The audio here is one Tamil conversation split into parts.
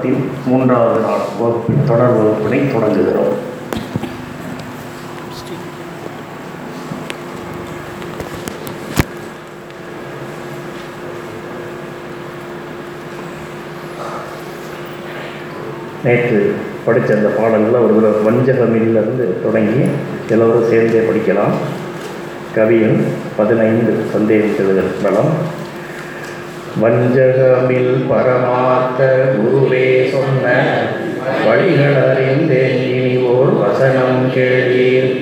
மூன்றாவது நாள் வகுப்பின் தொடர் வகுப்பினை தொடங்குகிறோம். நேற்று படித்த அந்த பாடல்களை ஒரு தடவை வஞ்சகமிலிருந்து தொடங்கி எல்லோரும் சேர்ந்தே படிக்கலாம். கவியின் பதினைந்து சந்தேகம் எழுதல் பலம் வஞ்சகமில் பரமார்த்த குருவே சொன்ன வழிகள் அறிந்தேன் இனி ஓர் வசனம் கேளீர்.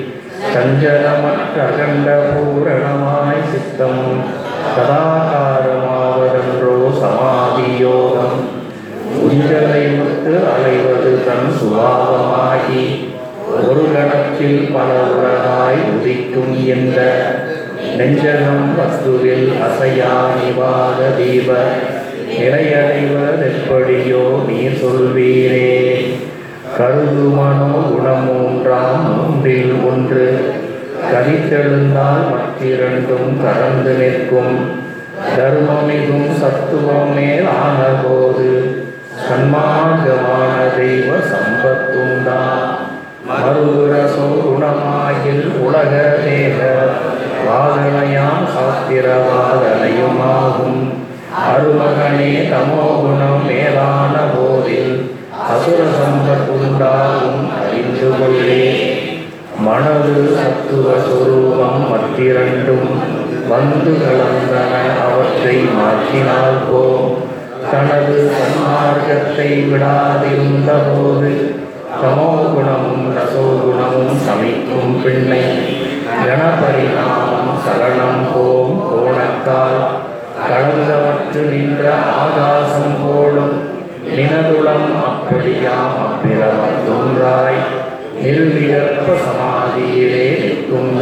சஞ்சலமற்ற அகண்ட பூரணமாய் சித்தம் சதாகாரமாவதென்றோ சமாதியோகம். உஞ்சலை முத்து அலைவது தன் சுபாவமாகி ஒரு கணத்தில் பல உலகாய் உதிக்கும் என்ற நெஞ்சகம் வஸ்துவில் அசையா நிவாத தீப நிலையடைவதெப்படியோ நீ சொல்வீரே. கருதுமனோ குணமூன்றாம் மூன்றில் ஒன்று கதித்தெழுந்தால் மற்றிரண்டும் கலந்து நிற்கும். தர்மமிகும் சத்துவமே ஆனபோது போது சன்மார்க்கமான தெய்வ சம்பத்துண்டா. மறுரசோ குணமாயில் உலக தேக வாதனையாம் சாஸ்திரவாதனையுமாகும் அருமகனே தமோ குணம் மேலான போதில் அசுர சம்பத்துண்டாகும் அறிந்து கொள்ளே மனது சத்துவ சுரூபம் மத்திரண்டும் வந்து கலந்தன அவற்றை மாற்றினால் போ தனது சன்மார்க்கத்தை விடாதிருந்த போது தமோ குணமும் ரசோகுணமும் சமைக்கும் பெண்ணை கணபரிணாமம் சரணம் போம் கோணத்தால். கலந்தவற்று நின்ற ஆகாசம் போலும் நினதுளம் அப்படியாம் அப்பிரமம் தோன்றாய். நிர்வியற்ப சமாதியிலே நிற்கும்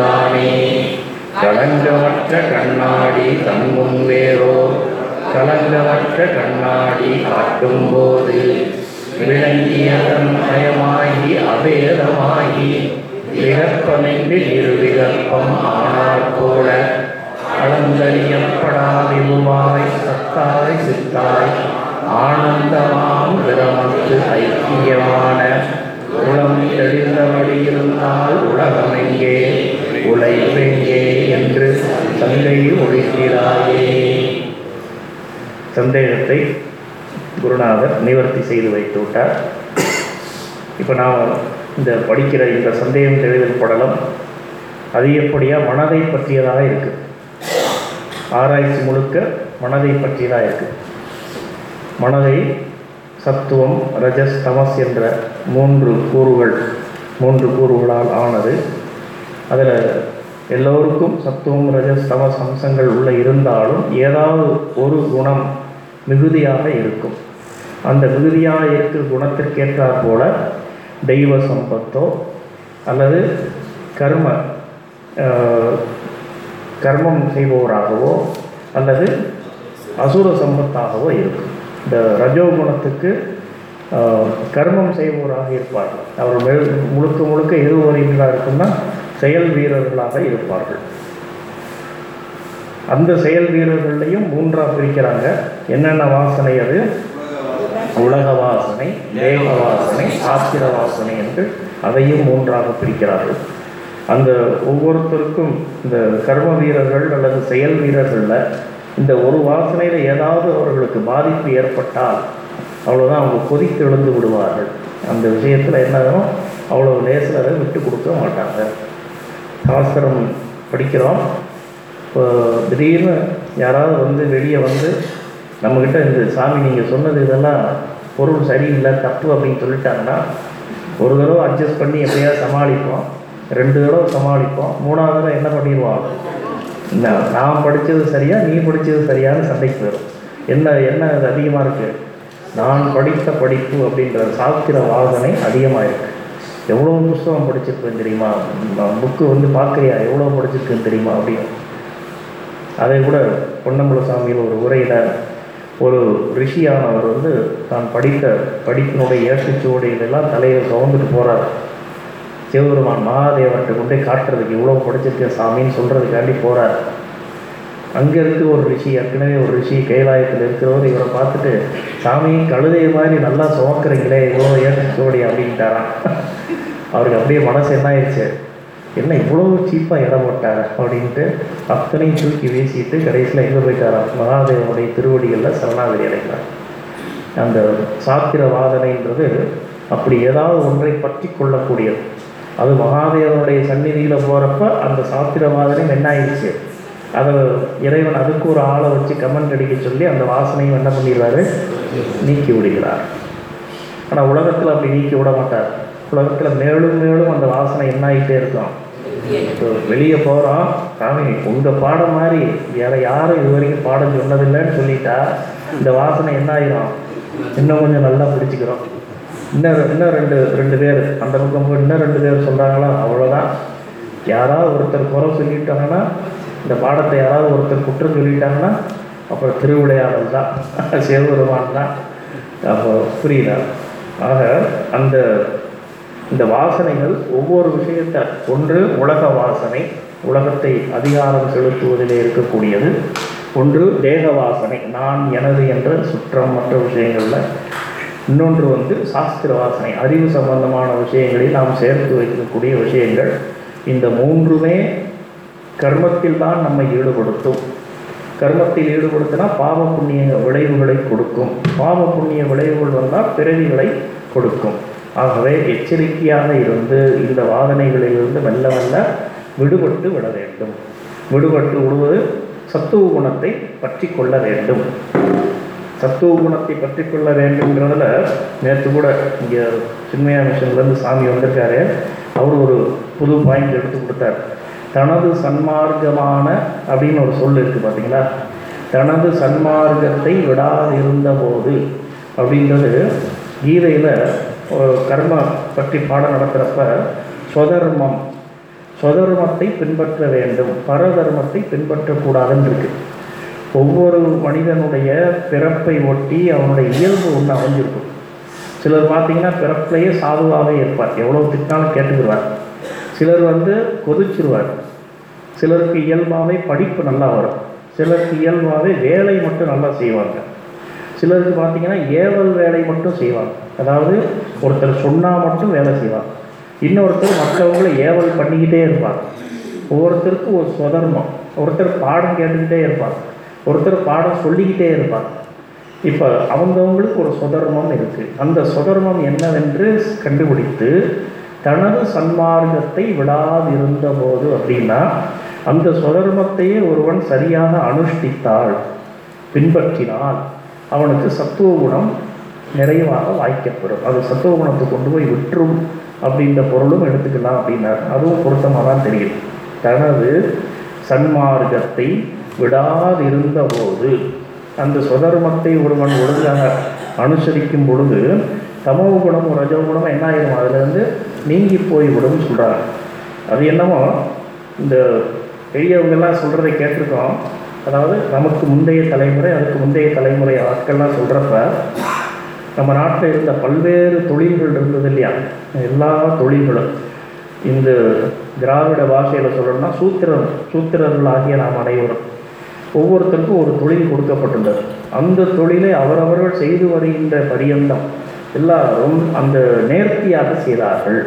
கலங்கமற்ற கண்ணாடி தங்கும் வேறோ? கலங்கமற்ற கண்ணாடி காட்டும் போது விளங்கியதன் மயமாகி அபேதமாகி விகற்பமின்றி நிர்விகற்பம் ஆனால் போல அளந்தறியப்படாதிவுவாய் சத்தாய் சித்தாய் ஆனந்தமாம் பிரமத்து ஐக்கியமான உளம் தெளிந்தபடி இருந்தால் உலகமெங்கே உழைப்பெங்கே என்று சங்கை ஒழிக்கிறாயே. சந்தேகத்தை குருநாதர் நிவர்த்தி செய்து வைத்து விட்டார். இப்போ நாம் இந்த படிக்கிற இந்த சந்தேகம் தெளிதல் படலம் அதிகப்படியாக மனதை பற்றியதாக இருக்குது ஆராய்ச்சி முழுக்க மனதை பற்றியதாக இருக்குது மனதை சத்துவம் ரஜஸ் தமஸ் என்ற மூன்று கூறுகள் மூன்று கூறுகளால் ஆனது. அதில் எல்லோருக்கும் சத்துவம் ரஜஸ் தமஸ் அம்சங்கள் உள்ள இருந்தாலும் ஏதாவது ஒரு குணம் மிகுதியாக இருக்கும். அந்த மிகுதியாக இருக்கிற குணத்திற்கேற்றாற் போல தெய்வ சம்பத்தோ அல்லது கர்ம கர்மம் செய்பவராகவோ அல்லது அசுர சம்பத்தாகவோ இருக்கும். இந்த ரஜோகுணத்துக்கு கர்மம் செய்பவராக இருப்பார்கள். அவர் முழுக்க முழுக்க இருவரைகளாக இருக்குன்னா செயல் வீரர்களாக இருப்பார்கள். அந்த செயல் வீரர்களையும் மூன்றாக பிரிக்கிறாங்க. என்னென்ன வாசனை அது? உலக வாசனை தேக வாசனை சாஸ்திர வாசனை என்று அதையும் மூன்றாக பிரிக்கிறார்கள். அந்த ஒவ்வொருத்தருக்கும் இந்த கர்ம வீரர்கள் அல்லது செயல் வீரர்களில் இந்த ஒரு வாசனையில் ஏதாவது அவர்களுக்கு பாதிப்பு ஏற்பட்டால் அவ்வளோதான் அவங்க கொதித்து எழுந்து விடுவார்கள். அந்த விஷயத்தில் என்னதும் அவ்வளோ லேசில் அதை விட்டு கொடுக்க மாட்டாங்க. சாஸ்திரம் படிக்கிறோம். இப்போ திடீர்னு யாராவது வந்து வெளியே வந்து நம்மக்கிட்ட இந்த சாமி நீங்கள் சொன்னது இதெல்லாம் பொருள் சரியில்லை தப்பு அப்படின்னு சொல்லிட்டாங்கன்னா ஒரு தடவை அட்ஜஸ்ட் பண்ணி எப்படியாவது சமாளிப்போம். ரெண்டு தடவை சமாளிப்போம். மூணாவது தடவை என்ன பண்ணிடுவோம்? நான் நான் படித்தது சரியா நீ படித்தது சரியான்னு சண்டைக்கு போயிடும். என்ன என்ன அது அதிகமாக இருக்குது நான் படித்த படிப்பு அப்படின்ற சாஸ்திர வாசனை அதிகமாக இருக்குது எவ்வளோ புஸ்தகம் படிச்சிருக்குன்னு தெரியுமா? புக்கு வந்து பார்க்குறியா? எவ்வளோ படிச்சிருக்கேன் தெரியுமா அப்படின்னு. அதை கூட பொன்னம்பல சாமியில் ஒரு உரையில் ஒரு ரிஷியானவர் வந்து தான் படித்த படிப்பினுடைய ஏற்றுச்சுவடையிலெல்லாம் தலையை கவுந்துட்டு போகிறார் சிவபெருமான் மகாதேவர்கிட்ட கொண்டே காட்டுறதுக்கு இவ்வளோ படிச்சிருக்கேன் சாமின்னு சொல்கிறதுக்காண்டி போகிறார் அங்கே ஒரு ரிஷி ஏற்கனவே ஒரு ரிஷி கைலாயத்தில் இருக்கிறவர் இவரை பார்த்துட்டு சாமி கழுதை மாதிரி நல்லா சுமக்கிறீங்களே இவ்வளோ ஏற்ற அப்படின்ட்டாரான் அவருக்கு அப்படியே மனசு என்ன ஆயிடுச்சு? என்ன இவ்வளோ சீப்பாக இடம் போட்டார் அப்படின்ட்டு அத்தனையும் தூக்கி வீசிட்டு கடைசியில் எங்கே போயிட்டாராம்? மகாதேவனுடைய திருவடிகளில் சரணாகதி அடைந்தார். அந்த சாத்திர வாதனைன்றது அப்படி ஏதாவது ஒன்றை பற்றி கொள்ளக்கூடியது. அது மகாதேவனுடைய சந்நிதியில் போகிறப்ப அந்த சாத்திர வாதனையும் என்ன ஆயிடுச்சு? அதை இறைவன் அதுக்கு ஒரு ஆளை வச்சு கமெண்ட் அடிக்க சொல்லி அந்த வாசனையும் என்ன பண்ணிடுறாரு? நீக்கி விடுகிறார். ஆனால் உலகத்தில் அப்படி நீக்கி விட மாட்டார். உலகத்தில் மேலும் மேலும் அந்த வாசனை என்ன ஆகிட்டே இருக்கும். இப்போ வெளியே போகிறோம் சாமி உங்கள் பாடம் மாதிரி வேற யாரும் இது வரைக்கும் பாடம் சொன்னதில்லைன்னு சொல்லிட்டா இந்த வாசனை என்ன ஆயிரும்? இன்னும் கொஞ்சம் நல்லா பிடிச்சிக்கிறோம் இன்னும் இன்னும் ரெண்டு ரெண்டு பேர் அந்த பக்கம் போய் இன்னும் ரெண்டு பேர் சொல்கிறாங்களா அவ்வளோதான் யாராவது ஒருத்தர் குறை சொல்லிட்டாங்கன்னா இந்த பாடத்தை யாராவது ஒருத்தர் குற்றம் சொல்லிட்டாங்கன்னா அப்புறம் திருவிளையாடல் தான். சிவபெருமான் தான். அப்போ புரியுதா? ஆக அந்த இந்த வாசனைகள் ஒவ்வொரு விஷயத்தை ஒன்று உலக வாசனை உலகத்தை அதிகாரம் செலுத்துவதிலே இருக்கக்கூடியது. ஒன்று தேக வாசனை நான் எனது என்ற சுற்றம் மற்ற விஷயங்களில். இன்னொன்று வந்து சாஸ்திர வாசனை அறிவு சம்பந்தமான விஷயங்களில் நாம் சேர்த்து வைக்கக்கூடிய விஷயங்கள். இந்த மூன்றுமே கர்மத்தில் தான் நம்மை ஈடுபடுத்தும். கர்மத்தில் ஈடுபடுத்தினா பாவ புண்ணிய விளைவுகளை கொடுக்கும். பாவ புண்ணிய விளைவுகள் வந்தால் பிறவிகளை கொடுக்கும். ஆகவே எச்சரிக்கையாக இருந்து இந்த வாதனைகளிலிருந்து மெல்ல மெல்ல விடுபட்டு விட வேண்டும். விடுபட்டு விடுவது சத்துவ குணத்தை பற்றி கொள்ள வேண்டும். சத்துவ குணத்தை பற்றி கொள்ள வேண்டும்ன்றதுல நேற்று கூட இங்கே சின்மயா மிஷன்லேருந்து சாமி வந்திருக்காரு. அவர் ஒரு புது பாயிண்ட் எடுத்து கொடுத்தார். தனது சன்மார்க்கமான அப்படின்னு ஒரு சொல் இருக்குது பார்த்தீங்களா தனது சன்மார்க்கத்தை விடாதிருந்த போது அப்படின்றது கீதையில் கர்ம பற்றி பாடம் நடத்துகிறப்ப சொதர்மம் சொதர்மத்தை பின்பற்ற வேண்டும் பரதர்மத்தை பின்பற்றக்கூடாதுன்னு இருக்கு. ஒவ்வொரு மனிதனுடைய பிறப்பை ஒட்டி அவனுடைய இயல்பு ஒன்று அமைஞ்சிருக்கும். சிலர் பார்த்தீங்கன்னா பிறப்பிலேயே சாதுவாகவே இருப்பார். எவ்வளோ திட்டாலும் கேட்டுக்குருவார். சிலர் வந்து கொதிச்சிருவார். சிலருக்கு இயல்பாகவே படிப்பு நல்லா வரும். சிலருக்கு இயல்பாகவே வேலை மட்டும் நல்லா செய்வாங்க. சிலருக்கு பார்த்தீங்கன்னா ஏவல் வேலை மட்டும் செய்வாங்க அதாவது ஒருத்தர் சொன்னால் மட்டும் வேலை செய்வாங்க இன்னொருத்தர் மற்றவங்களை ஏவல் பண்ணிக்கிட்டே இருப்பாங்க ஒவ்வொருத்தருக்கும் ஒரு சுதர்மம். ஒருத்தர் பாடம் கேட்டுக்கிட்டே இருப்பாங்க ஒருத்தர் பாடம் சொல்லிக்கிட்டே இருப்பாங்க இப்போ அவங்கவுங்களுக்கு ஒரு சுதர்மம் இருக்குது அந்த சுதர்மம் என்னவென்று கண்டுபிடித்து தனது சன்மார்க்கத்தை விடாதிருந்த போது அப்படின்னா அந்த சுதர்மத்தையே ஒருவன் சரியாக அனுஷ்டித்தால் பின்பற்றினால். அவனுக்கு சத்துவ குணம் நிறைவாக வாய்க்கப்பெறும் அது சத்துவ குணத்தை கொண்டு போய் விட்டுரும் அப்படின்ற பொருளும் எடுத்துக்கலாம் அப்படின்னார். அதுவும் பொருத்தமாக தான் தெரியுது. தனது சன்மார்க்கத்தை விடாதிருந்த போது அந்த சுதர்மத்தை ஒருவன் ஒழுங்காக அனுசரிக்கும் பொழுது தமோ குணமும் ரஜோ குணமும் என்ன ஆயிடும் அதுலேருந்து நீங்கி போய்விடும் சொல்கிறார் அது என்னமோ இந்த பெரியவங்கெல்லாம் சொல்கிறத கேட்டிருக்கோம். அதாவது நமக்கு முந்தைய தலைமுறை அதுக்கு முந்தைய தலைமுறை ஆட்கள்லாம் சொல்கிறப்ப நம்ம நாட்டில் இருந்த பல்வேறு தொழில்கள் இருந்தது இல்லையா? எல்லா தொழில்களும். இந்த திராவிட பாஷையில் சொல்லணும்னா சூத்திரர் சூத்திரர்களாகிய நாம் அனைவரும். ஒவ்வொருத்தருக்கும் ஒரு தொழில் கொடுக்கப்பட்டுள்ளது அந்த தொழிலை அவரவர்கள் செய்து வருகின்ற பரியந்தம் எல்லாரும் அந்த நேர்த்தியாக செய்தார்கள்.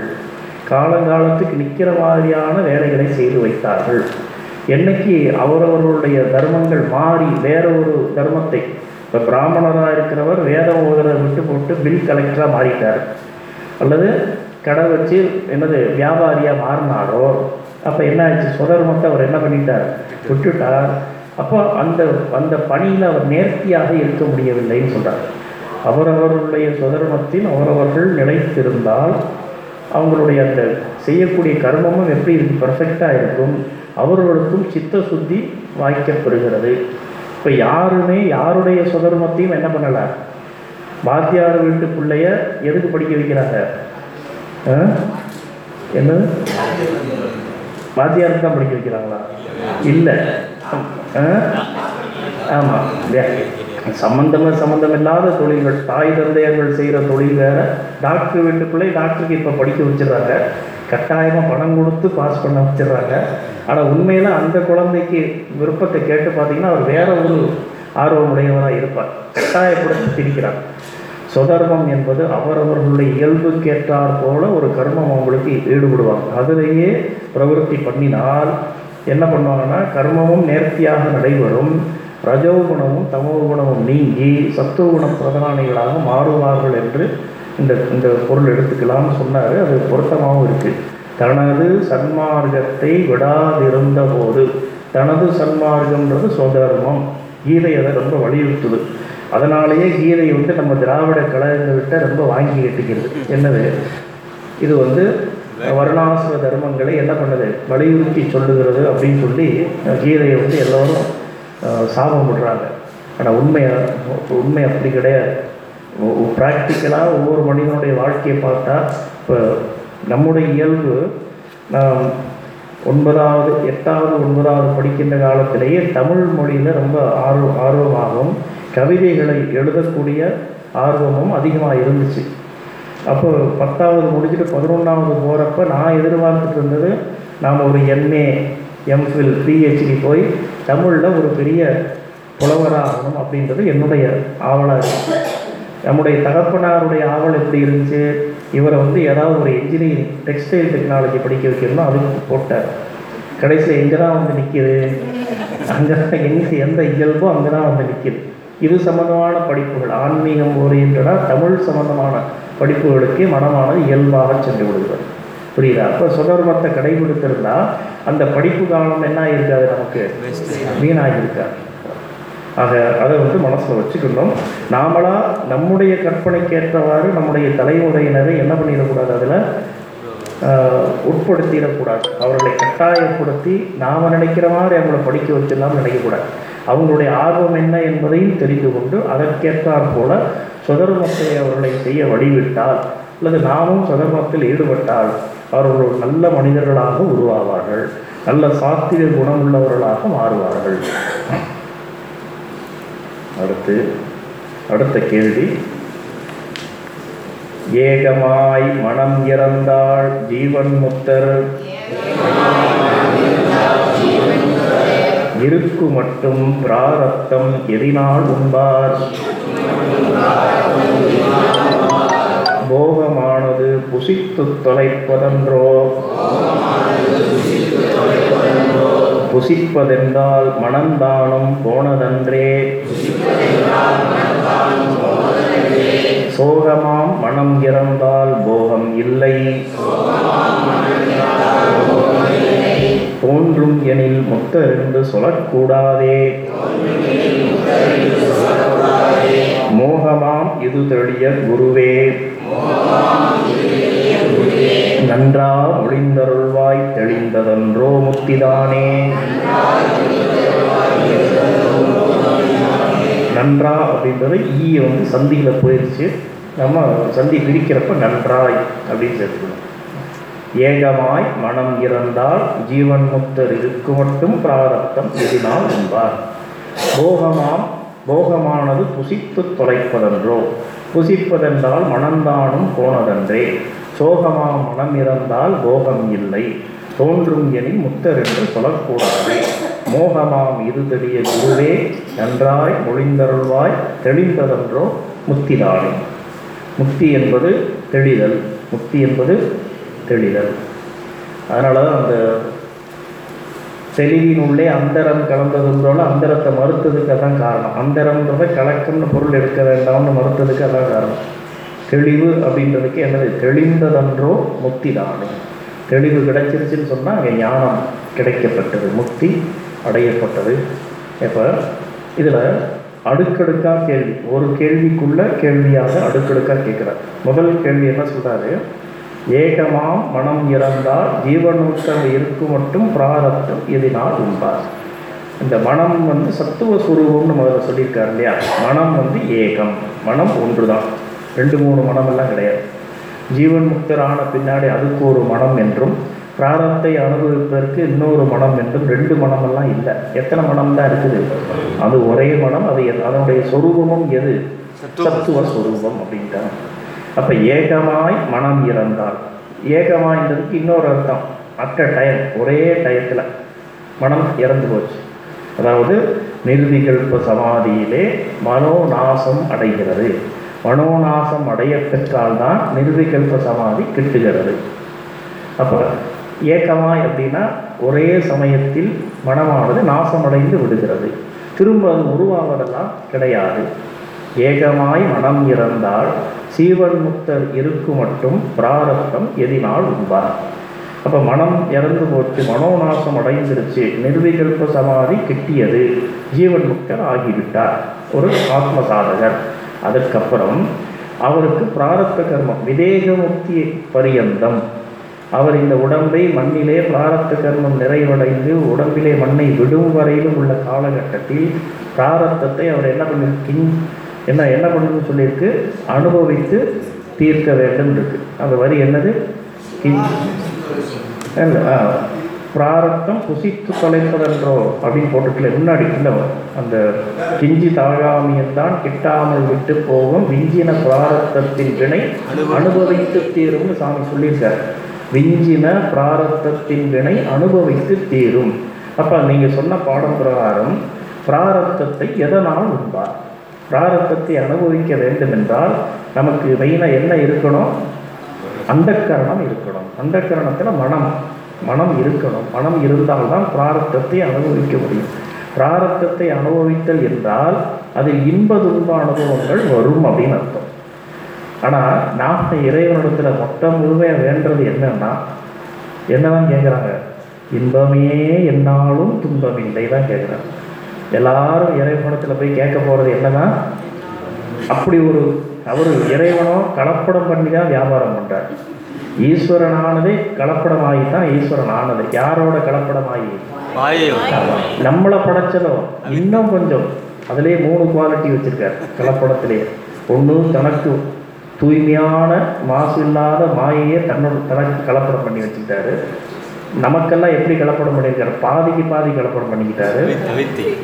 காலங்காலத்துக்கு நிற்கிற மாதிரியான வேலைகளை செய்து வைத்தார்கள். என்னைக்கு அவரவர்களுடைய தர்மங்கள் மாறி வேற ஒரு தர்மத்தை இப்போ பிராமணராக இருக்கிறவர் வேதம் ஓதுறதை விட்டு போட்டு பில் கலெக்டராக மாறிட்டார். அல்லது கடை வச்சு என்னது வியாபாரியாக மாறினாரோ அப்போ என்ன ஆச்சு சுதர்மத்தை அவர் என்ன பண்ணிட்டார்? விட்டுட்டார். அப்போ அந்த அந்த பணியில் அவர் நேர்த்தியாக இருக்க முடியவில்லைன்னு சொல்கிறார் அவரவர்களுடைய சுதர்மத்தில் அவரவர்கள் நிலைத்திருந்தால் அவங்களுடைய அந்த செய்யக்கூடிய கர்மமும் எப்படி இருக்கு? பர்ஃபெக்டாக இருக்கும். அவர்களுக்கும் சித்த சுத்தி வாய்க்கப்படுகிறது. இப்போ யாருமே யாருடைய சுதர்மத்தையும் என்ன பண்ணலை? வாத்தியார் வீட்டு பிள்ளைய எதுக்கு படிக்க வைக்கிறாங்க? ஆ? என்னது? வாத்தியாருக்கு தான் படிக்க வைக்கிறாங்களா? இல்லை. ஆமாம் சம்பந்தமே சம்பந்தம் இல்லாத தொழில்கள் தாய் தந்தையர்கள் செய்கிற தொழில் வேறு. டாக்டர் வீட்டுக்குள்ளே டாக்டருக்கு இப்போ படிக்க வச்சிடுறாங்க. கட்டாயமாக பணம் கொடுத்து பாஸ் பண்ண வச்சிடுறாங்க. ஆனால் உண்மையில் அந்த குழந்தைக்கு விருப்பத்தை கேட்டு பார்த்தீங்கன்னா அவர் வேற ஒரு ஆர்வமுடையவராக இருப்பார். கட்டாயப்படுத்தி திரிக்கிறார் சுதர்மம் என்பது அவரவர்களுடைய இயல்புக்கேற்றார் போல ஒரு கர்மம் அவங்களுக்கு ஈடுபடுவாங்க அதிலேயே பிரவருத்தி பண்ணினால் என்ன பண்ணுவாங்கன்னா கர்மமும் நேர்த்தியாக நடைபெறும். ரஜோகுணமும் தமோகுணமும் நீங்கி சத்துவகுண பிரதானிகளாக மாறுவார்கள் என்று இந்த இந்த பொருள் எடுத்துக்கலாம்னு சொன்னார். அது பொருத்தமாகவும் இருக்குது தனது சன்மார்க்கத்தை விடாதிருந்த போது தனது சன்மார்க்கம்ன்றது சுதர்மம் கீதை அதை ரொம்ப வலியுறுத்துது. அதனாலேயே கீதை வந்து நம்ம திராவிட கழகங்கள்கிட்ட ரொம்ப வாங்கி கட்டிக்கிறது. என்னது? இது வந்து வருணாசுர தர்மங்களை என்ன பண்ணுது? வலியுறுத்தி சொல்லுகிறது அப்படின்னு சொல்லி கீதையை வந்து எல்லோரும் சாபம் விடுறாங்க. ஆனால் உண்மையை உண்மை அப்படி கிடையாது. ப்ராக்டிக்கலாக ஒவ்வொரு மனிதனுடைய வாழ்க்கையை பார்த்தா இப்போ நம்முடைய இயல்பு நாம் ஒன்பதாவது எட்டாவது ஒன்பதாவது படிக்கின்ற காலத்திலேயே தமிழ் மொழியில் ரொம்ப ஆர்வ ஆர்வமாகவும் கவிதைகளை எழுதக்கூடிய ஆர்வமும் அதிகமாக இருந்துச்சு. அப்போ பத்தாவது முடிச்சுட்டு பதினொன்றாவது போகிறப்ப நான் எதிர்பார்த்துட்டு இருந்தது நாம் ஒரு எம்ஏ எம்ஃபில் பிஹெச்டி போய் தமிழில் ஒரு பெரிய புலவராகணும் அப்படின்றது என்னுடைய ஆவலாக. இருக்குது நம்முடைய தகப்பனாருடைய ஆவல் எப்படி இருந்துச்சு? இவரை வந்து ஏதாவது ஒரு இன்ஜினியரிங் டெக்ஸ்டைல் டெக்னாலஜி படிக்க வைக்கணும்னா அதுக்கு போட்டார். கடைசியில் எங்கே தான் வந்து நிற்கிது அங்கே தான் எங்கே எந்த இயல்போ அங்கே தான் வந்து நிற்கிது இது சம்பந்தமான படிப்புகள் ஆன்மீகம் ஓரியன்டாக தமிழ் சம்பந்தமான படிப்புகளுக்கு மனமானது இயல்பாக சென்று விடுகிறது. புரியுதா? அப்போ சுதர்மத்தை கடைபிடித்திருந்தால் அந்த படிப்பு காலம் என்ன ஆகிருக்காது நமக்கு? வீணாகிருக்காது ஆக அதை வந்து மனசில் வச்சுக்கணும். நாமளா நம்முடைய கற்பனைக்கேற்றவாறு நம்முடைய தலைமுறையினரை என்ன பண்ணிடக்கூடாது அதில்? உட்படுத்திடக்கூடாது. அவர்களை கட்டாயப்படுத்தி நாம் நினைக்கிற மாதிரி அவங்கள படிக்க வச்சிடலாம் நினைக்கக்கூடாது. அவங்களுடைய ஆர்வம் என்ன என்பதையும் தெரிந்து கொண்டு அதற்கேற்றாற் போல சுதர்மத்தை அவர்களை செய்ய வழிவிட்டால் அல்லது நாமும் சுதர்மத்தில் ஈடுபட்டால் அவர்கள் ஒரு நல்ல மனிதர்களாக உருவாவார்கள். நல்ல சாத்திய குணமுள்ளவர்களாக மாறுவார்கள். அடுத்து அடுத்த கேள்வி. ஏகமாய் மனம் இறந்தாள் ஜீவன் முத்தர். இருக்கு மட்டும் பிராரத்தம் எதினால் உண்பார். புசித்து தொலைப்பதன்றோ புசிப்பதென்றால் மனந்தானம் போனதன்றே. சோகமாம் மனம் இறந்தால் போகம் இல்லை. தோன்றும் எனில் முத்தறிந்து சொல்லக்கூடாதே மோகமாம் இது தெளிய குருவே. நன்றா ஒளிந்தருள்வாய் தெளிந்ததன்றோ முத்திதானே நன்றா அப்படின்றது ஈ வந்து சந்தியில் போயிடுச்சு நம்ம சந்தி பிரிக்கிறப்ப நன்றாய் அப்படின்னு சேர்த்துக்கணும். ஏகமாய் மனம் இறந்தால் ஜீவன் முக்தர் இருக்கு மட்டும் பிராரத்தம் எதினால் என்பார். போகமாம் போகமானது புசித்து தொலைப்பதன்றோ. புசிப்பதென்றால் மனந்தானும் போனதன்றே. சோகமாம் மனம் இறந்தால் போகம் இல்லை. தோன்றும் எனில் முத்தர் என்று சொல்லக்கூடாது. மோகமாம் இது தெரிய குருவே நன்றாய் மொழிந்தருள்வாய் தெளிந்ததன்றோ முத்திதானே முக்தி என்பது தெளிதல் முக்தி என்பது தெளிதல். அதனால தான் அந்த தெளிவினுள்ளே அந்தரம் கலந்ததுன்றோல அந்தரத்தை மறுத்ததுக்கு அதான் காரணம். அந்தரம்ன்றத கலக்கம்னு பொருள் எடுக்க வேண்டாம்னு மறுத்ததுக்கு அதான் காரணம். தெளிவு அப்படின்றதுக்கு என்னது? தெளிந்ததன்றோ முக்தி தானே. தெளிவு கிடைச்சிருச்சுன்னு சொன்னால் அங்கே ஞானம் கிடைக்கப்பட்டது. முக்தி அடையப்பட்டது. இப்போ இதில் அடுக்கடுக்காக கேள்வி. ஒரு கேள்விக்குள்ள கேள்வியாக அடுக்கடுக்காக கேட்குறார். முதல் கேள்வி என்ன சொல்கிறாரு ஏகமாம் மனம் இறந்தால் ஜீவனூட்டம் இருக்கு மட்டும் பிராரத்தம் எதினால் உண்டார். இந்த மனம் வந்து சத்துவ சுரூபம்னு முதல்ல சொல்லியிருக்காரு இல்லையா? மனம் வந்து ஏகம். மனம் ஒன்று தான் ரெண்டு மூணு மனமெல்லாம் கிடையாது. ஜீவன் முக்தரான பின்னாடி அதுக்கு ஒரு மனம் என்றும் பிராரத்தை அனுபவிப்பதற்கு இன்னொரு மனம் என்றும் ரெண்டு மனமெல்லாம் இல்லை. எத்தனை மனம் தான் இருக்குது? அது ஒரே மனம். அது அதனுடைய சொரூபமும் எது? சத்துவ சத்துவ சொரூபம் அப்படின்ட்டாங்க. அப்ப ஏகமாய் மனம் இறந்தால் ஏகமாய்ன்றதுக்கு இன்னொரு அர்த்தம். அட்ட டயம் ஒரே டயத்துல மனம் இறந்து போச்சு. அதாவது நிர்விகல்ப சமாதியிலே மனோநாசம் அடைகிறது. மனோநாசம் அடைய பெற்றால்தான் நிர்விகல்ப சமாதி கிட்டுகிறது. அப்போ ஏக்கமாய் அப்படின்னா ஒரே சமயத்தில் மனமானது நாசமடைந்து விடுகிறது. திரும்ப அது உருவாவதெல்லாம் கிடையாது. ஏகமாய் மனம் இறந்தால் சீவன் முக்தர் இருக்கு மட்டும் பிராரத்தம் எதினால் உண்பார். அப்போ மனம் இறந்து போச்சு மனோநாசம் அடைந்துருச்சு நிர்விகல்ப சமாதி கிட்டியது ஜீவன் முக்தர் ஆகிவிட்டார். ஒரு ஆத்ம சாதகர் அதற்கப்புறம் அவருக்கு பிராரத்த கர்மம் விதேக முக்தி பரியந்தம். அவர் இந்த உடம்பை மண்ணிலே பிராரத்த கர்மம் நிறைவடைந்து உடம்பிலே மண்ணை விடும் வரையிலும் உள்ள காலகட்டத்தில் பிராரத்தத்தை அவர் என்ன பண்ணியிருக்கின் என்ன என்ன பண்ணணும்னு சொல்லியிருக்கு? அனுபவித்து தீர்க்க வேண்டும் இருக்கு அந்த வரி என்னது? பிராரத்தம் புசித்து தொலைப்பதென்றோ அப்படின்னு போட்டுக்கல முன்னாடி இல்லை அந்த கிஞ்சி தாழாமியம்தான் கிட்டாமல் விட்டு போகும் விஞ்சின பிராரத்தத்தின் வினை அனுபவித்து தீரும்னு சாமி சொல்லியிருக்கார். விஞ்சின பிராரத்தத்தின் வினை அனுபவித்து தீரும். அப்போ நீங்கள் சொன்ன பாடம் பிரகாரம் பிராரத்தத்தை எதனால் உண்பார்? பிராரத்தத்தை அனுபவிக்க வேண்டும் என்றால் நமக்கு மெயினாக என்ன இருக்கணும்? அந்தக்கரணம் இருக்கணும். அந்தக்கரணத்தில் மனம். மனம் இருக்கணும். மனம் இருந்தால்தான் பிராரத்தத்தை அனுபவிக்க முடியும். பிராரத்தத்தை அனுபவித்தல் என்றால் அதில் இன்ப துன்ப அனுபவங்கள் வரும் அப்படின்னு அர்த்தம். ஆனால் நாம் இறைவனிடத்தில் மொத்தம் முழுமையாக வேண்டது என்னன்னா என்னதான் கேட்குறாங்க இன்பமே என்னாலும் துன்பமில்லை தான் கேட்குறாங்க எல்லாரும் இறைவனத்தில் போய் கேட்க போகிறது என்னதான் அப்படி ஒரு அவர் இறைவனோ கலப்படம் பண்ணி தான் வியாபாரம் பண்றார். ஈஸ்வரனானதே கலப்படமாகி தான் ஈஸ்வரன் ஆனது யாரோட கலப்படமாகி நம்மளை படைச்சதோ இன்னும் கொஞ்சம். அதுலேயே மூணு குவாலிட்டி வச்சிருக்கார் கலப்படத்திலேயே. ஒன்று தனக்கு தூய்மையான மாசு இல்லாத மாயையே தன்னோட தனக்கு கலப்படம் பண்ணி வச்சுக்கிட்டாரு. நமக்கெல்லாம் எப்படி கலப்படம் பண்ணியிருக்காரு? பாதிக்கு பாதி கலப்படம் பண்ணிக்கிட்டாரு.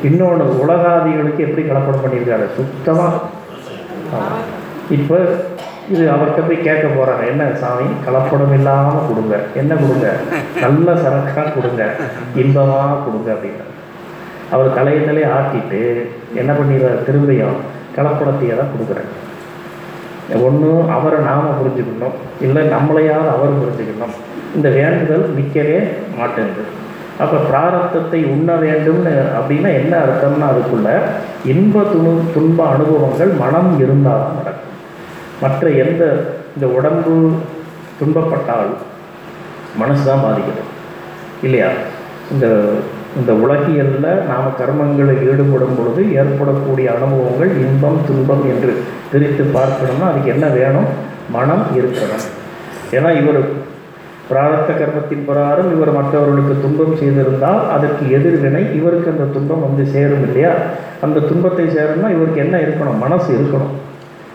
இன்னொன்று உலகாதிகளுக்கு எப்படி கலப்படம் பண்ணியிருக்காரு? சுத்தமாக இப்போ இது அவர்கிட்ட போய் கேட்க போகிறாங்க என்ன சாமி? கலப்படம் இல்லாமல் கொடுங்க. என்ன கொடுங்க? நல்ல சரக்காக கொடுங்க. இன்பமாக கொடுங்க அப்படின்னு. அவர் தலையை தலையை ஆட்டிட்டு என்ன பண்ணிடுறாரு? திரும்பியும் கலப்படத்தையே தான் கொடுக்குறாரு. ஒன்று அவரை நாம புரிஞ்சுக்கணும். இல்லை நம்மளையாவது அவர் புரிஞ்சுக்கணும். இந்த வேண்டுதல் நிற்கவே மாட்டேங்குது. அப்போ பிராரத்தத்தை உண்ண வேண்டும்னு அப்படின்னா என்ன அர்த்தம்னா அதுக்குள்ள இன்ப துணு துன்ப அனுபவங்கள் மனம் இருந்தால் நடக்கும். மற்ற எந்த இந்த உடம்பு துன்பப்பட்டால் மனசு தான் பாதிக்கிறது இல்லையா? இந்த இந்த உலகியலில் நாம் கர்மங்களில் ஈடுபடும் பொழுது ஏற்படக்கூடிய அனுபவங்கள் இன்பம் துன்பம் என்று பிரித்து பார்க்கணும்னா அதுக்கு என்ன வேணும்? மனம் இருக்கணும் ஏன்னா இவர் பிராரத்த கர்மத்தின் பிரகாரம் இவர் மற்றவர்களுக்கு துன்பம் செய்திருந்தால் அதற்கு எதிர்வினை இவருக்கு அந்த துன்பம் வந்து சேரும் இல்லையா? அந்த துன்பத்தை சேரணும்னா இவருக்கு என்ன இருக்கணும்? மனசு இருக்கணும்.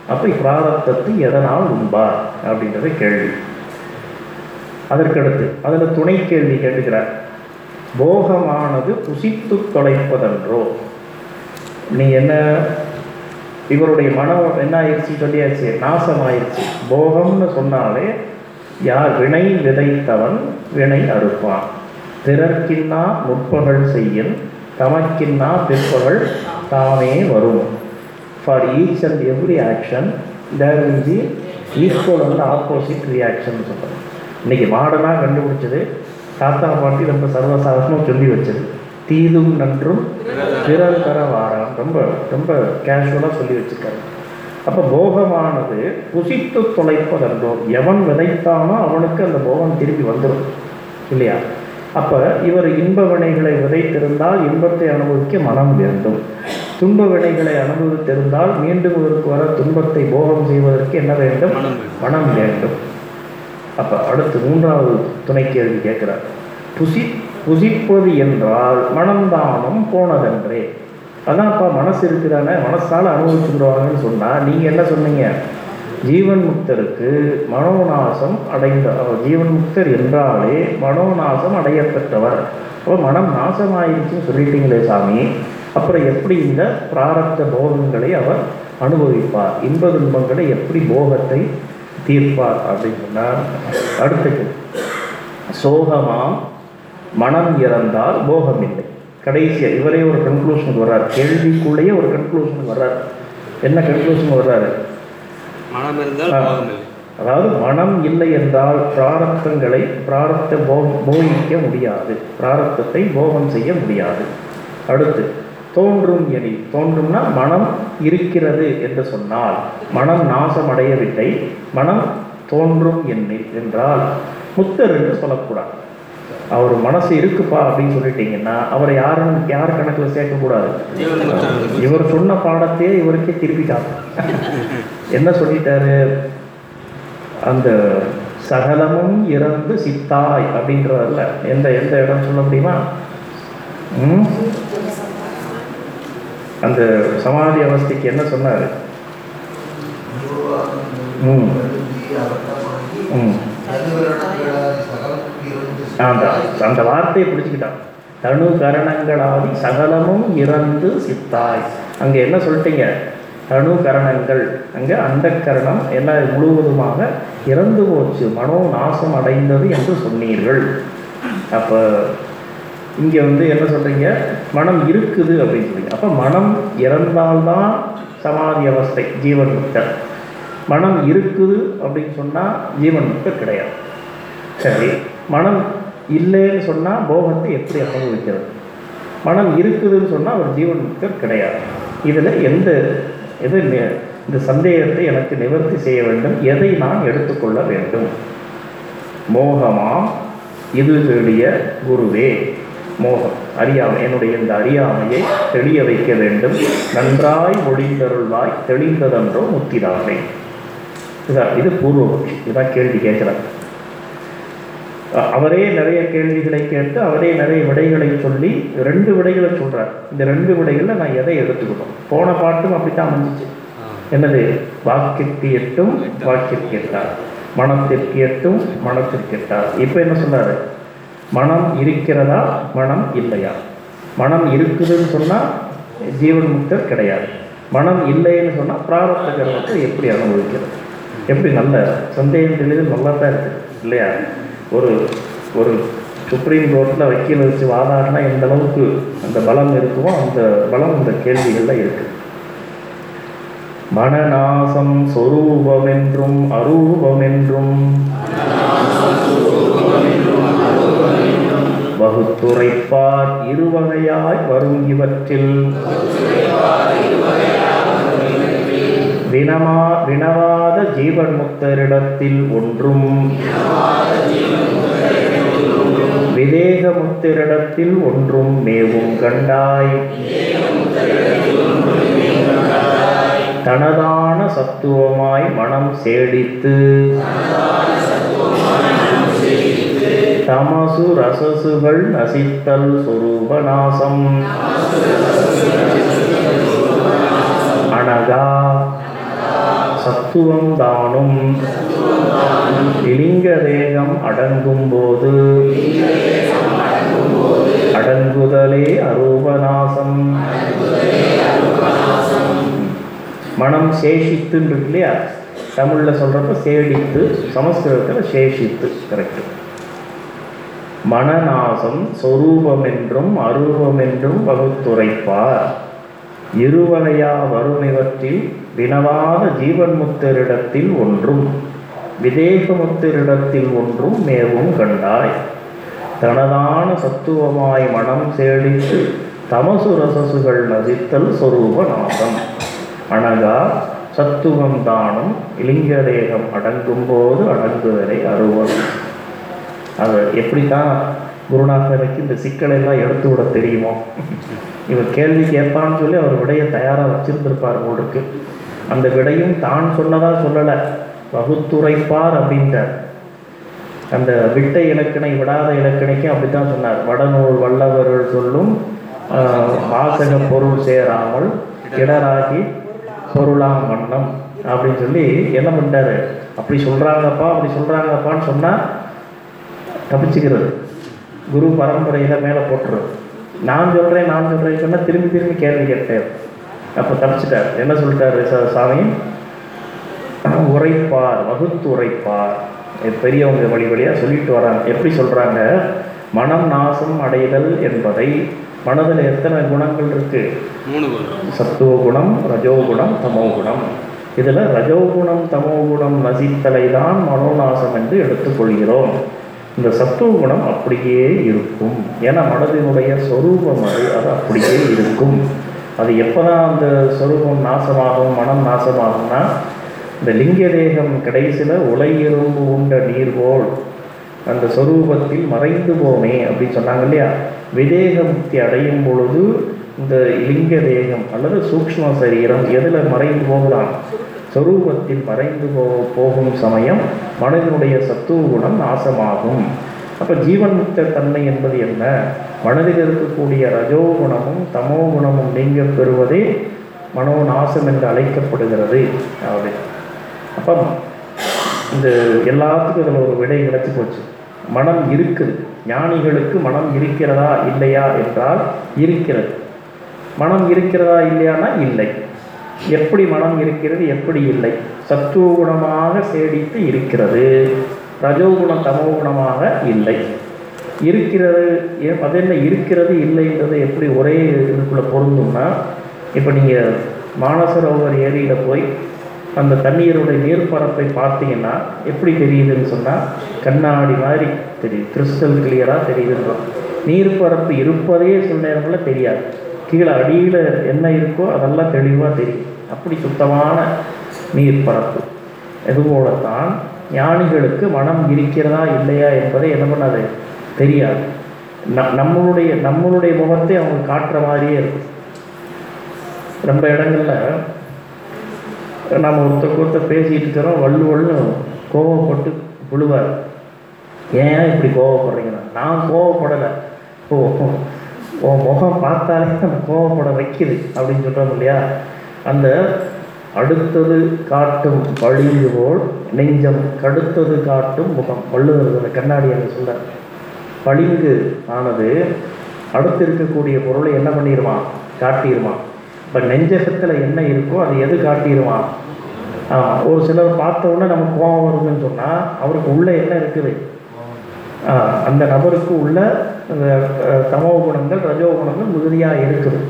அப்போ பிராரத்தத்தை எதனால் உண்பார்? அப்படின்றது கேள்வி. அதற்கடுத்து அதில் துணை கேள்வி கேட்டுக்கிறார் போகமானது புசித்து தொலைப்பதன்றோ? நீ என்ன? இவருடைய மனம் என்ன ஆயிடுச்சு? சொல்லியாச்சு. நாசமாயிடுச்சு. போகம்னு சொன்னாலே யார் வினை விதைத்தவன் வினை அறுப்பான் பிறர்க்கின்னா முற்பகல் செய்யும் தமக்கின்னா பிற்பகல் தானே வரும். For each and every action there will be equal and opposite reaction சொல்கிறேன் இன்னைக்கு மாடனாக கண்டுபிடிச்சது தாத்தா பாட்டி ரொம்ப சர்வசாதாரணமாக சொல்லி வச்சது. தீதும் நன்றும் பிறர் தர வாரம். ரொம்ப ரொம்ப கேஷுவலாக சொல்லி வச்சுருக்காரு. அப்போ போகமானது புசித்து தொலைப்பதன்றோ எவன் விதைத்தானோ அவனுக்கு அந்த போகம் திரும்பி வந்துடும் இல்லையா? அப்போ இவர் இன்ப வினைகளை விதைத்திருந்தால் இன்பத்தை அனுபவிக்க மனம் வேண்டும். துன்ப வினைகளை அனுபவித்திருந்தால் மீண்டும் இவருக்கு வர துன்பத்தை போகம் செய்வதற்கு என்ன வேண்டும். மனம் வேண்டும். அப்போ அடுத்து மூன்றாவது துணை கேள்வி கேட்கிறார். புசி புசிப்பது என்றால் மனம்தானம் போனதென்றே. அதான்ப்பா மனசு இருக்குதானே? மனசால் அனுபவிச்சுக்கிறவாங்கன்னு சொன்னால் நீங்கள் என்ன சொன்னீங்க? ஜீவன் முக்தருக்கு மனோநாசம் அடைந்த ஜீவன் முக்தர் என்றாலே மனோநாசம் அடையப்பட்டவர் அப்போ மனம் நாசமாயிருச்சுன்னு சொல்லிட்டீங்களே சாமி. அப்புறம் எப்படி இந்த பிராரப்த போகங்களை அவர் அனுபவிப்பார்? இன்ப துன்பங்களை எப்படி போகத்தை தீர்ப்பார் அப்படின்னு சொன்னார். அடுத்தது சோகமாம் மனம் இறந்தால் போகம் இல்லை கடைசியா இவரே ஒரு கன்க்ளூஷனுக்கு வர்றார். கேள்விக்குள்ளேயே ஒரு கன்க்ளூஷனுக்கு வர்றார். என்ன கன்க்ளூஷன் வர்றாரு? மனம் இருந்தால் அதாவது மனம் இல்லை என்றால் பிராரப்தங்களை பிராரப்த போ போகிக்க முடியாது. பிராரப்தத்தை போகம் செய்ய முடியாது. அடுத்து தோன்றும் எனி தோன்றும்னா மனம் இருக்கிறது என்று சொன்னால் மனம் நாசமடையவில்லை. மனம் தோன்றும் எண்ணில் என்றால் முத்தர் என்று சொல்லக்கூடாது. அவர் மனசு இருக்குப்பா அப்படின்னு சொல்லிட்டீங்கன்னா அவரை யாரும் யார் கணக்கில் சேர்க்கக்கூடாது இவர் சொன்ன பாடத்தையே இவருக்கே திருப்பிட்டார் என்ன சொல்லிட்டாரு? அந்த சகலமும் இறந்து சித்தாய் அப்படின்றதுல எந்த எந்த இடம் சொல்ல முடியுமா? அந்த சமாதி அவஸ்தைக்கு என்ன சொன்னார்? ம். ம். அந்த அந்த வார்த்தையை பிடிச்சிக்கிட்டான். தனு கரணங்களாதி சகலமும் இறந்து சித்தாய். அங்கே என்ன சொல்லிட்டீங்க? தனு கரணங்கள் அங்கே அந்த கரணம் எல்லாம் முழுவதுமாக இறந்து போச்சு. மனோ நாசம் அடைந்தது என்று சொன்னீர்கள். அப்போ இங்கே வந்து என்ன சொல்கிறீங்க மனம் இருக்குது அப்படின்னு சொல்லி. அப்போ மனம் இறந்தால்தான் சமாதி அவஸ்தை ஜீவன் முக்தர். மனம் இருக்குது அப்படின்னு சொன்னால் ஜீவன் முக்தர் கிடையாது. சரி மனம் இல்லைன்னு சொன்னால் போகத்தை எப்படி அனுபவிக்கிறது? மனம் இருக்குதுன்னு சொன்னால் ஒரு ஜீவன் முக்தர் கிடையாது. இதில் எந்த எது இந்த சந்தேகத்தை எனக்கு நிவர்த்தி செய்ய வேண்டும்? எதை நான் எடுத்துக்கொள்ள வேண்டும்? மோகமாம் இது தேடிய குருவே. மோகம் அறியாமை என்னுடைய இந்த அறியாமையை தெளிய வைக்க வேண்டும். நன்றாய் மொழிந்தருள்வாய் தெளிந்ததென்றோ முத்திதாமை இதான் இது பூர்வபக்ஷி இதான் கேள்வி கேட்குறாங்க அவரே நிறைய கேள்விகளை கேட்டு அவரே நிறைய விடைகளை சொல்லி ரெண்டு விடைகளை சொல்றார். இந்த ரெண்டு விடைகளில் நான் எதை எடுத்துக்கணும் போன பாட்டும் அப்படித்தான் அமைஞ்சிச்சு. என்னது? வாக்கிற்கு எட்டும் வாக்கிற்கு எட்டார். மனத்திற்கு எட்டும் மனத்திற்கு எட்டார். இப்போ என்ன சொல்றாரு மனம் இருக்கிறதா மனம் இல்லையா? மனம் இருக்குதுன்னு சொன்னால் ஜீவன் முக்தர் கிடையாது. மனம் இல்லைன்னு சொன்னால் பிராரப்த கர்மத்தை எப்படி அனுபவிக்கிறது? எப்படி நல்ல சந்தேகம் தெளிவு நல்லா தான் இருக்குது இல்லையா? ஒரு ஒரு சுப்ரீம் கோர்ட்டில் வக்கீல் வச்சு வாதாடினா எந்த அளவுக்கு அந்த பலம் இருக்குமோ அந்த பலம் இந்த கேள்விகளில் இருக்குது மனநாசம் சொரூபமென்றும் அரூபமென்றும் வகுத்துரைப்பார் இருவகையாய் வரும் இவற்றில் வினமா வினவாத ஜீவன் முத்தரிடத்தில் ஒன்றும். விதேக முத்திரிடத்தில் ஒன்றும் மேவும் கண்டாய். தனதான சத்துவமாய் மனம் சேடித்து. தமசு ரசசுகள் நசித்தல் சுரூபநாசம். அனகா சத்துவம் தானும் இலிங்க தேகம் அடங்கும் போது அடங்குதலே அரூபநாசம் மனம் சேஷித்துன்னு இருக்கு இல்லையா தமிழில் சொல்கிறப்ப சேடித்து சமஸ்கிருதத்தில் சேஷித்து கரெக்டு மனநாசம் சொரூபம் என்றும் அரூபம் என்றும் வகுத்துரைப்பார். இருவகையா வரும் இவற்றில் வினவாத ஜீவன் முத்தரிடத்தில் ஒன்றும் விதேக முத்தரிடத்தில் ஒன்றும் மேவும் கண்டாய். தனதான சத்துவமாய் மனம் சேடித்து தமசு ரசசுகள் நசித்தல் சொரூப நாசம் அனகா சத்துவம் தானும் இலிங்க தேகம் அடங்கும் போது அடங்குவதை அருவம் அது எப்படி தான் குருநாதனுக்கு இந்த சிக்கலை எல்லாம் எடுத்து விட தெரியுமோ? இவர் கேள்வி கேட்பான்னு சொல்லி அவர் விடையை தயாராக வச்சிருந்திருப்பார் போலுக்கு அந்த விடையும் தான் சொன்னதா சொல்லலை. வகுத்துரைப்பார் அப்படின்றார். அந்த விட்ட இலக்கணை விடாத இலக்கணைக்கும் அப்படித்தான் சொன்னார். வடநூல் வல்லவர்கள் சொல்லும் வாசக பொருள் சேராமல் இடராகி பொருளாம் வண்ணம் அப்படின்னு சொல்லி என்ன பண்ணிட்டாரு அப்படி சொல்றாங்கப்பா அப்படி சொல்றாங்கப்பான்னு சொன்னா தப்பிச்சுக்கிறது. குரு பரம்பரையில் மேலே போட்டுரும் நான் சொல்கிறேன் நான் சொல்கிறேன் சொன்னால் திரும்பி திரும்பி கேள்வி கேட்டேன் அப்போ தப்பிச்சிட்டார். என்ன சொல்லிட்டாரு சாமி? உரைப்பார் வகுத்து உரைப்பார் இது பெரியவங்க வழி வழியாக சொல்லிட்டு வராங்க. எப்படி சொல்கிறாங்க மனம் நாசம் அடைதல் என்பதை மனதில் எத்தனை குணங்கள் இருக்கு? மூணு குணம். சத்துவ குணம் ரஜோகுணம் தமோகுணம். இதில் ரஜோகுணம் தமோகுணம் நசித்தலை தான் மனோநாசம் என்று எடுத்துக்கொள்கிறோம். இந்த சத்துவ குணம் அப்படியே இருக்கும். ஏன்னா மனதினுடைய சொரூபம் அது அது அப்படியே இருக்கும். அது எப்போ தான் அந்த சொரூபம் நாசமாகும் மனம் நாசமாகும்னா இந்த லிங்க தேகம் கடைசியில் உலையிரும்பு உண்ட நீர் போல் அந்த சொரூபத்தில் மறைந்து போமே அப்படின்னு சொன்னாங்க இல்லையா? விதேக முக்தி அடையும் பொழுது இந்த லிங்க தேகம் அல்லது சூக்ஷ்ம சரீரம் எதில் மறைந்து போகலாம்? சொரூபத்தில் மறைந்து போ போகும் சமயம் மனதினுடைய சத்துவ குணம் நாசமாகும். அப்போ ஜீவன் முக்த தன்மை என்பது என்ன? மனதில் இருக்கக்கூடிய ரஜோகுணமும் தமோ குணமும் நீங்க பெறுவதே மனோ நாசம் என்று அழைக்கப்படுகிறது. அப்படி. அப்போ இந்த எல்லாத்துக்கும் இதில் ஒரு விடை கிடைச்சி போச்சு. மனம் இருக்குது. ஞானிகளுக்கு மனம் இருக்கிறதா இல்லையா என்றால் இருக்கிறது. மனம் இருக்கிறதா இல்லையானா இல்லை. எப்படி மனம் இருக்கிறது எப்படி இல்லை? சத்துவகுணமாக சேடித்து இருக்கிறது. ரஜோகுணம் தமோகுணமாக இல்லை. இருக்கிறது ஏ- அது என்ன இருக்கிறது இல்லைன்றது எப்படி ஒரே இதுக்குள்ளே பொருந்தும்னா இப்போ நீங்கள் மானசரோவர் ஏரியில் போய் அந்த தண்ணீருடைய நீர்ப்பரப்பை பார்த்தீங்கன்னா எப்படி தெரியுதுன்னு சொன்னால் கண்ணாடி மாதிரி தெரியுது கிறிஸ்டல் கிளியராக தெரியுதுன்றோம் நீர்ப்பரப்பு இருப்பதே சில நேரங்களில் தெரியாது. கீழே அடியில் என்ன இருக்கோ அதெல்லாம் தெளிவாக தெரியும். அப்படி சுத்தமான நீர்ப்பரப்பு இதுபோலத்தான் ஞானிகளுக்கு மனம் இருக்கிறதா இல்லையா என்பதை என்ன பண்ணாது? தெரியாது. ந- நம்மளுடைய நம்மளுடைய முகத்தை அவங்க காட்டுற மாதிரியே இருக்கும். ரொம்ப இடங்களில் நம்ம ஒருத்தருக்கு ஒருத்தர் பேசிகிட்டு இருக்கிறோம் வள்ளு வள்ளு கோவப்பட்டு விழுவார். ஏன் இப்படி கோவப்படுறீங்கன்னா? நான் கோவப்படலை. ஓ உன் முகம் பார்த்தாலே நம்ம கோவப்பட வைக்குது அப்படின்னு சொல்கிறோம் இல்லையா? அந்த அடுத்தது காட்டும் பழிந்து போல் நெஞ்சம் கடுத்தது காட்டும் முகம். வள்ளுவர் அந்த கண்ணாடி என்று சொல்ல பளிங்கு ஆனது அடுத்து இருக்கக்கூடிய பொருளை என்ன பண்ணிடுவான் காட்டிடுவான் இப்போ நெஞ்சகத்தில் என்ன இருக்கோ அது எது காட்டிடுவான் ஆமாம் ஒரு சிலர் பார்த்த உடனே நமக்கு கோபம் வருதுன்னு சொன்னால் அவருக்கு உள்ள என்ன இருக்குது? அந்த நபருக்கு உள்ள அந்த தமோ குணங்கள் ரஜோ குணங்கள் மிகுதியாக இருக்குது.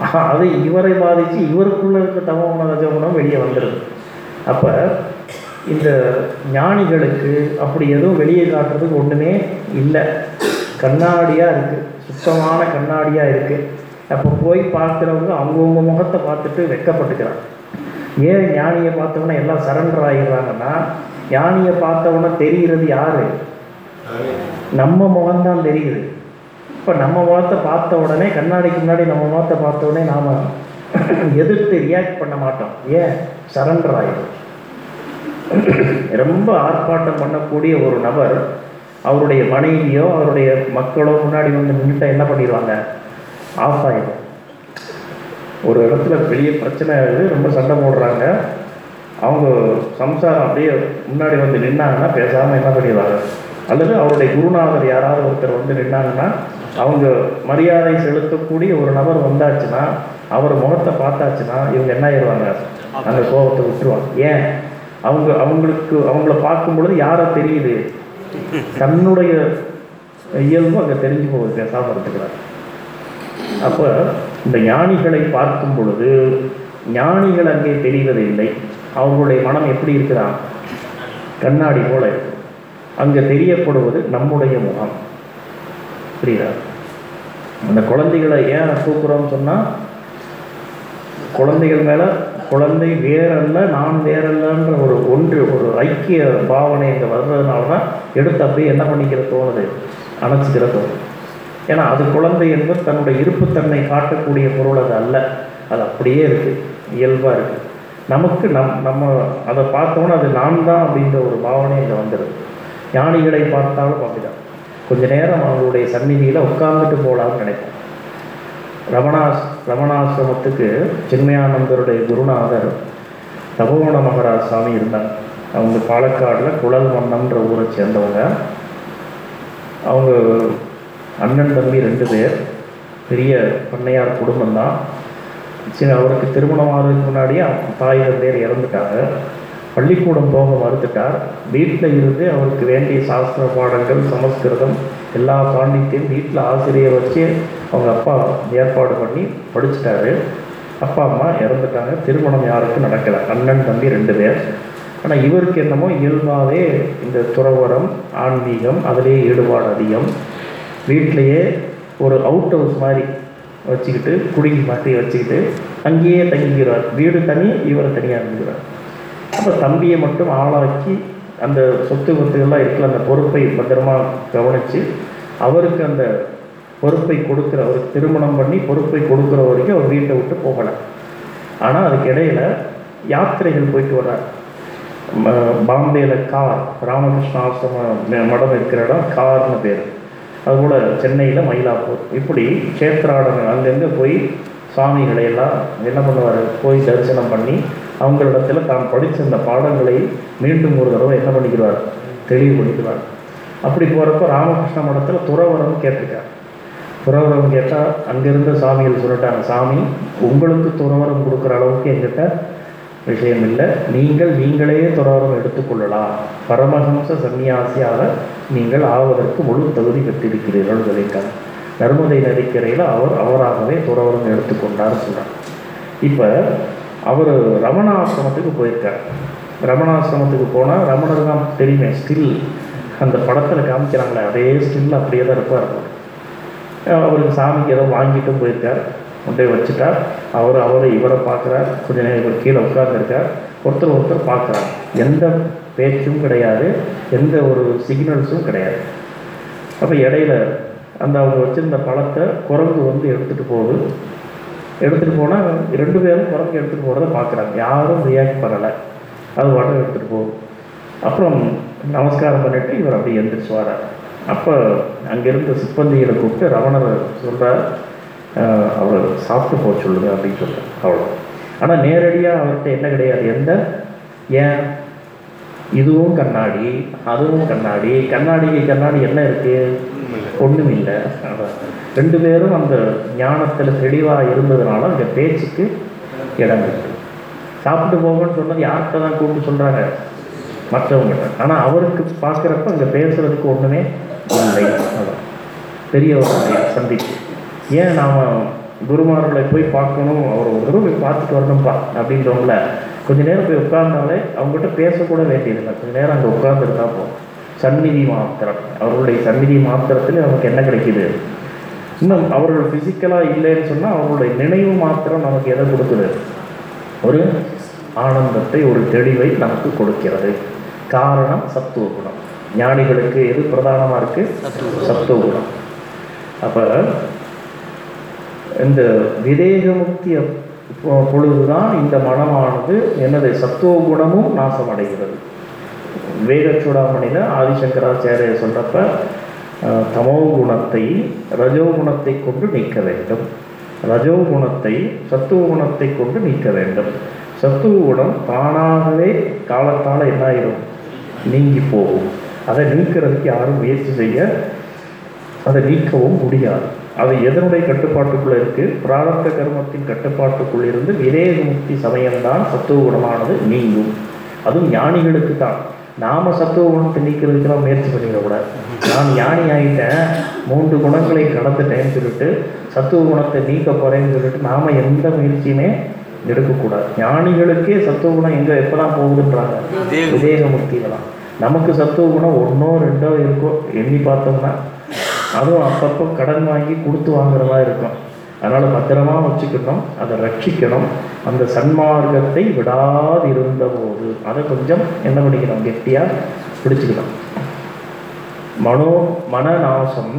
அது இவரை பாதித்து இவருக்குள்ள இருக்க தமோகுண குணம் வெளியே வந்துடுது அப்போ இந்த ஞானிகளுக்கு அப்படி எதுவும் வெளியே காட்டுறதுக்கு ஒன்றுமே இல்லை. கண்ணாடியாக இருக்குது சுத்தமான கண்ணாடியாக இருக்குது அப்போ போய் பார்க்குறவங்க அவங்கவுங்க முகத்தை பார்த்துட்டு வெட்கப்பட்டுக்கிறாங்க. ஏன் ஞானியை பார்த்தவொன்னே எல்லாம் சரண்டர் ஆகிடுறாங்கன்னா ஞானியை பார்த்தவொன்னே தெரிகிறது யார்? நம்ம முகம்தான் தெரியுது. இப்போ நம்ம முகத்தை பார்த்த உடனே கண்ணாடிக்கு முன்னாடி நம்ம முகத்தை பார்த்த உடனே நாம் எதிர்த்து ரியாக்ட் பண்ண மாட்டோம். ஏன்? சரண்டர் ஆகிடும் ரொம்ப ஆர்ப்பாட்டம் பண்ணக்கூடிய ஒரு நபர் அவருடைய மனைவியோ அவருடைய மக்களோ முன்னாடி வந்து நின்றுட்டா என்ன பண்ணிடுவாங்க? ஆஃப் ஆகிடும் ஒரு இடத்துல பெரிய பிரச்சனை ஆகுது ரொம்ப சண்டை போடுறாங்க. அவங்க சம்சாரம் அப்படியே முன்னாடி வந்து நின்னாங்கன்னா பேசாமல் என்ன பண்ணிடுவாங்க? அல்லது அவருடைய குருநாதர் யாராவது ஒருத்தர் வந்து நின்னாங்கன்னா அவங்க மரியாதை செலுத்தக்கூடிய ஒரு நபர் வந்தாச்சுன்னா அவர் முகத்தை பார்த்தாச்சுன்னா இவங்க என்ன ஆயிடுவாங்க? அந்த கோபத்தை விட்டுருவாங்க. ஏன்? அவங்க அவங்களுக்கு அவங்கள பார்க்கும் பொழுது யாரை தெரியுது. தன்னுடைய இயல்பு அங்கே தெரிஞ்சு போகுது பேசாமல் அப்போ இந்த ஞானிகளை பார்க்கும் பொழுது ஞானிகள் அங்கே தெரிவதில்லை. அவங்களுடைய மனம் எப்படி இருக்கிறான் கண்ணாடி போல அங்கே தெரியப்படுவது நம்முடைய முகம். புரியுதா? அந்த குழந்தைகளை ஏன் தூக்குறோம்னு சொன்னால் குழந்தைகள் மேலே குழந்தை வேறல்ல நான் வேறல்லன்ற ஒரு ஒன்று ஒரு ஐக்கிய பாவனை இங்கே வர்றதுனால தான் எடுத்து அப்படியே என்ன பண்ணிக்கிற தோணுது? அணைச்சிக்கிற தோணுது. ஏன்னா அது குழந்தை என்பது தன்னுடைய இருப்புத்தன்மை காட்டக்கூடிய பொருள் அது அல்ல. அது அப்படியே இருக்குது இயல்பாக இருக்குது நமக்கு நம் நம்ம அதை பார்த்தோன்னா அது நான் தான் அப்படின்ற ஒரு பாவனை இங்கே வந்துடுது ஞானிகளை பார்த்தாலும் அப்படிதான். கொஞ்ச நேரம் அவங்களுடைய சந்நிதியில் உட்கார்ந்துட்டு போகலாம்னு நினைப்போம். ரமணாஸ் ரமணாசிரமத்துக்கு சின்மயானந்தருடைய குருநாதர் தபோவன மகராஜ் சாமி இருந்தாங்க அவங்க பாலக்காடில் குழல் மன்னம்ன்ற ஊரை சேர்ந்தவங்க. அவங்க அண்ணன் தம்பி ரெண்டு பேர். பெரிய பண்ணையார் குடும்பம்தான். சரி அவருக்கு திருமணம் ஆகிறதுக்கு முன்னாடியே தாய் தந்தையர் இறந்துட்டாங்க. பள்ளிக்கூடம் போக மறுத்துட்டார். வீட்டில் இருந்து அவருக்கு வேண்டிய சாஸ்திர பாடங்கள் சமஸ்கிருதம் எல்லா பாண்டித்தையும் வீட்டில் ஆசிரியர் வச்சு அவங்க அப்பா ஏற்பாடு பண்ணி படிச்சிட்டாரு. அப்பா அம்மா இறந்துட்டாங்க. திருமணம் யாருக்கும் நடக்கலை. அண்ணன் தம்பி ரெண்டு பேர். ஆனால் இவருக்கு என்னமோ இயல்பாகவே இந்த துறவரம் ஆன்மீகம் அதிலேயே ஈடுபாடு அதிகம். வீட்டிலையே ஒரு அவுட் ஹவுஸ் மாதிரி வச்சுக்கிட்டு குடிங்கி மாதிரி வச்சுக்கிட்டு அங்கேயே தங்கிக்கிறார். வீடு தனி இவர் தனியாக இருந்துக்கிறார் அப்போ தம்பியை மட்டும் ஆளாக்கி அந்த சொத்து பத்துகள்லாம் இருக்கிற அந்த பொறுப்பை பத்திரமா கவனித்து அவருக்கு அந்த பொறுப்பை கொடுக்குற அவருக்கு திருமணம் பண்ணி பொறுப்பை கொடுக்குற வரைக்கும் அவர் வீட்டை விட்டு போகலை. ஆனால் அதுக்கு இடையில யாத்திரைகள் போயிட்டு வர்றார். பாம்பேயில் கார் ராமகிருஷ்ண ஆசிரம மடம் இருக்கிற இடம் கார்னு பேர். அதுபோல் சென்னையில் மயிலாப்பூர். இப்படி க்ஷேத்ராடனம் அங்கங்கே போய் சாமிகளை எல்லாம் என்ன பண்ணுவார்? போய் தரிசனம் பண்ணி அவங்களிடத்தில் தான் படித்த இந்த பாடங்களை மீண்டும் ஒரு தடவை என்ன பண்ணிக்கிறார்? தெளிவுபடுத்துவார் அப்படி போகிறப்ப ராமகிருஷ்ண மடத்தில் துறவரம் கேட்டிருக்கார். துறவரம் கேட்டால் அங்கிருந்த சாமிகள் சொல்லிட்டாங்க சாமி உங்களுக்கு துறவரம் கொடுக்குற அளவுக்கு எங்கிட்ட விஷயம் இல்லை நீங்கள் நீங்களே துறவரம் எடுத்துக்கொள்ளலாம் பரமஹம்ச சன்னியாசியாக நீங்கள் ஆவதற்கு முழு தகுதி பெற்றிருக்கிறீர்கள் சொல்லிட்டாங்க நர்மதை நதிக்கரையில் அவர் அவராகவே துறவரம் எடுத்துக்கொண்டார் சொன்னார். இப்போ அவர் ரமணாசிரமத்துக்கு போயிருக்கார். ரமணாசிரமத்துக்கு போனால் ரமணர் தான் தெரியுமே ஸ்டில் அந்த படத்தில் காமிக்கிறாங்களே அதே ஸ்டில் அப்படியே தான் இருப்பார். அவருக்கு சாமிக்கு ஏதோ வாங்கிட்டும் போயிருக்கார். கொண்டே வச்சுட்டார். அவர் அவரை இவரை பார்க்குறார். கொஞ்ச நேரம் இவர் கீழே உட்கார்ந்துருக்கார். ஒருத்தர் ஒருத்தர் பார்க்குறார். எந்த பேச்சும் கிடையாது எந்த ஒரு சிக்னல்ஸும் கிடையாது. அப்போ இடையில அந்த அவங்க வச்சுருந்த பழத்தை குரங்கு வந்து எடுத்துகிட்டு போகுது. எடுத்துகிட்டு போனால் ரெண்டு பேரும் குரங்கு எடுத்துகிட்டு போகிறத பார்க்குறாங்க யாரும் ரியாக்ட் பண்ணலை. அது வடம் எடுத்துகிட்டு போகுது அப்புறம் நமஸ்காரம் பண்ணிட்டு இவர் அப்படியே எந்திரிச்சு வரார் அப்போ அங்கிருந்த சிப்பந்திகளை கூப்பிட்டு ரமணர் சொல்கிறார் அவர் சாப்பிட்டு போக சொல்லுங்க அப்படின்னு சொல்கிறார் அவ்வளோ ஆனால் நேரடியாக அவர்கிட்ட என்ன கிடையாது. எந்த? ஏன்? இதுவும் கண்ணாடி அதுவும் கண்ணாடி. கண்ணாடிக்கு கண்ணாடி என்ன இருக்கு? ஒன்றும் இல்லை அதான். ரெண்டு பேரும் அந்த ஞானத்தில் தெளிவாக இருந்ததுனால அந்த பேச்சுக்கு இடம் இருக்கு. சாப்பிட்டு போங்கன்னு சொன்னது யார்கிட்ட தான் கூப்பிட்டு சொல்கிறாங்க மற்றவங்கிட்ட ஆனால் அவருக்கு பார்க்குறப்ப அங்கே பேசுகிறதுக்கு ஒன்றுமே இல்லை. அதான் பெரியவர்களுடைய சந்திப்பு ஏன் நாம் குருமார்களை போய் பார்க்கணும்? அவர் ஒரு தடவை போய் பார்த்துட்டு வரணும்ப்பா அப்படின்றவங்கள கொஞ்ச நேரம் போய் உட்கார்ந்தாலே அவங்ககிட்ட பேசக்கூட வேண்டியதில்லை. கொஞ்ச நேரம் அங்கே உட்கார்ந்துருந்தா போதும். சந்நிதி மாத்திரம். அவர்களுடைய சந்நிதி மாத்திரத்தில் நமக்கு என்ன கிடைக்கிது? இன்னும் அவர்கள் ஃபிசிக்கலாக இல்லைன்னு சொன்னால் அவர்களுடைய நினைவு மாத்திரம் நமக்கு எதை கொடுக்குது? ஒரு ஆனந்தத்தை ஒரு தெளிவை நமக்கு கொடுக்கிறது. காரணம் சத்துவ குணம். ஞானிகளுக்கு எது பிரதானமாக இருக்கு? சத்துவ குணம். அப்போ இந்த விதேகமுக்தி அப்- பொ- பொழுதுதான் இந்த மனமானது என்னது? சத்துவ குணமும் நாசமடைகிறது. வேகச்சூடாமணியில் ஆதிசங்கராச்சாரியர் சொல்றப்ப அஹ், தமோ குணத்தை ரஜோ குணத்தை கொண்டு நீக்க வேண்டும். ரஜோ குணத்தை சத்துவ குணத்தை கொண்டு நீக்க வேண்டும். சத்துவ குணம் தானாகவே காலத்தால் என்ன ஆயிரும் நீங்கி போகும். அதை நீக்கிறதுக்கு யாரும் முயற்சி செய்ய அதை நீக்கவும் முடியாது. அது எதனுடைய கட்டுப்பாட்டுக்குள்ள இருக்கு? பிராரத்த கர்மத்தின் கட்டுப்பாட்டுக்குள் இருந்து விவேக முக்தி சமயம்தான் சத்துவ குணமானது நீங்கும். அதுவும் ஞானிகளுக்கு தான் நாம சத்துவ குணத்தை நீக்கிறதுக்கெல்லாம் முயற்சி பண்ணிடக்கூடாது. நான் ஞானி ஆகிட்டேன் மூன்று குணங்களை கடந்துட்டேன்னு சொல்லிட்டு சத்துவ குணத்தை நீக்க போறேன்னு சொல்லிட்டு நாம எந்த முயற்சியுமே எடுக்கக்கூடாது. ஞானிகளுக்கே சத்துவ குணம் எங்க எப்பதான் போகுதுன்றாங்க? விவேக- விவேக முக்திகளாம் நமக்கு சத்துவ குணம் ஒன்றோ ரெண்டோ இருக்கோ எண்ணி பார்த்தோம்னா அதுவும் அப்பப்போ கடன் வாங்கி கொடுத்து வாங்குறதா இருக்கும். அதனால் பத்திரமா வச்சுக்கணும் அதை ரட்சிக்கணும். அந்த சன்மார்க்கத்தை விடாது இருந்தபோது அதை கொஞ்சம் என்ன பண்ணிக்கணும்? கெட்டியாக பிடிச்சுக்கணும். மனோ மனநாசம்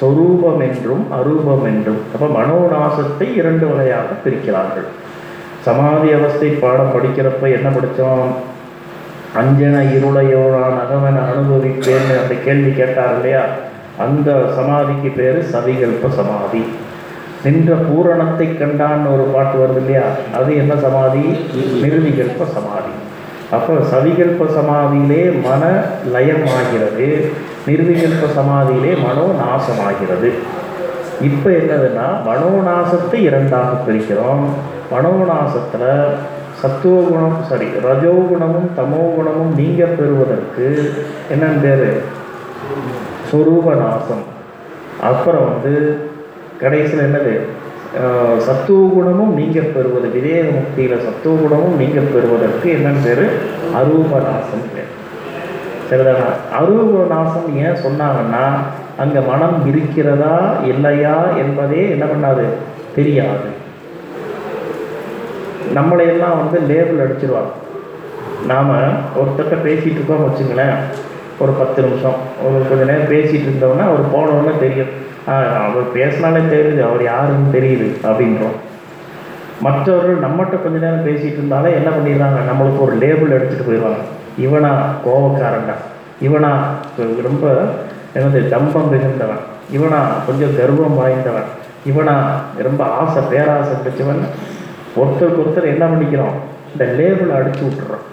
சொரூபம் என்றும் அரூபம் என்றும் அப்போ மனோநாசத்தை இரண்டு வகையாக பிரிக்கிறார்கள். சமாதி அவஸ்தை பாடம் படிக்கிறப்ப என்ன படித்தோம் அஞ்சன இருளையோ நான் அகவன் அனுபவிப்பேன் அந்த கேள்வி கேட்டார் இல்லையா? அந்த சமாதிக்கு பேர் சவிகல்ப சமாதி. நின்ற பூரணத்தை கண்டான்னு ஒரு பாட்டு வருது இல்லையா? அது என்ன சமாதி? நிர்விகல்ப சமாதி. அப்போ சவிகல்ப சமாதியிலே மன லயம் ஆகிறது நிர்விகல்ப சமாதியிலே மனோ நாசமாகிறது இப்போ என்னதுன்னா மனோநாசத்தை இரண்டாக பிரிக்கிறோம். மனோநாசத்தில் சத்துவகுணம் சாரி ரஜோகுணமும் தமோகுணமும் நீங்க பெறுவதற்கு என்னன்னு பேர்? சொரூப நாசம் அப்புறம் வந்து கடைசியில் என்னது? சத்துவகுணமும் சத்துவ குணமும் நீங்க பெறுவது விதேக முக்தியில் சத்துவகுணமும் நீங்க பெறுவதற்கு என்னன்னு பேர்? அரூப நாசம் பேர். சரிதானா அரூப நாசம் ஏன் சொன்னாங்கன்னா அங்கே மனம் இருக்கிறதா இல்லையா என்பதே என்ன பண்ணாது? தெரியாது. நம்மளையெல்லாம் வந்து லேபிள் அடிச்சிருவாங்க. நாம் ஒருத்தர்கிட்ட பேசிகிட்டு இருக்கோம் வச்சுங்களேன் ஒரு பத்து நிமிஷம் ஒரு கொஞ்ச நேரம் பேசிகிட்டு இருந்தோம்னா அவர் போனோன்னே தெரியும். அவர் பேசினாலே தெரியுது அவர் யாருன்னு தெரியுது அப்படின்றோம். மற்றவர்கள் நம்மகிட்ட கொஞ்ச நேரம் பேசிகிட்டு இருந்தாலே என்ன பண்ணிடுறாங்க? நம்மளுக்கு ஒரு லேபிள் எடுத்துகிட்டு போயிடுவாங்க. இவனா கோபக்காரன்டா. இவனா ரொம்ப எனது தம்பம் மிகுந்தவன். இவனா கொஞ்சம் கர்வம் வாய்ந்தவன். இவனா ரொம்ப ஆசை பேராசை பிடிச்சவன் ஒருத்தருக்கு ஒருத்தர் என்ன பண்ணிக்கிறோம் இந்த லேபிளை அடிச்சு விட்டுறோம்.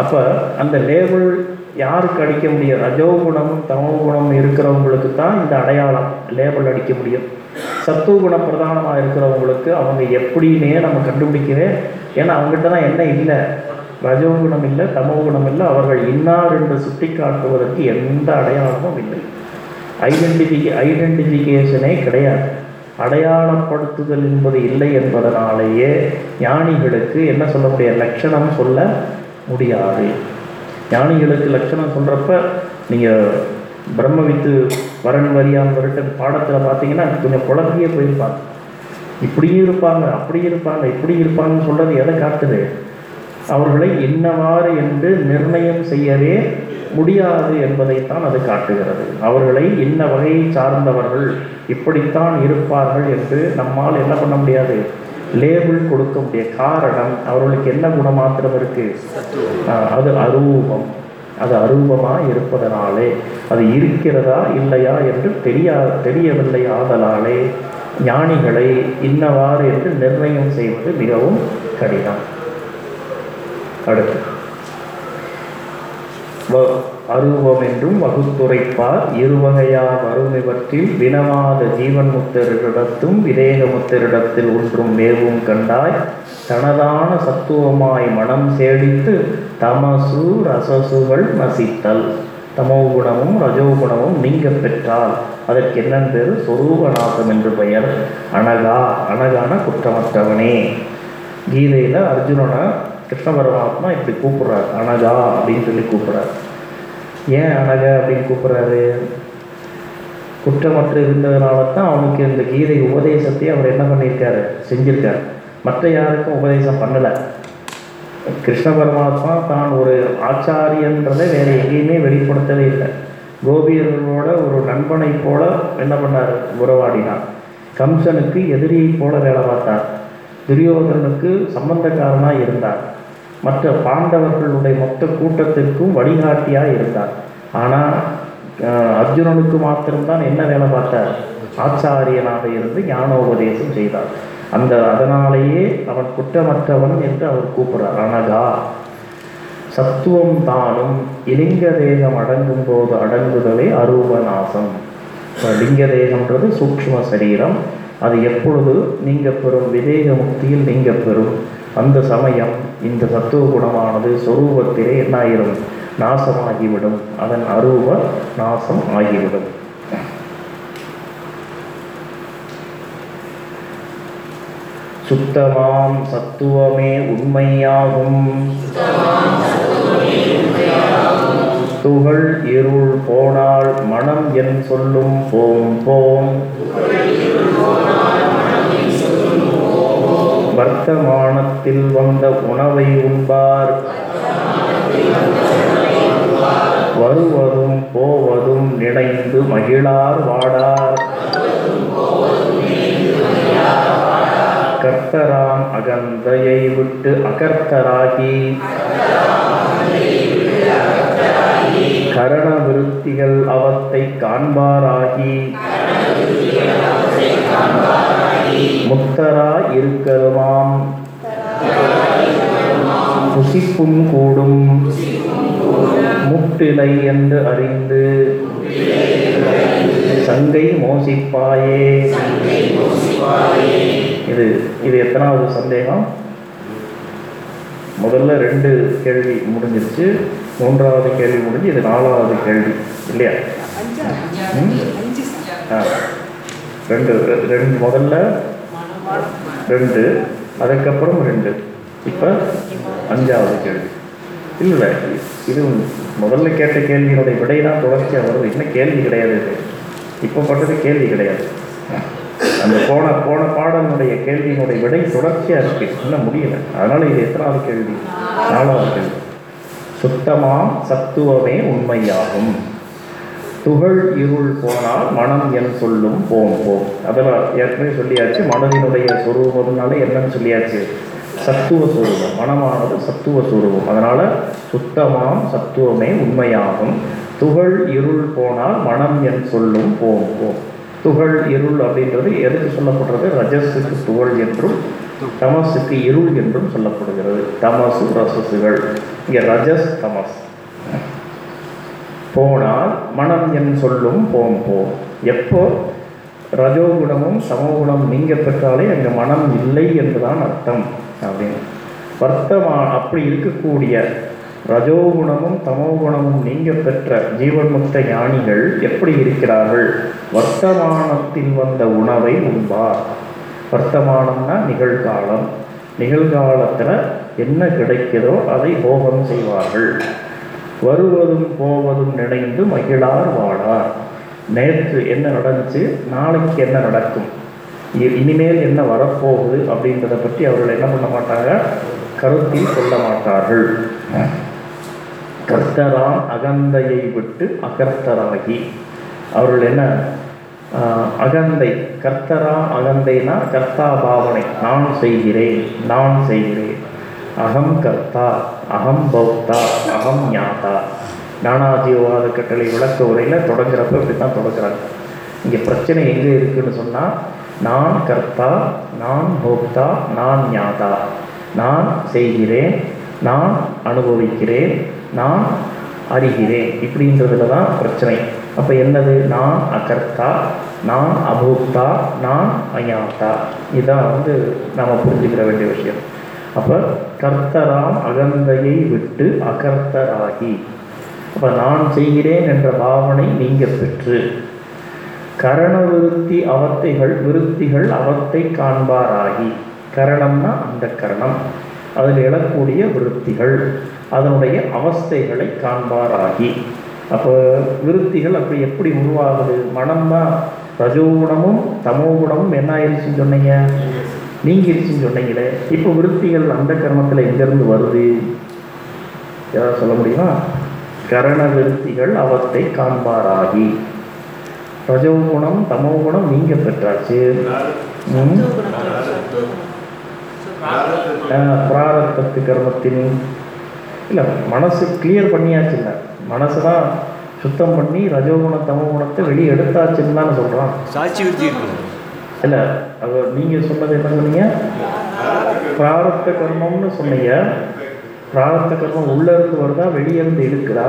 அப்போ அந்த லேபிள் யாருக்கு அடிக்க முடியும்? ரஜோகுணம் தமோகுணம் இருக்கிறவங்களுக்கு தான் இந்த அடையாளம் லேபிள் அடிக்க முடியும். சத்துவகுண பிரதானமாக இருக்கிறவங்களுக்கு அவங்க எப்படின்னே நம்ம கண்டுபிடிக்கவே ஏன்னா அவங்ககிட்ட தான் என்ன இல்லை? ரஜோகுணம் இல்லை தமோகுணம் இல்லை அவர்கள் இன்னார் என்று சுட்டி காட்டுவதற்கு எந்த அடையாளமும் இல்லை. ஐடென்டிஃபிகே ஐடென்டிஃபிகேஷனே கிடையாது. அடையாளப்படுத்துதல் என்பது இல்லை என்பதனாலேயே ஞானிகளுக்கு என்ன சொல்ல முடியாது? லட்சணம் சொல்ல முடியாது. ஞானிகளுக்கு லட்சணம் சொல்கிறப்ப நீங்கள் பிரம்மவித்து வரன் வரியான் வரட்டு பாடத்தில் பார்த்தீங்கன்னா கொஞ்சம் குழந்தையே போயிருப்பாங்க. இப்படியும் இருப்பாங்க அப்படியும் இருப்பாங்க இப்படி இருப்பாங்கன்னு சொல்கிறது எதை காட்டுது? அவர்களை இன்னவாறு என்று நிர்ணயம் செய்யவே முடியாது என்பதைத்தான் அது காட்டுகிறது. அவர்களை இன்ன வகையை சார்ந்தவர்கள் இப்படித்தான் இருப்பார்கள் என்று நம்மால் என்ன பண்ண முடியாது? லேபிள் கொடுக்க முடிய காரணம் அவர்களுக்கு என்ன குணமாத்திரம் இருக்கு? அது அரூபம். அது அரூபமாக இருப்பதனாலே அது இருக்கிறதா இல்லையா என்று தெரியா தெரியவில்லை ஆதலாலே ஞானிகளை இன்னவாறு என்று நிர்ணயம் செய்வது மிகவும் கடினம். அடுத்து. வ- என்றும் வகுத்துரைப்பார். இருவகையா வரும் இவற்றில் வினவாத ஜீவன் முத்தரிடத்தும் விதேக முத்தரிடத்தில் ஒன்றும் மேவும் கண்டாய். தனதான சத்துவமாய் மனம் சேடித்து தமசு ரசசுகள் நசித்தல். தமோ குணமும் ரஜோ குணமும் நீங்க பெற்றால். அதற்கு என்னன்னு பேர்? சொரூபநாசம் என்று பெயர். அனகா அனகான குற்றமற்றவனே. கீதையில் அர்ஜுனனை கிருஷ்ண பரமாத்மா இப்படி கூப்பிடுறாரு. அனகா அப்படின்னு சொல்லி கூப்பிடுறாரு. ஏன் அனக அப்படின்னு கூப்பிடுறாரு? குற்றமற்று இருந்ததுனால தான் அவனுக்கு இந்த கீதை உபதேசத்தை அவர் என்ன பண்ணியிருக்காரு? செஞ்சிருக்காரு. மற்ற யாருக்கும் உபதேசம் பண்ணலை. கிருஷ்ண பரமாத்மா தான் ஒரு ஆச்சாரியன்றதை வேறு எங்கேயுமே வெளிப்படுத்தவே இல்லை. கோபியர்களோட ஒரு நண்பனை போல என்ன பண்ணார்? உறவாடினார். கம்சனுக்கு எதிரியை போல வேலை பார்த்தார். துரியோதனனுக்கு சம்பந்தக்காரனாக இருந்தார். மற்ற பாண்டவர்களுடைய மொத்த கூட்டத்திற்கும் வழிகாட்டியாக இருந்தார். ஆனால் அர்ஜுனனுக்கு மாத்திரம்தான் என்ன வேலை பார்த்தார்? ஆச்சாரியனாக இருந்து ஞானோபதேசம் செய்தார். அந்த அதனாலேயே அவன் குற்றமற்றவன் என்று அவர் கூப்பிடுறார். அனகா சத்துவம் தானும் இலிங்க தேகம் அடங்கும் போது அடங்குதலே அரூபநாசம் லிங்க தேகம்ன்றது சூக்ஷ்ம சரீரம். அது எப்பொழுது நீங்க பெறும் விதேக முக்தியில் நீங்க பெறும். அந்த சமயம் இந்த சத்துவ குணமானது சொரூபத்திலே என்னாயிரும்? நாசமாகிவிடும். அதன் அரூப நாசம் ஆகிவிடும். சுத்தமாம் சத்துவமே உண்மையாகும். துகள் இருள் போனால் மனம் என் சொல்லும் போம் போம். வர்த்தமானத்தில் வந்த உணவை உண்பார். வருவதும் போவதும் நினைந்து மகிழார் வாடார். கர்த்தராம் அகந்தையை விட்டு அகர்த்தராகி. கரண விருத்திகள் அவத்தை காண்பாராகி. முத்தரா இருக்கருமாம் புசிப்பும் கூடும். முட்டிலை என்று அறிந்து சங்கை மோசிப்பாயே. இது இது எத்தனாவது சந்தேகம்? முதல்ல ரெண்டு கேள்வி முடிஞ்சிருச்சு. மூன்றாவது கேள்வி முடிஞ்சு இது நாலாவது கேள்வி இல்லையா? ரெண்டு ரெண்டு முதல்ல ரெண்டு. அதுக்கப்புறம் ரெண்டு. இப்போ அஞ்சாவது கேள்வி. இல்லை இது முதல்ல கேட்ட கேள்வியினுடைய விடை தான் தொடர்ச்சியாக வருது. இன்னும் கேள்வி கிடையாது இது. இப்போ பட்டது கேள்வி கிடையாது. அந்த போன போன பாடலினுடைய கேள்வியினுடைய விடை தொடர்ச்சியாக இருக்கு. இன்னும் முடியல. அதனால் இது எத்தனாவது கேள்வி? நாலாவது கேள்வி. சுத்தமாக சத்துவமே உண்மையாகும். துகள் இருள் போனால் மனம் என் சொல்லும் போம் போம். அதெல்லாம் ஏற்கனவே சொல்லியாச்சு. மனதினுடைய சொரூபம்னால என்னன்னு சொல்லியாச்சு. சத்துவ சுரூபம். மனமானது சத்துவ சுரூபம். அதனால சுத்தமாம் சத்துவமே உண்மையாகும். துகள் இருள் போனால் மனம் என் சொல்லும் போம் போம். துகள் இருள் அப்படின்றது எதுக்கு சொல்லப்படுறது? ரஜஸுக்கு துகள் என்றும் தமசுக்கு இருள் என்றும் சொல்லப்படுகிறது. தமசு ரசசுகள். இங்கே ரஜஸ் தமஸ். போனால் மனம் என் சொல்லும் போம் போம் எப்போ? ரஜோகுணமும் சமகுணம் நீங்க பெற்றாலே அங்கே மனம் இல்லை என்றுதான் அர்த்தம் அப்படின்னு. வர்த்தமா அப்படி இருக்கக்கூடிய ரஜோகுணமும் தமோகுணமும் நீங்க பெற்ற ஜீவன்முக்த ஞானிகள் எப்படி இருக்கிறார்கள்? வர்த்தமானத்தில் வந்த உணவை உண்பார். வர்த்தமானம்னா நிகழ்காலம். நிகழ்காலத்தில் என்ன கிடைக்கிறதோ அதை போகம் செய்வார்கள். வருவதும் போவதும் நினைந்து மகிழார் வாழார் நேற்று என்ன நடந்துச்சு? நாளைக்கு என்ன நடக்கும்? இனிமேல் என்ன வரப்போகுது அப்படின்றத பற்றி அவர்கள் என்ன பண்ண மாட்டாங்க? கருத்தில் கொள்ள மாட்டார்கள். கர்த்தராம் அகந்தையை விட்டு அகர்த்தராகி. அவர்கள் என்ன? அகந்தை. கர்த்தரா அகந்தைனா கர்த்தா பாவனை. நான் செய்கிறேன். நான் செய்கிறேன். அகம் கர்த்தா. அகம் பௌத்தா அகம் ஞாதா நானாஜீவாத கட்டளை விளக்க உரையில் தொடங்குறப்ப இப்படி தான் தொடங்குறாங்க. இங்கே பிரச்சனை எங்கே இருக்குன்னு சொன்னால் நான் கர்த்தா நான் போக்தா நான் ஞாதா நான் செய்கிறேன் நான் அனுபவிக்கிறேன் நான் அறிகிறேன். இப்படின்றதுல தான் பிரச்சனை. அப்போ என்னது? நான் அகர்த்தா நான் அபோக்தா நான் அஞாத்தா. இதுதான் வந்து நாம் புரிஞ்சுக்கிற வேண்டிய விஷயம். அப்போ கர்த்தராம் அகந்தையை விட்டு அகர்த்தராகி. அப்போ நான் செய்கிறேன் என்ற பாவனை நீங்க பெற்று கரண விருத்தி அவத்தைகள் விருத்திகள் அவத்தை காண்பாராகி. கரணம்னா அந்த கரணம். அதில் எழக்கூடிய விருத்திகள் அதனுடைய அவஸ்தைகளை காண்பாராகி. அப்போ விருத்திகள் அப்படி எப்படி உருவாகுது? மனம்தான் ரஜோகுணமும் தமோகுணமும் என்ன ஆயிடுச்சுன்னு சொன்னீங்க? நீங்கிருச்சுன்னு சொன்னீங்களே? இப்போ விருத்திகள் அந்த கர்மத்தில் எங்கேருந்து வருது? ஏதாவது சொல்ல முடியுமா? கரண விருத்திகள் அவத்தை காண்பாராகி. ரஜோ குணம் தமோ குணம் நீங்க பெற்றாச்சு பிராரத்தத்து கர்மத்தின் இல்லை மனசு கிளியர் பண்ணியாச்சுல்ல மனசு தான் சுத்தம் பண்ணி தமோ குணத்தை வெளியே எடுத்தாச்சுன்னு தான் சொல்கிறான் சாட்சி விருத்தி இல்லை அது நீங்கள் சொன்னது என்ன சொன்னீங்க? பிராரத்த கர்மம்னு சொன்னீங்க. பிராரத்த கர்மம் உள்ளே இருந்து வருதா வெளியே இருந்து இருக்குதா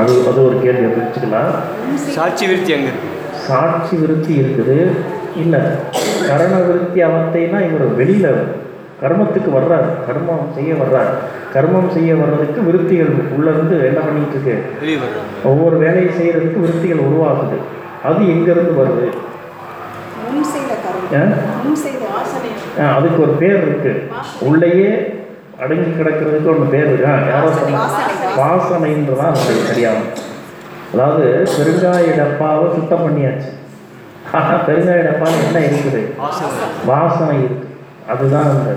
அது அது ஒரு கேள்வி பிரிச்சுக்கலாம் சாட்சி விருத்தி அங்கே சாட்சி விருத்தி இருக்குது. இல்லை கரண விருத்தி அவத்தைனா இவர் வெளியில் கர்மத்துக்கு வர்றார். கர்மம் செய்ய வர்றார். கர்மம் செய்ய வர்றதுக்கு விருத்திகள் உள்ள இருந்து என்ன பண்ணிட்டு இருக்கு? ஒவ்வொரு வேலையை செய்யறதுக்கு விருத்திகள் உருவாகுது. அது எங்கேருந்து வருது? அதுக்கு ஒரு பேர் இருக்கு. உள்ளேயே அடங்கி கிடக்கிறதுக்கு ஒன்று பேர் இருக்கு? யாரோ சொன்னா. வாசனைன்றதான் அது சரியாகும் அதாவது பெருங்காய டப்பாவை சுத்தம் பண்ணியாச்சு. ஆனால் பெருங்காய டப்பாவில் என்ன இருக்குது? வாசனை இருக்கு. அதுதான் அந்த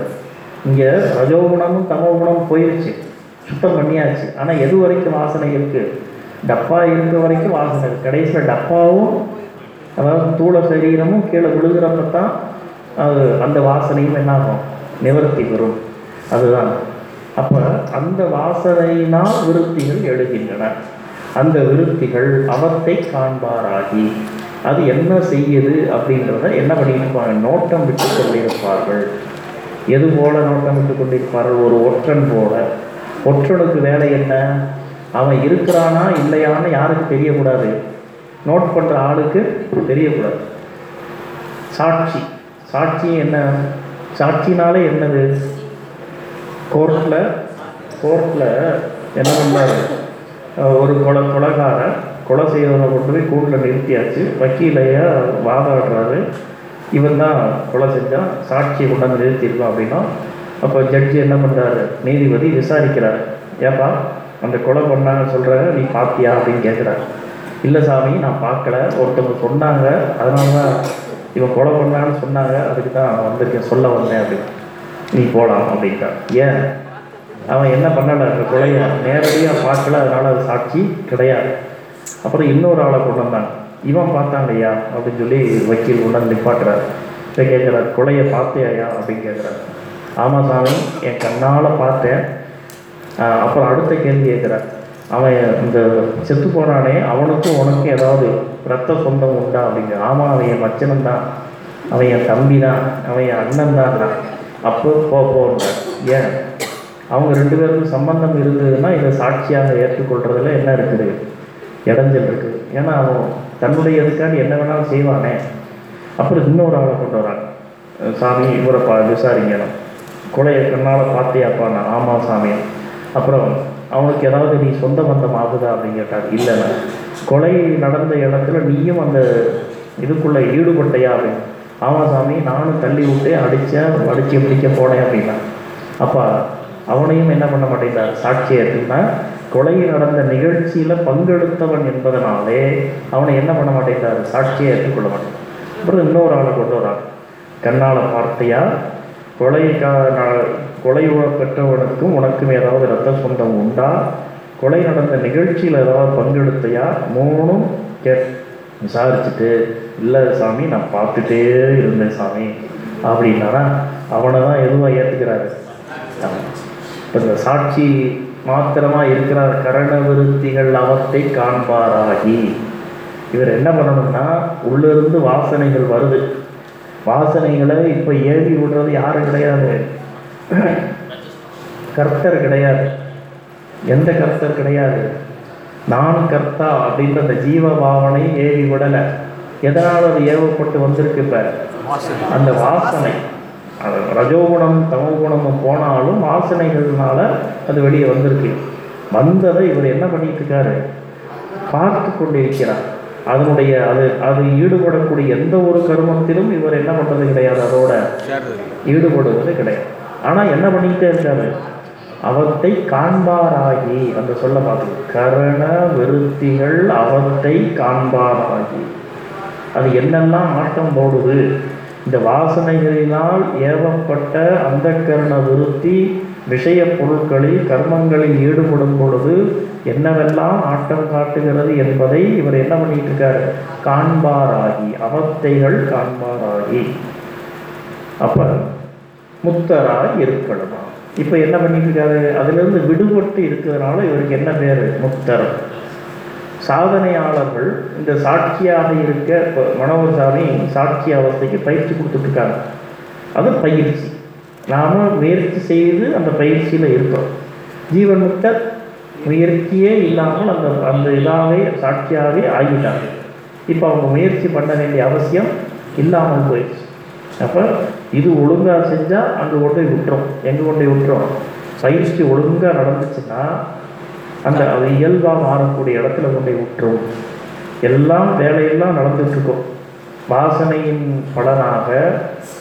இங்கே ரஜோகுணமும் தமோகுணமும் போயிருச்சு. சுத்தம் பண்ணியாச்சு. ஆனால் எது வரைக்கும் வாசனை இருக்கு? டப்பா இருக்கிற வரைக்கும் வாசனை இருக்கு. கடைசியில் டப்பாவும் அதாவது தூள சரீரமும் கீழே விழுகிறப்ப தான் அது அந்த வாசனையும் என்னாகும்? நிவர்த்தி பெறும். அதுதான். அப்போ அந்த வாசனையினால் விருத்திகள் எழுகின்றன. அந்த விருத்திகள் அவத்தை காண்பாராகி அது என்ன செய்யுது அப்படின்றத என்ன பண்ணியிருப்பாங்க நோட்டம் விட்டு கொண்டிருப்பார்கள். எது போல நோட்டம் விட்டு கொண்டிருப்பார்கள்? ஒரு ஒற்றன் போல. ஒற்றனுக்கு வேலை என்ன? அவன் இருக்கிறானா இல்லையான்னு யாருக்கு தெரியக்கூடாது. நோட் பண்ணுற ஆளுக்கு தெரியக்கூடாது. சாட்சி. சாட்சி என்ன? சாட்சினாலே என்னது? கோர்ட்டில் கோர்ட்டில் என்ன பண்ணார் ஒரு கொலை கொலைக்காரன் கொலை செய்கிறவனை கொண்டு போய் கூட்டில் நிறுத்தியாச்சு. வக்கீலையா வாதாடுறாரு. இவன் தான் கொலை செஞ்சான் சாட்சியை கொண்டாந்து நிறுத்தியிருக்கோம் அப்படின்னா அப்போ ஜட்ஜி என்ன பண்ணுறாரு நீதிபதி விசாரிக்கிறாரு. ஏப்பா அந்த கொலை பண்ணாங்கன்னு சொல்கிறாங்க நீ பார்த்தியா அப்படின்னு கேட்குறாரு இல்லை சாமி நான் பார்க்கல. ஒருத்தவங்க சொன்னாங்க. அதனால தான் இவன் கொலை பண்ணான்னு சொன்னாங்க. அதுக்கு தான் நான் வந்திருக்கேன். சொல்ல வந்தேன் அப்படின்னு. நீ போகலாம் அப்படின்ட்டான். ஏன்? அவன் என்ன பண்ணலை? அந்த கொலையை நேரடியாக பார்க்கல. அதனால அது சாட்சி கிடையாது. அப்புறம் இன்னொரு ஆளை கொண்டு வந்தாங்க இவன் பார்த்தான் ஐயா அப்படின்னு சொல்லி வக்கீல் கொண்டு நிப்பாட்டுறாரு. இதை கேட்குறாரு. கொலையை பார்த்தியாயா அப்படின்னு கேட்குறாரு. ஆமாம் சாமி என் கண்ணால் பார்த்தேன். அப்புறம் அடுத்த கேள்வி கேட்குறார். அவன் இந்த செத்து போனானே அவனுக்கும் உனக்கும் ஏதாவது ரத்த சொந்தம் உண்டா அப்படிங்கிற ஆமாம் அவன் என் மச்சனம் தான் அவன் என் தம்பி தான் அவன் என் அண்ணன் தான் அப்போ போ போன்றான் ஏன்? அவங்க ரெண்டு பேருக்கும் சம்பந்தம் இருந்ததுன்னா இதை சாட்சியாக ஏற்றுக்கொள்றதுல என்ன இருக்குது? இடைஞ்சல் இருக்குது. ஏன்னா அவன் தன்னுடைய இதுக்காண்டி என்ன வேணாலும் செய்வானே. அப்புறம் இன்னொரு ஆளை கொண்டு வரான். சாமி இவரை பா விசாரிங்கணும் கொலையை கண்ணால் பார்த்தியாப்பா நான்? ஆமாம் சாமி. அப்புறம் அவனுக்கு ஏதாவது நீ சொந்த பந்தம் ஆகுதா அப்படின்னு கேட்டார். இல்லைண்ணா கொலை நடந்த இடத்துல நீயும் அந்த இதுக்குள்ளே ஈடுபட்டையா அப்படின்னு. ஆமாம் சாமி நானும் தள்ளி விட்டு அடித்தேன் அடித்து பிடிக்க போனேன் அப்படின்னா. அப்பா அவனையும் என்ன பண்ண மாட்டேங்கிறார் சாட்சி அப்படின்னா கொலை நடந்த நிகழ்ச்சியில் பங்கெடுத்தவன் என்பதனாலே அவனை என்ன பண்ண மாட்டேங்கிறார் சாட்சியை ஏற்றுக்கொள்ள மாட்டேன். அப்புறம் இன்னொரு ஆளை கொண்டு வரான். கண்ணால் பார்த்தையா? கொலை கொலை பெற்றவனுக்கும் உனக்கும் ஏதாவது ரத்த சொந்தம் உண்டா? கொலை நடந்த நிகழ்ச்சியில் ஏதாவது பங்கெடுத்தையா? மூணும் கே விசாரிச்சுட்டு இல்லை சாமி நான் பார்த்துட்டே இருந்தேன் சாமி. அப்படின்னாரா அவனை தான் எதுவாக ஏற்றுக்கிறாரு இப்போ இந்த சாட்சி மாத்திரமாக இருக்கிறார் கரண விருத்திகள் அவத்தை காண்பாராகி. இவர் என்ன பண்ணணும்னா உள்ளிருந்து வாசனைகள் வருது. வாசனைகளை இப்போ ஏவி விடுறது யாரும் கிடையாது. கர்த்தர் கிடையாது. எந்த கர்த்தர் கிடையாது. நான் கர்த்தா அப்படின்ற அந்த ஜீவ பாவனை ஏவி விடலை. எதனால் அது ஏவப்பட்டு வந்திருக்கு இப்போ அந்த வாசனை. ரஜோகுணம் தமோகுணமும் போனாலும் வாசனைகள்னால அது வெளியே வந்திருக்கு. வந்ததை இவர் என்ன பண்ணிட்டு இருக்காரு பார்த்து கொண்டிருக்கிறார். அதனுடைய அது அது ஈடுபடக்கூடிய எந்த ஒரு கருமத்திலும் இவர் என்ன பண்ணுறது கிடையாது அதோட. ஈடுபடுவது கிடையாது. ஆனால் என்ன பண்ணிக்கிட்டே இருக்காரு? அவத்தை காண்பாராகி அந்த சொல்ல பார்த்து கரண விருத்திகள் அவத்தை காண்பாராகி. அது என்னெல்லாம் ஆட்டம் போடுது? இந்த வாசனைகளினால் ஏவப்பட்ட அந்த கரண விருத்தி விஷய பொருட்களில் கர்மங்களில் ஈடுபடும் பொழுது என்னவெல்லாம் ஆட்டம் காட்டுகிறது என்பதை இவர் என்ன பண்ணிட்டு இருக்காரு காண்பாராகி அவத்தைகள் காண்பாராகி. அப்ப முத்தராய் இருக்கணுமா. இப்போ என்ன பண்ணிட்டு இருக்காரு அதிலிருந்து விடுபட்டு இருக்கிறதுனால இவருக்கு என்ன பேர்? முத்தர் சாதனையாளர்கள் இந்த சாட்சியாக இருக்க இப்போ மனோஜாமி சாட்சி அவஸ்தைக்கு பயிற்சி கொடுத்துட்ருக்காங்க. அது பயிற்சி. நாம் முயற்சி செய்து அந்த பயிற்சியில் இருக்கிறோம் ஜீவன் முக்தர் முயற்சியே இல்லாமல் அந்த அந்த இதாகவே சாட்சியாகவே ஆகிட்டாங்க. இப்போ அவங்க முயற்சி பண்ண வேண்டிய அவசியம் இல்லாமல் போயிடுச்சு. அப்போ இது ஒழுங்காக செஞ்சால் அங்கே கொண்டு விட்டுரும். எங்கே கொண்டே விட்டுரும்? பயிற்சி ஒழுங்காக நடந்துச்சுன்னா அந்த அது இயல்பாக மாறக்கூடிய இடத்துல கொண்டே விட்டுரும். எல்லாம் வேலையெல்லாம் நடந்துட்டுருக்கும். வாசனையின் பலனாக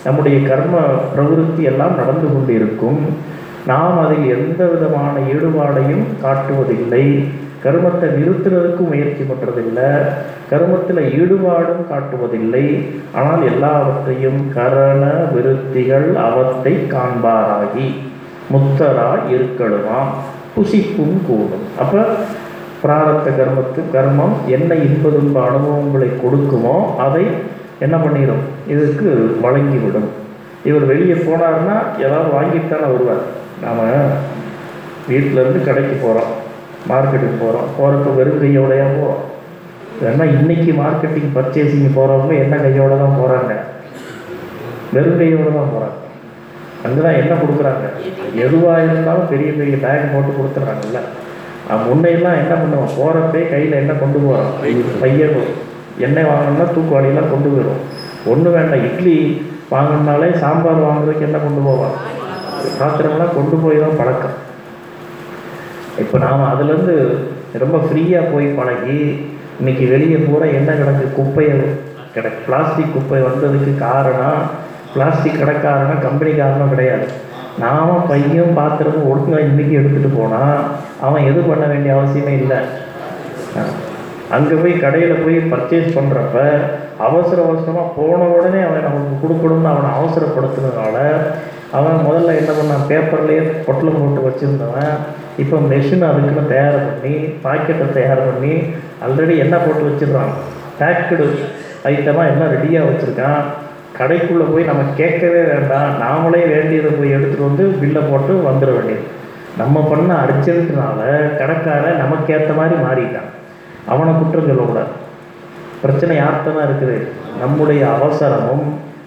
நம்முடைய கர்ம பிரவருத்தி எல்லாம் நடந்து கொண்டிருக்கும். நாம் அதில் எந்த விதமான ஈடுபாடையும் காட்டுவதில்லை. கருமத்தை நிறுத்துறதுக்கு முயற்சி பண்ணுறதில்லை கருமத்தில் ஈடுபாடும் காட்டுவதில்லை. ஆனால் எல்லாவற்றையும் கரண விருத்திகள் அவத்தை காண்பாராகி முத்தராய் இருக்கணுமாம் புசிப்பும் கூடும். அப்போ பிராரத்த கர்மத்து கர்மம் என்ன இன்பதுன்ப அனுபவங்களை கொடுக்குமோ அதை என்ன பண்ணிடும் இதுக்கு வழங்கிவிடும். இவர் வெளியே போனார்னா ஏதாவது வாங்கிட்டு தானே வருவார். நாம் வீட்டிலேருந்து கடைக்கு போகிறோம் மார்க்கெட்டுக்கு போகிறோம் போகிறப்ப வெறும் கையோடையா போகிறோம் ஏன்னா இன்னைக்கு மார்க்கெட்டிங் பர்ச்சேசிங் போகிறவங்க என்ன கையோட தான் போகிறாங்க வெறும் கையோட தான் போகிறாங்க அங்கே தான் என்ன கொடுக்குறாங்க? எதுவாக இருந்தாலும் பெரிய பெரிய பேக் போட்டு கொடுத்துட்றாங்கல்ல. முன்னையெல்லாம் என்ன பண்ணுவோம்? போகிறப்பே கையில் என்ன கொண்டு போகிறோம் பையன் எண்ணெய் வாங்கணும்னா தூக்குவாளியெல்லாம் கொண்டு போயிடும் ஒன்றும் வேண்டாம். இட்லி வாங்கினாலே சாம்பார் வாங்குறதுக்கு என்ன கொண்டு போவான் பாத்திரம்லாம் கொண்டு போய் தான் பழக்கம். இப்போ நாம் அதுலேருந்து ரொம்ப ஃப்ரீயாக போய் பழகி இன்னைக்கு வெளியே பூரா என்ன கிடக்கு? குப்பையை கிடக்கு. பிளாஸ்டிக் குப்பை வந்ததுக்கு காரணம் பிளாஸ்டிக் கிடைக்காரனால் கம்பெனி காரணம் கிடையாது. நாம பையன் பாத்திரமும் ஒழுங்காக இன்றைக்கி எடுத்துகிட்டு போனால் அவன் எது பண்ண வேண்டிய அவசியமே இல்லை. அங்கே போய் கடையில் போய் பர்ச்சேஸ் பண்ணுறப்ப அவசர அவசரமாக போன உடனே அவன் நமக்கு கொடுக்கணும்னு அவனை அவசரப்படுத்துனதுனால அவன் முதல்ல என்ன பண்ணான்? பேப்பர்லேயே பொட்டலம் போட்டு வச்சுருந்தவன். இப்போ மெஷின் அதுக்குன்னு தயார் பண்ணி பாக்கெட்டை தயார் பண்ணி ஆல்ரெடி என்ன போட்டு வச்சிடுறான். பேக்கடு ஐட்டமாக எல்லாம் ரெடியாக வச்சுருக்கான். கடைக்குள்ளே போய் நம்ம கேட்கவே வேண்டாம். நாமளே வேண்டியதை போய் எடுத்துகிட்டு வந்து பில்லை போட்டு வந்துட வேண்டியது. நம்ம பண்ண அடிச்சதுனால கடைக்காரன் நமக்கு ஏற்ற மாதிரி மாறிட்டான். அவனை குற்றம் சொல்லக்கூடாது. பிரச்சனை யார்கிட்ட தான் இருக்குது. நம்முடைய அவசரமும்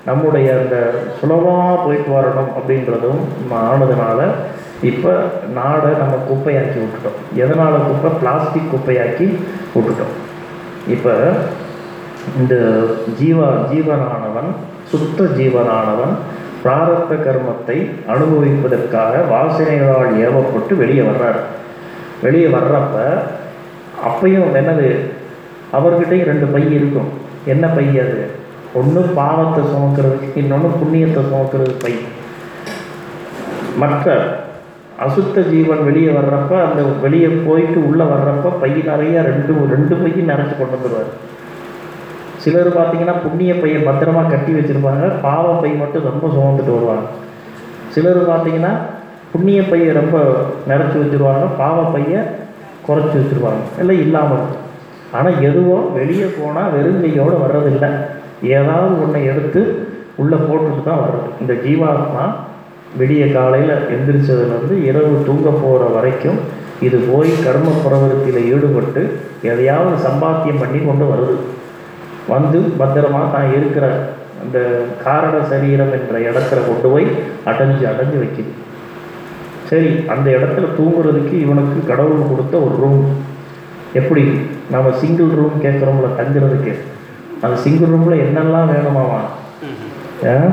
நம்முடைய அந்த சுலபமாக போயிட்டு வரணும் அப்படின்றதும் ஆனதுனால இப்போ நாடை நம்ம குப்பையாக்கி விட்டுட்டோம். எதனால் குப்பை? பிளாஸ்டிக் குப்பையாக்கி விட்டுட்டோம். இப்போ இந்த ஜீவா ஜீவனானவன் சுத்த ஜீவனானவன் பிராரத்த கர்மத்தை அனுபவிப்பதற்காக வாசனைகளால் ஏவப்பட்டு வெளியே வர்றார். வெளியே வர்றப்ப அப்பையும் என்னது? அவர்கிட்டையும் ரெண்டு பை இருக்கும். என்ன பை அது? ஒன்று பாவத்தை சுமக்கிறதுக்கு இன்னொன்று புண்ணியத்தை சுமக்கிறதுக்கு பை. மற்ற அசுத்த ஜீவன் வெளியே வர்றப்ப அந்த வெளியே போயிட்டு உள்ளே வர்றப்ப பை நிறைய ரெண்டு ரெண்டு பையும் நிறைச்சு கொண்டு வந்துடுவார் சிலர் பார்த்தீங்கன்னா புண்ணிய பையை பத்திரமா கட்டி வச்சிருப்பாங்க. பாவ பை மட்டும் ரொம்ப சுமந்துட்டு வருவாங்க. சிலர் பார்த்தீங்கன்னா புண்ணிய பையை ரொம்ப நிறைச்சி வச்சிருவாங்க. பாவ பையை குறைச்சி வச்சிருவாங்க. இல்லை இல்லாமல். ஆனால் எதுவோ வெளியே போனால் வெறுங்கையோடு வர்றதில்லை. ஏதாவது ஒன்றை எடுத்து உள்ளே போட்டுட்டு தான் வர்றது. இந்த ஜீவாத்மா விடிய காலையில் எந்திரிச்சதுலேருந்து இரவு தூங்க போகிற வரைக்கும் இது போய் கர்ம பிரவருத்தியில் ஈடுபட்டு எதையாவது சம்பாத்தியம் பண்ணி கொண்டு வருது. வந்து பத்திரமா தான் இருக்கிற அந்த காரண சரீரம் என்ற இடத்துல கொண்டு போய் அடைஞ்சு அடைஞ்சு வைக்குது. சரி அந்த இடத்துல தூங்குறதுக்கு இவனுக்கு கடவுள் கொடுத்த ஒரு ரூம் எப்படி? நம்ம சிங்கிள் ரூம் கேட்குறோம்ல தங்குறதுக்கு. அந்த சிங்கிள் ரூமில் என்னெல்லாம் வேணுமாமா? ஆ?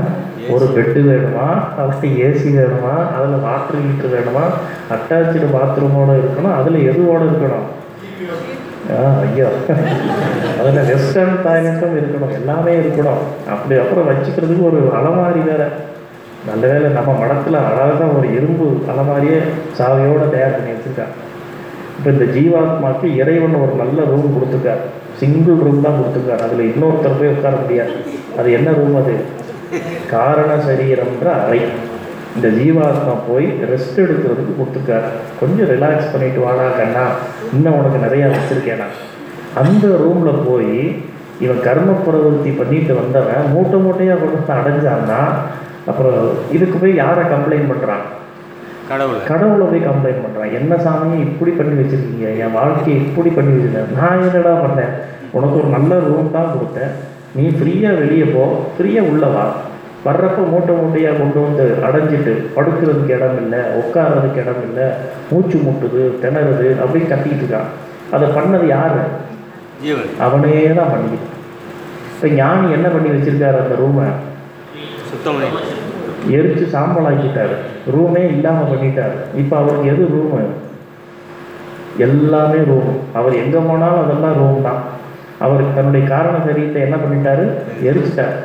ஒரு பெட்டு வேணுமா? ஃபஸ்ட்டு ஏசி வேணுமா? அதில் வாட்டர் ஹீட்டர் வேணுமா? அட்டாச்சு பாத்ரூமோடு இருக்கணும். அதில் எதுவோடு இருக்கணும்? ஐயோ. அதில் வெஸ்டர்ன் டாய்லெட்டும் இருக்கணும். எல்லாமே இருக்கணும். அப்படி அப்புறம் வச்சுக்கிறதுக்கு ஒரு அலமாரி வேற. நல்ல வேலை நம்ம மடத்தில் அழகாக ஒரு இரும்பு அலமாரியே சாவியோடு தயார் பண்ணி வச்சுருக்காங்க. இப்போ இந்த ஜீவாத்மாக்கு இறைவன் ஒரு நல்ல ரூம் கொடுத்துருக்காரு. சிங்கிள் ரூம் தான் கொடுத்துருக்காரு. அதில் இன்னொருத்தர் போய் உட்கார முடியாது. அது என்ன ரூம் அது? காரண சரீரம்ன்ற அறை. இந்த ஜீவாத்மா போய் ரெஸ்ட் எடுக்கிறதுக்கு கொடுத்துருக்காரு. கொஞ்சம் ரிலாக்ஸ் பண்ணிட்டு வாடா கண்ணா. இன்னும் உனக்கு நிறையா வச்சுருக்கேன். அந்த ரூமில் போய் இவன் கர்ம பிரவருத்தி பண்ணிட்டு வந்தவன் மூட்டை மூட்டையாக கொண்டு வந்து அடைஞ்சான்னா அப்புறம் இதுக்கு போய் யாரை கம்ப்ளைண்ட் பண்ணுறான் கடவுளை. கடவுளை போய் கம்ப்ளைண்ட் பண்ணுறான் என்ன சாமியை இப்படி பண்ணி வச்சிருக்கீங்க? என் வாழ்க்கையை இப்படி பண்ணி வச்சிருக்கேன் நான் என்னடா பண்ணேன்? உனக்கு ஒரு நல்ல ரூம் தான் கொடுத்தேன். நீ ஃப்ரீயாக வெளியே போ ஃப்ரீயாக உள்ள வா. வர்றப்ப மூட்டை மூட்டையாக கொண்டு வந்து அடைஞ்சிட்டு படுக்கிறதுக்கு இடம் இல்லை உட்கார்றதுக்கு இடம் இல்லை மூச்சு முட்டுது திணறுது அப்படின்னு கத்திக்கிட்டு இருக்கான். அதை பண்ணது யாரு? அவனே தான் பண்ணிக்கிட்டு இப்போ ஞானி என்ன பண்ணி வச்சிருக்காரு அந்த ரூமை? சுத்தம் பண்ணி. எரிச்சு சாம்பல் ஆக்கிட்டாரு ரூமே இல்லாமல் பண்ணிட்டாரு. இப்போ அவருக்கு எது ரூமு? எல்லாமே ரூம். அவர் எங்கே போனாலும் அதெல்லாம் ரூம் தான். அவர் தன்னுடைய காரண சரீரத்தை என்ன பண்ணிட்டாரு? எரிச்சிட்டார்.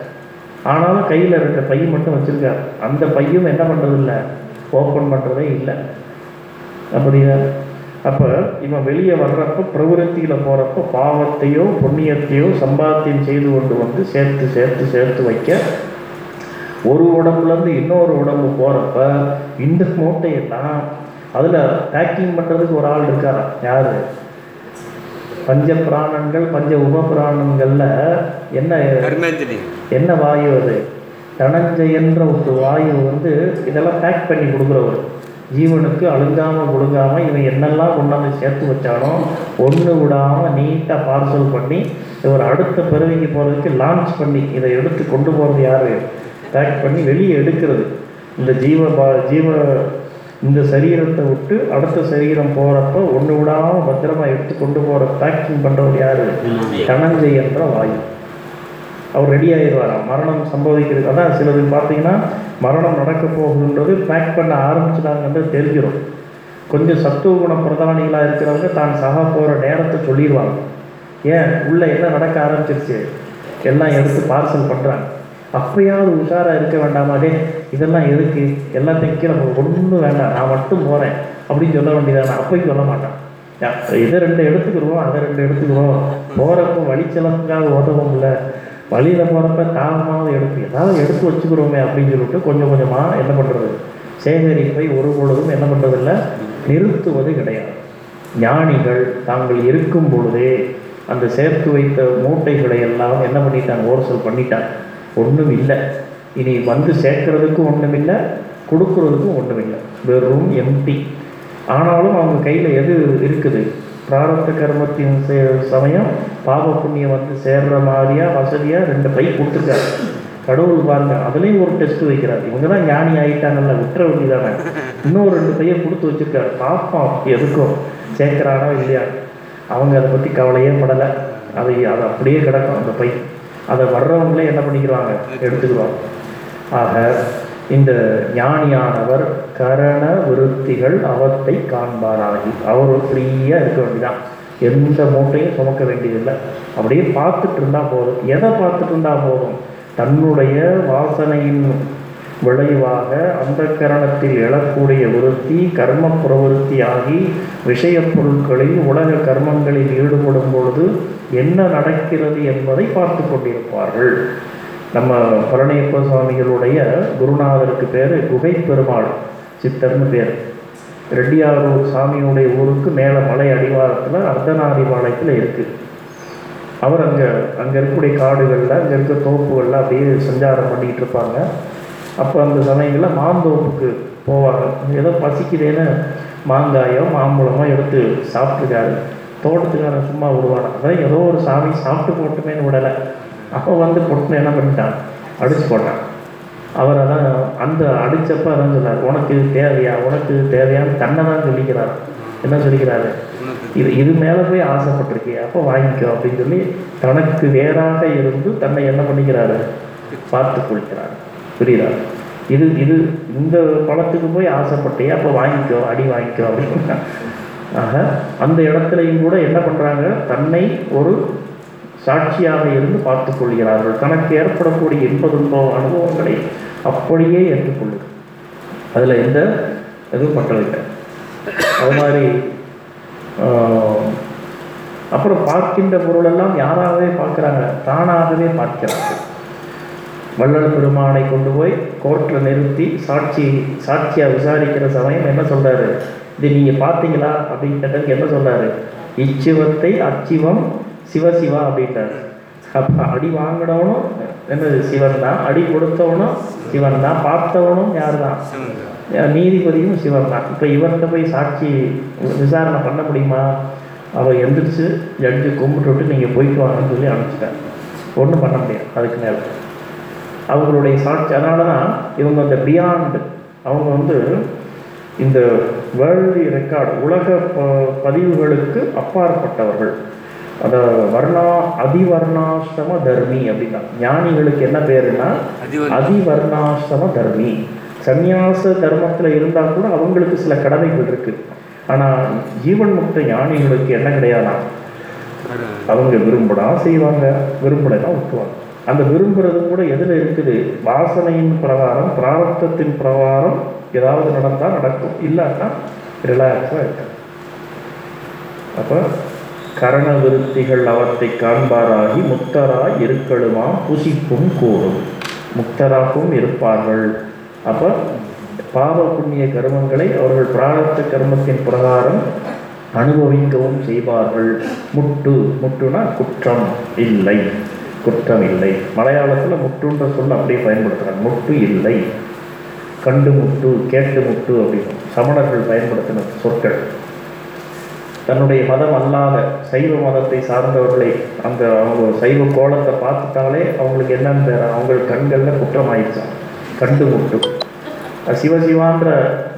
ஆனாலும் கையில் இருக்கிற பை மட்டும் வச்சிருக்காரு. அந்த பையும் என்ன பண்ணுறது இல்லை ஓப்பன் பண்ணுறதே இல்லை. அப்படியா? அப்போ இவன் வெளியே வர்றப்போ பிரவருத்தியில் போகிறப்ப பாவத்தையோ புண்ணியத்தையோ சம்பாத்தியம் செய்து கொண்டு வந்து சேர்த்து சேர்த்து சேர்த்து வைக்க ஒரு உடம்புலேருந்து இன்னொரு உடம்பு போகிறப்ப இந்த மூட்டையெல்லாம் அதில் பேக்கிங் பண்ணுறதுக்கு ஒரு ஆள் இருக்காரா யார்? பஞ்ச பிராணங்கள் பஞ்ச உப பிராணங்களில் என்ன என்ன வாயு அது? தனஞ்சயன்ற ஒரு வாயு வந்து இதெல்லாம் பேக் பண்ணி கொடுக்குறவர். ஜீவனுக்கு அழுங்காமல் கொடுங்காமல் இவன் என்னெல்லாம் கொண்டாந்து சேர்த்து வச்சானோ ஒன்று விடாமல் நீட்டாக பார்சல் பண்ணி இவர் அடுத்த பிறவிக்கு போகிறதுக்கு லான்ச் பண்ணி இதை எடுத்து கொண்டு போகிறது யார்? பேக் பண்ணி வெளியே எடுக்கிறது. இந்த ஜீவ பா ஜீவ இந்த சரீரத்தை விட்டு அடுத்த சரீரம் போகிறப்ப ஒன்று விடாமல் பத்திரமா எடுத்து கொண்டு போகிற பேக்கிங் பண்ணுறவர் யார்? தனஞ்சயன்ற வாயு. அவர் ரெடி ஆயிடுவாராம் மரணம் சம்பவிக்கிறது அதான் சிலது பார்த்தீங்கன்னா மரணம் நடக்க போகுதுன்றது பேக் பண்ண ஆரம்பிச்சிட்டாங்கன்றது தெரிஞ்சிடும் கொஞ்சம் சத்துவ குண பிரதானிகளாக இருக்கிறவங்க தான் சகா போகிற நேரத்தை சொல்லிடுவாங்க. ஏன்? உள்ளே என்ன நடக்க ஆரம்பிச்சிருச்சு? எல்லாம் எடுத்து பார்சல் பண்ணுறாங்க அப்பயாவது உஷாராக இருக்க வேண்டாமாடே இதெல்லாம் எதுக்கு? எல்லாத்தையும் கீழே ஒன்றும் வேண்டாம். நான் மட்டும் போகிறேன் அப்படின்னு சொல்ல வேண்டியதானே அப்பையும் சொல்ல மாட்டான். இதை ரெண்டு எடுத்துக்கிறோம் அதை ரெண்டு எடுத்துக்கிறோம். போகிறப்போ வழிச்சலங்காக இல்லை. வழியில் போகிறப்ப தாமாவது எடுத்து ஏதாவது எடுத்து வச்சுக்கிறோமே அப்படின்னு சொல்லிட்டு கொஞ்சம் கொஞ்சமாக என்ன பண்ணுறது சேகரிப்பை ஒரு பொழுதும் என்ன பண்ணுறதில்ல நிறுத்துவது கிடையாது. ஞானிகள் தாங்கள் இருக்கும் பொழுதே அந்த சேர்த்து வைத்த மூட்டைகளை எல்லாம் என்ன பண்ணிட்டாங்க? ஓரசல் பண்ணிட்டாங்க. ஒன்றும் இல்லை இனி வந்து சேர்க்கறதுக்கும் ஒன்றும் இல்லை கொடுக்கறதுக்கும் ஒன்றும் இல்லை வெறும் எம்டி ஆனாலும் அவங்க கையில் எது இருக்குது? பிராரத்த கர்மத்தின் சே- சமயம் பாப புண்ணியம் வந்து சேர்ற மாதிரியா வசதியா ரெண்டு பை கொடுத்துருக்காரு. கடவுள் பாருங்க அதுலேயும் ஒரு டெஸ்ட் வைக்கிறார். இவங்க தான் ஞானி ஆகிட்டாங்கல்ல விட்டுற வேண்டியதானே? இன்னும் ரெண்டு பையை கொடுத்து வச்சிருக்காரு. பார்ப்போம் எதுக்கும்? சேர்க்கிறானோ இல்லையா? அவங்க அதை பற்றி கவலையே படலை. அதை அது அப்படியே கிடக்கும் அந்த பை. அதை வர்றவங்களே என்ன பண்ணிக்கிறாங்க? எடுத்துக்குவாங்க. ஆக இந்த ஞானியானவர் கரண விருத்திகள் அவத்தை காண்பாராகி அவர் ஃப்ரீயாக இருக்க வேண்டியதான் எந்த மூட்டையும் சுமக்க வேண்டியதில்லை. அப்படியே பார்த்துட்டு இருந்தால் போதும். எதை பார்த்துட்டு இருந்தால் போதும்? தன்னுடைய வாசனையின் விளைவாக அந்த கரணத்தில் எழக்கூடிய விருத்தி கர்ம பிரவருத்தி ஆகி விஷயப் பொருட்களில் உலக கர்மங்களில் ஈடுபடும் பொழுது என்ன நடக்கிறது என்பதை பார்த்து கொண்டிருப்பார்கள். நம்ம பழனியப்ப சுவாமிகளுடைய குருநாதருக்கு பேர் குகை பெருமாள் சித்தர்னு பேர். ரெட்டியாரூர் சாமியுடைய ஊருக்கு மேலே மலை அடிவாரத்தில் அர்த்தநாரிபாளையத்தில் இருக்குது அவர் அங்கே அங்கே இருக்கக்கூடிய காடுகளில் அங்கே இருக்க தோப்புகளில் அப்படியே சஞ்சாரம் பண்ணிக்கிட்டு இருப்பாங்க. அப்போ அந்த சமயங்களில் மாந்தோப்புக்கு போவாங்க. ஏதோ பசிக்குதேன்னு மாங்காயோ மாம்பழமோ எடுத்து சாப்பிட்டுருக்காரு. தோட்டத்துக்காரன் சும்மா விடுவானா? அதான் ஏதோ ஒரு சாமி சாப்பிட்டு போட்டுமேன்னு விடலை. அப்போ வந்து பொட்டுன்னு என்ன பண்ணிட்டான் அடிச்சு போட்டான் அவர் அதான் அந்த அடித்தப்ப அதான் சொன்னார் உனக்கு தேவையா? உனக்கு தேவையான்னு தன்னை தான் சொல்லிக்கிறார். என்ன சொல்லிக்கிறாரு? இது இது மேலே போய் ஆசைப்பட்டிருக்கே அப்போ வாங்கிக்கோ. அப்படின்னு சொல்லி தனக்கு வேறாக இருந்து தன்னை என்ன பண்ணிக்கிறாரு? பார்த்து கொள்கிறார். புரியுதா? இது இது இந்த பழத்துக்கு போய் ஆசைப்பட்டே அப்போ வாங்கிக்கோ அடி வாங்கிக்கோ அப்படின்னு ஆக அந்த இடத்துலையும் கூட என்ன பண்ணுறாங்க தன்னை ஒரு சாட்சியாக இருந்து பார்த்து கொள்கிறார்கள். தனக்கு ஏற்படக்கூடிய இன்பதுன்ப அனுபவங்களை அப்படியே ஏற்றுக்கொள்ளுது அதில் எந்த எதுவும் பட்டதில்லை அது மாதிரி அப்புறம் பார்க்கின்ற பொருளெல்லாம் யாராகவே பார்க்குறாங்க? தானாகவே பார்க்கிறார்கள். வள்ளல் பெருமானை கொண்டு போய் கோர்ட்டில் நிறுத்தி சாட்சி சாட்சியாக விசாரிக்கிற சமயம் என்ன சொல்கிறாரு இது நீங்கள் பார்த்தீங்களா? அப்படின்னு கேட்டதுக்கு என்ன சொல்றாரு இச்சிவத்தை அச்சிவம் சிவசிவா அப்படின்றாரு அப்போ அடி வாங்கினவனும் என்னது சிவன் தான் அடி கொடுத்தவனும் சிவன் தான் பார்த்தவனும் யார் தான் நீதிபதியும் சிவன் தான் இப்போ இவர்கிட்ட போய் சாட்சி விசாரணை பண்ண முடியுமா? அவர் எந்திரிச்சு ஜட்ஜு கும்பிட்டு விட்டு நீங்கள் போயிட்டு வாங்கன்னு சொல்லி அனுப்பிச்சிட்டார். ஒன்றும் பண்ண முடியாது. அதுக்கு மேலே. அவங்களுடைய சாட்சி அதனால தான் இவங்க அந்த பியாண்ட் அவங்க வந்து இந்த வேர்ல்டு ரெக்கார்டு உலக பதிவுகளுக்கு அப்பாற்பட்டவர்கள். அத வர்ணா அதிவர்ணாசிரம தர்மி அப்படின்னா ஞானிகளுக்கு என்ன பேருன்னா அதிவர்ண- அதிவர்ணாசிரம தர்மி சந்நியாச தர்மத்தில் இருந்தால் கூட அவங்களுக்கு சில கடமைகள் இருக்கு. ஆனால் ஜீவன் முக்த ஞானிகளுக்கு என்ன கிடையாதுன்னா அவங்க விரும்பினா செய்வாங்க விரும்பலைன்னா விட்டுருவாங்க அந்த விரும்புறது கூட எதில் இருக்குது? வாசனையின் பிரகாரம் பிராரப்தத்தின் பிரகாரம் ஏதாவது நடந்தால் நடக்கும். இல்லாட்டா ரிலாக்ஸாக இருக்கும் அப்போ கரண விருத்திகள் அவற்றை காண்பாராகி முக்தராய் இருக்கலுமா புசிப்பும் கூடும். முக்தராகவும் இருப்பார்கள். அப்போ பாவ புண்ணிய கர்மங்களை அவர்கள் பிராரத்த கர்மத்தின் பிரகாரம் அனுபவிக்கவும் செய்வார்கள். முட்டு முட்டுனா குற்றம் இல்லை. குற்றம் இல்லை. மலையாளத்தில் முட்டுன்ற சொல்ல அப்படியே பயன்படுத்துகிறாங்க முட்டு இல்லை. கண்டு முட்டு கேட்டு முட்டு அப்படின்னு சமணர்கள் பயன்படுத்தின சொற்கள். தன்னுடைய மதம் அல்லாத சைவ மதத்தை சார்ந்தவர்களை அந்த அவங்க சைவ கோலத்தை பார்த்துட்டாலே அவங்களுக்கு என்னன்னு பேர் அவங்க கண்களில் குற்றம் ஆயிடுச்சான் கண்டு முட்டு சிவசிவான்ற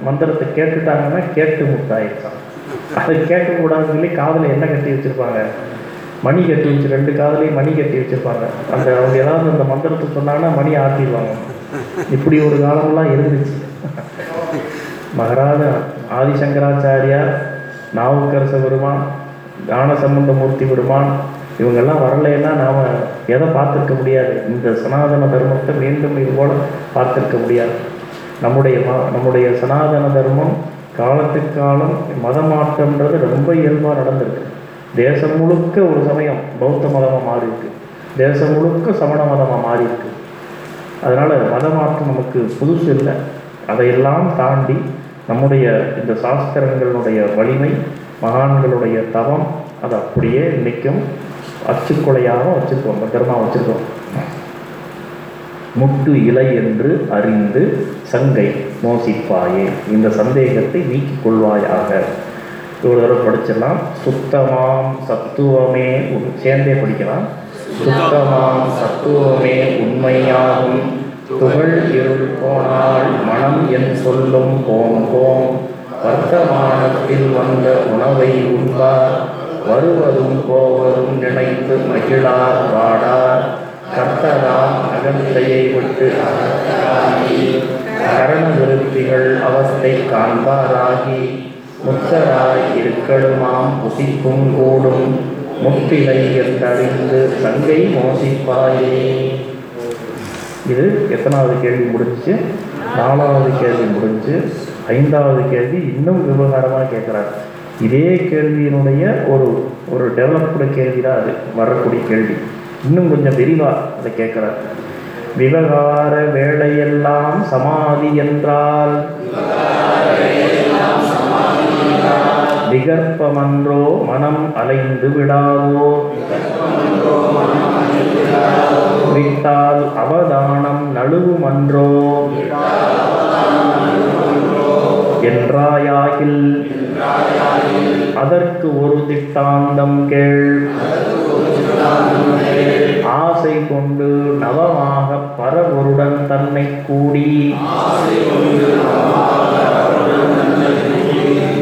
மந்திரத்தை கேட்டுட்டாங்கன்னா கேட்டு முட்டாயிருச்சான் அதை கேட்கக்கூடாதுன்னு சொல்லி காதில் என்ன கட்டி வச்சுருப்பாங்க. மணி கட்டி வச்சு ரெண்டு காதலையும் மணி கட்டி வச்சுருப்பாங்க. அந்த அவங்க ஏதாவது அந்த மந்திரத்தை சொன்னாங்கன்னா மணி ஆட்டிடுவாங்க இப்படி ஒரு காலமெல்லாம் இருந்துச்சு. மகராஜ ஆதிசங்கராச்சாரியார் நாவுக்கரச பெருமான் ஞானசம்பந்தமூர்த்தி பெருமான் இவங்கெல்லாம் வரலைன்னா நாம் எதை பார்த்துருக்க முடியாது. இந்த சனாதன தர்மத்தை மீண்டும் இது போல பார்த்துருக்க முடியாது. நம்முடைய ம நம்முடைய சனாதன தர்மம் காலத்துக்கு காலம் மதமாற்றம்ன்றது ரொம்ப இயல்பாக நடந்திருக்கு. தேசம் முழுக்க ஒரு சமயம் பௌத்த மதமாக மாறியிருக்கு. தேசம் முழுக்க சமண மதமாக மாறியிருக்கு. அதனால் மதமாற்றம் நமக்கு புதுசு இல்லை. அதையெல்லாம் தாண்டி நம்முடைய இந்த சாஸ்திரங்களுடைய வலிமை மகான்களுடைய தவம் அது அப்படியே இன்றைக்கும் அச்சுக்கொலையாக வச்சுருக்கோம். பத்திரமா வச்சுருக்கோம். முட்டு இலை என்று அறிந்து சங்கை மோசிப்பாயே. இந்த சந்தேகத்தை நீக்கிக் கொள்வாயாக. ஒரு தடவை படிச்சிடலாம். சுத்தமாம் சத்துவமே. சேர்ந்தே படிக்கலாம். சுத்தமாம் சத்துவமே உண்மையாகும். துகள் இருள் போனால் மனம் என் சொல்லும் போம் போம். வர்த்தமானத்தில் வந்த உணவை உண்பார். வருவதும் போவதும் நினைத்து மகிழார் வாடார் கர்த்தராம் அகந்தையை விட்டு கரண விருத்திகள் அவஸ்தை காண்பாராகி. முத்தராய் இருக்கடுமாம் புசிக்கும் கூடும். முத்திலை என்றறிந்து சங்கை மோசிப்பாயே இது எத்தனாவது கேள்வி முடிஞ்சு நாலாவது கேள்வி முடிஞ்சு ஐந்தாவது கேள்வி இன்னும் விவகாரமாக கேட்குறாரு இதே கேள்வியினுடைய ஒரு ஒரு டெவலப்டு கேள்வி தான் அது வரக்கூடிய கேள்வி. இன்னும் கொஞ்சம் விரிவாக அதை கேட்குறாரு விவகார வேலையெல்லாம் சமாதி என்றால் விகற்பமன்றோ மனம் அலைந்து விடாதோ? விட்டால் அவதானம் நழுவுமன்றோ? என்றாயாகில் அதற்கு ஒரு திட்டாந்தம் கேள். ஆசை கொண்டு நவமாக பரவருடன் தன்னை கூடி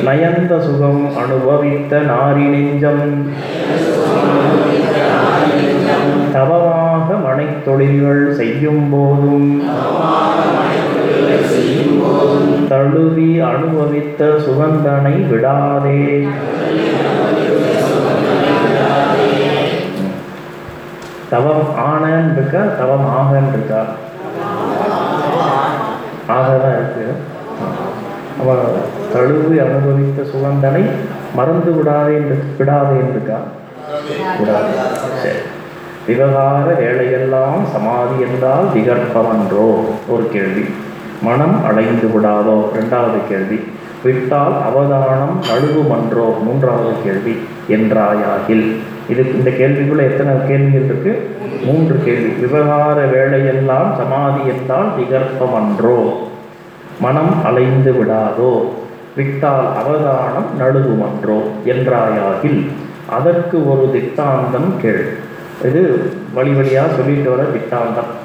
நயந்த சுகம் அனுபவித்த நாரி நெஞ்சம் தவமாக மனைத்தொழில்கள் செய்யும் போதும். தழுவி அனுபவித்த சுகந்தனை விடாதே. தவம் ஆனன் இருக்கா தவம் ஆகன் இருக்கா ஆகதான் இருக்கு. அவ்வளோதான் தழுவி அனுபவித்த சுகந்தனை மறந்து விடாதே என்று விடாதே இருக்கா விடாதே. சரி. விவகார வேலையெல்லாம் சமாதி என்றால் விகற்பமன்றோ ஒரு கேள்வி. மனம் அடைந்து விடாதோ? ரெண்டாவது கேள்வி. விட்டால் அவதானம் நழுவுமன்றோ? மூன்றாவது கேள்வி. என்றாயாகில். இதுக்கு இந்த கேள்விக்குள்ள எத்தனை கேள்விகள் இருக்கு? மூன்று கேள்வி. விவகார வேலையெல்லாம் சமாதி என்றால் விகற்பமன்றோ மனம் அலைந்து விடாதோ? விட்டால் அவதானம் நழுதுமன்றோ என்றாயாகில் அதற்கு ஒரு திட்டாந்தம் கேள். இது வழி வழியாக சொல்லிட்டு வர திட்டாந்தம்.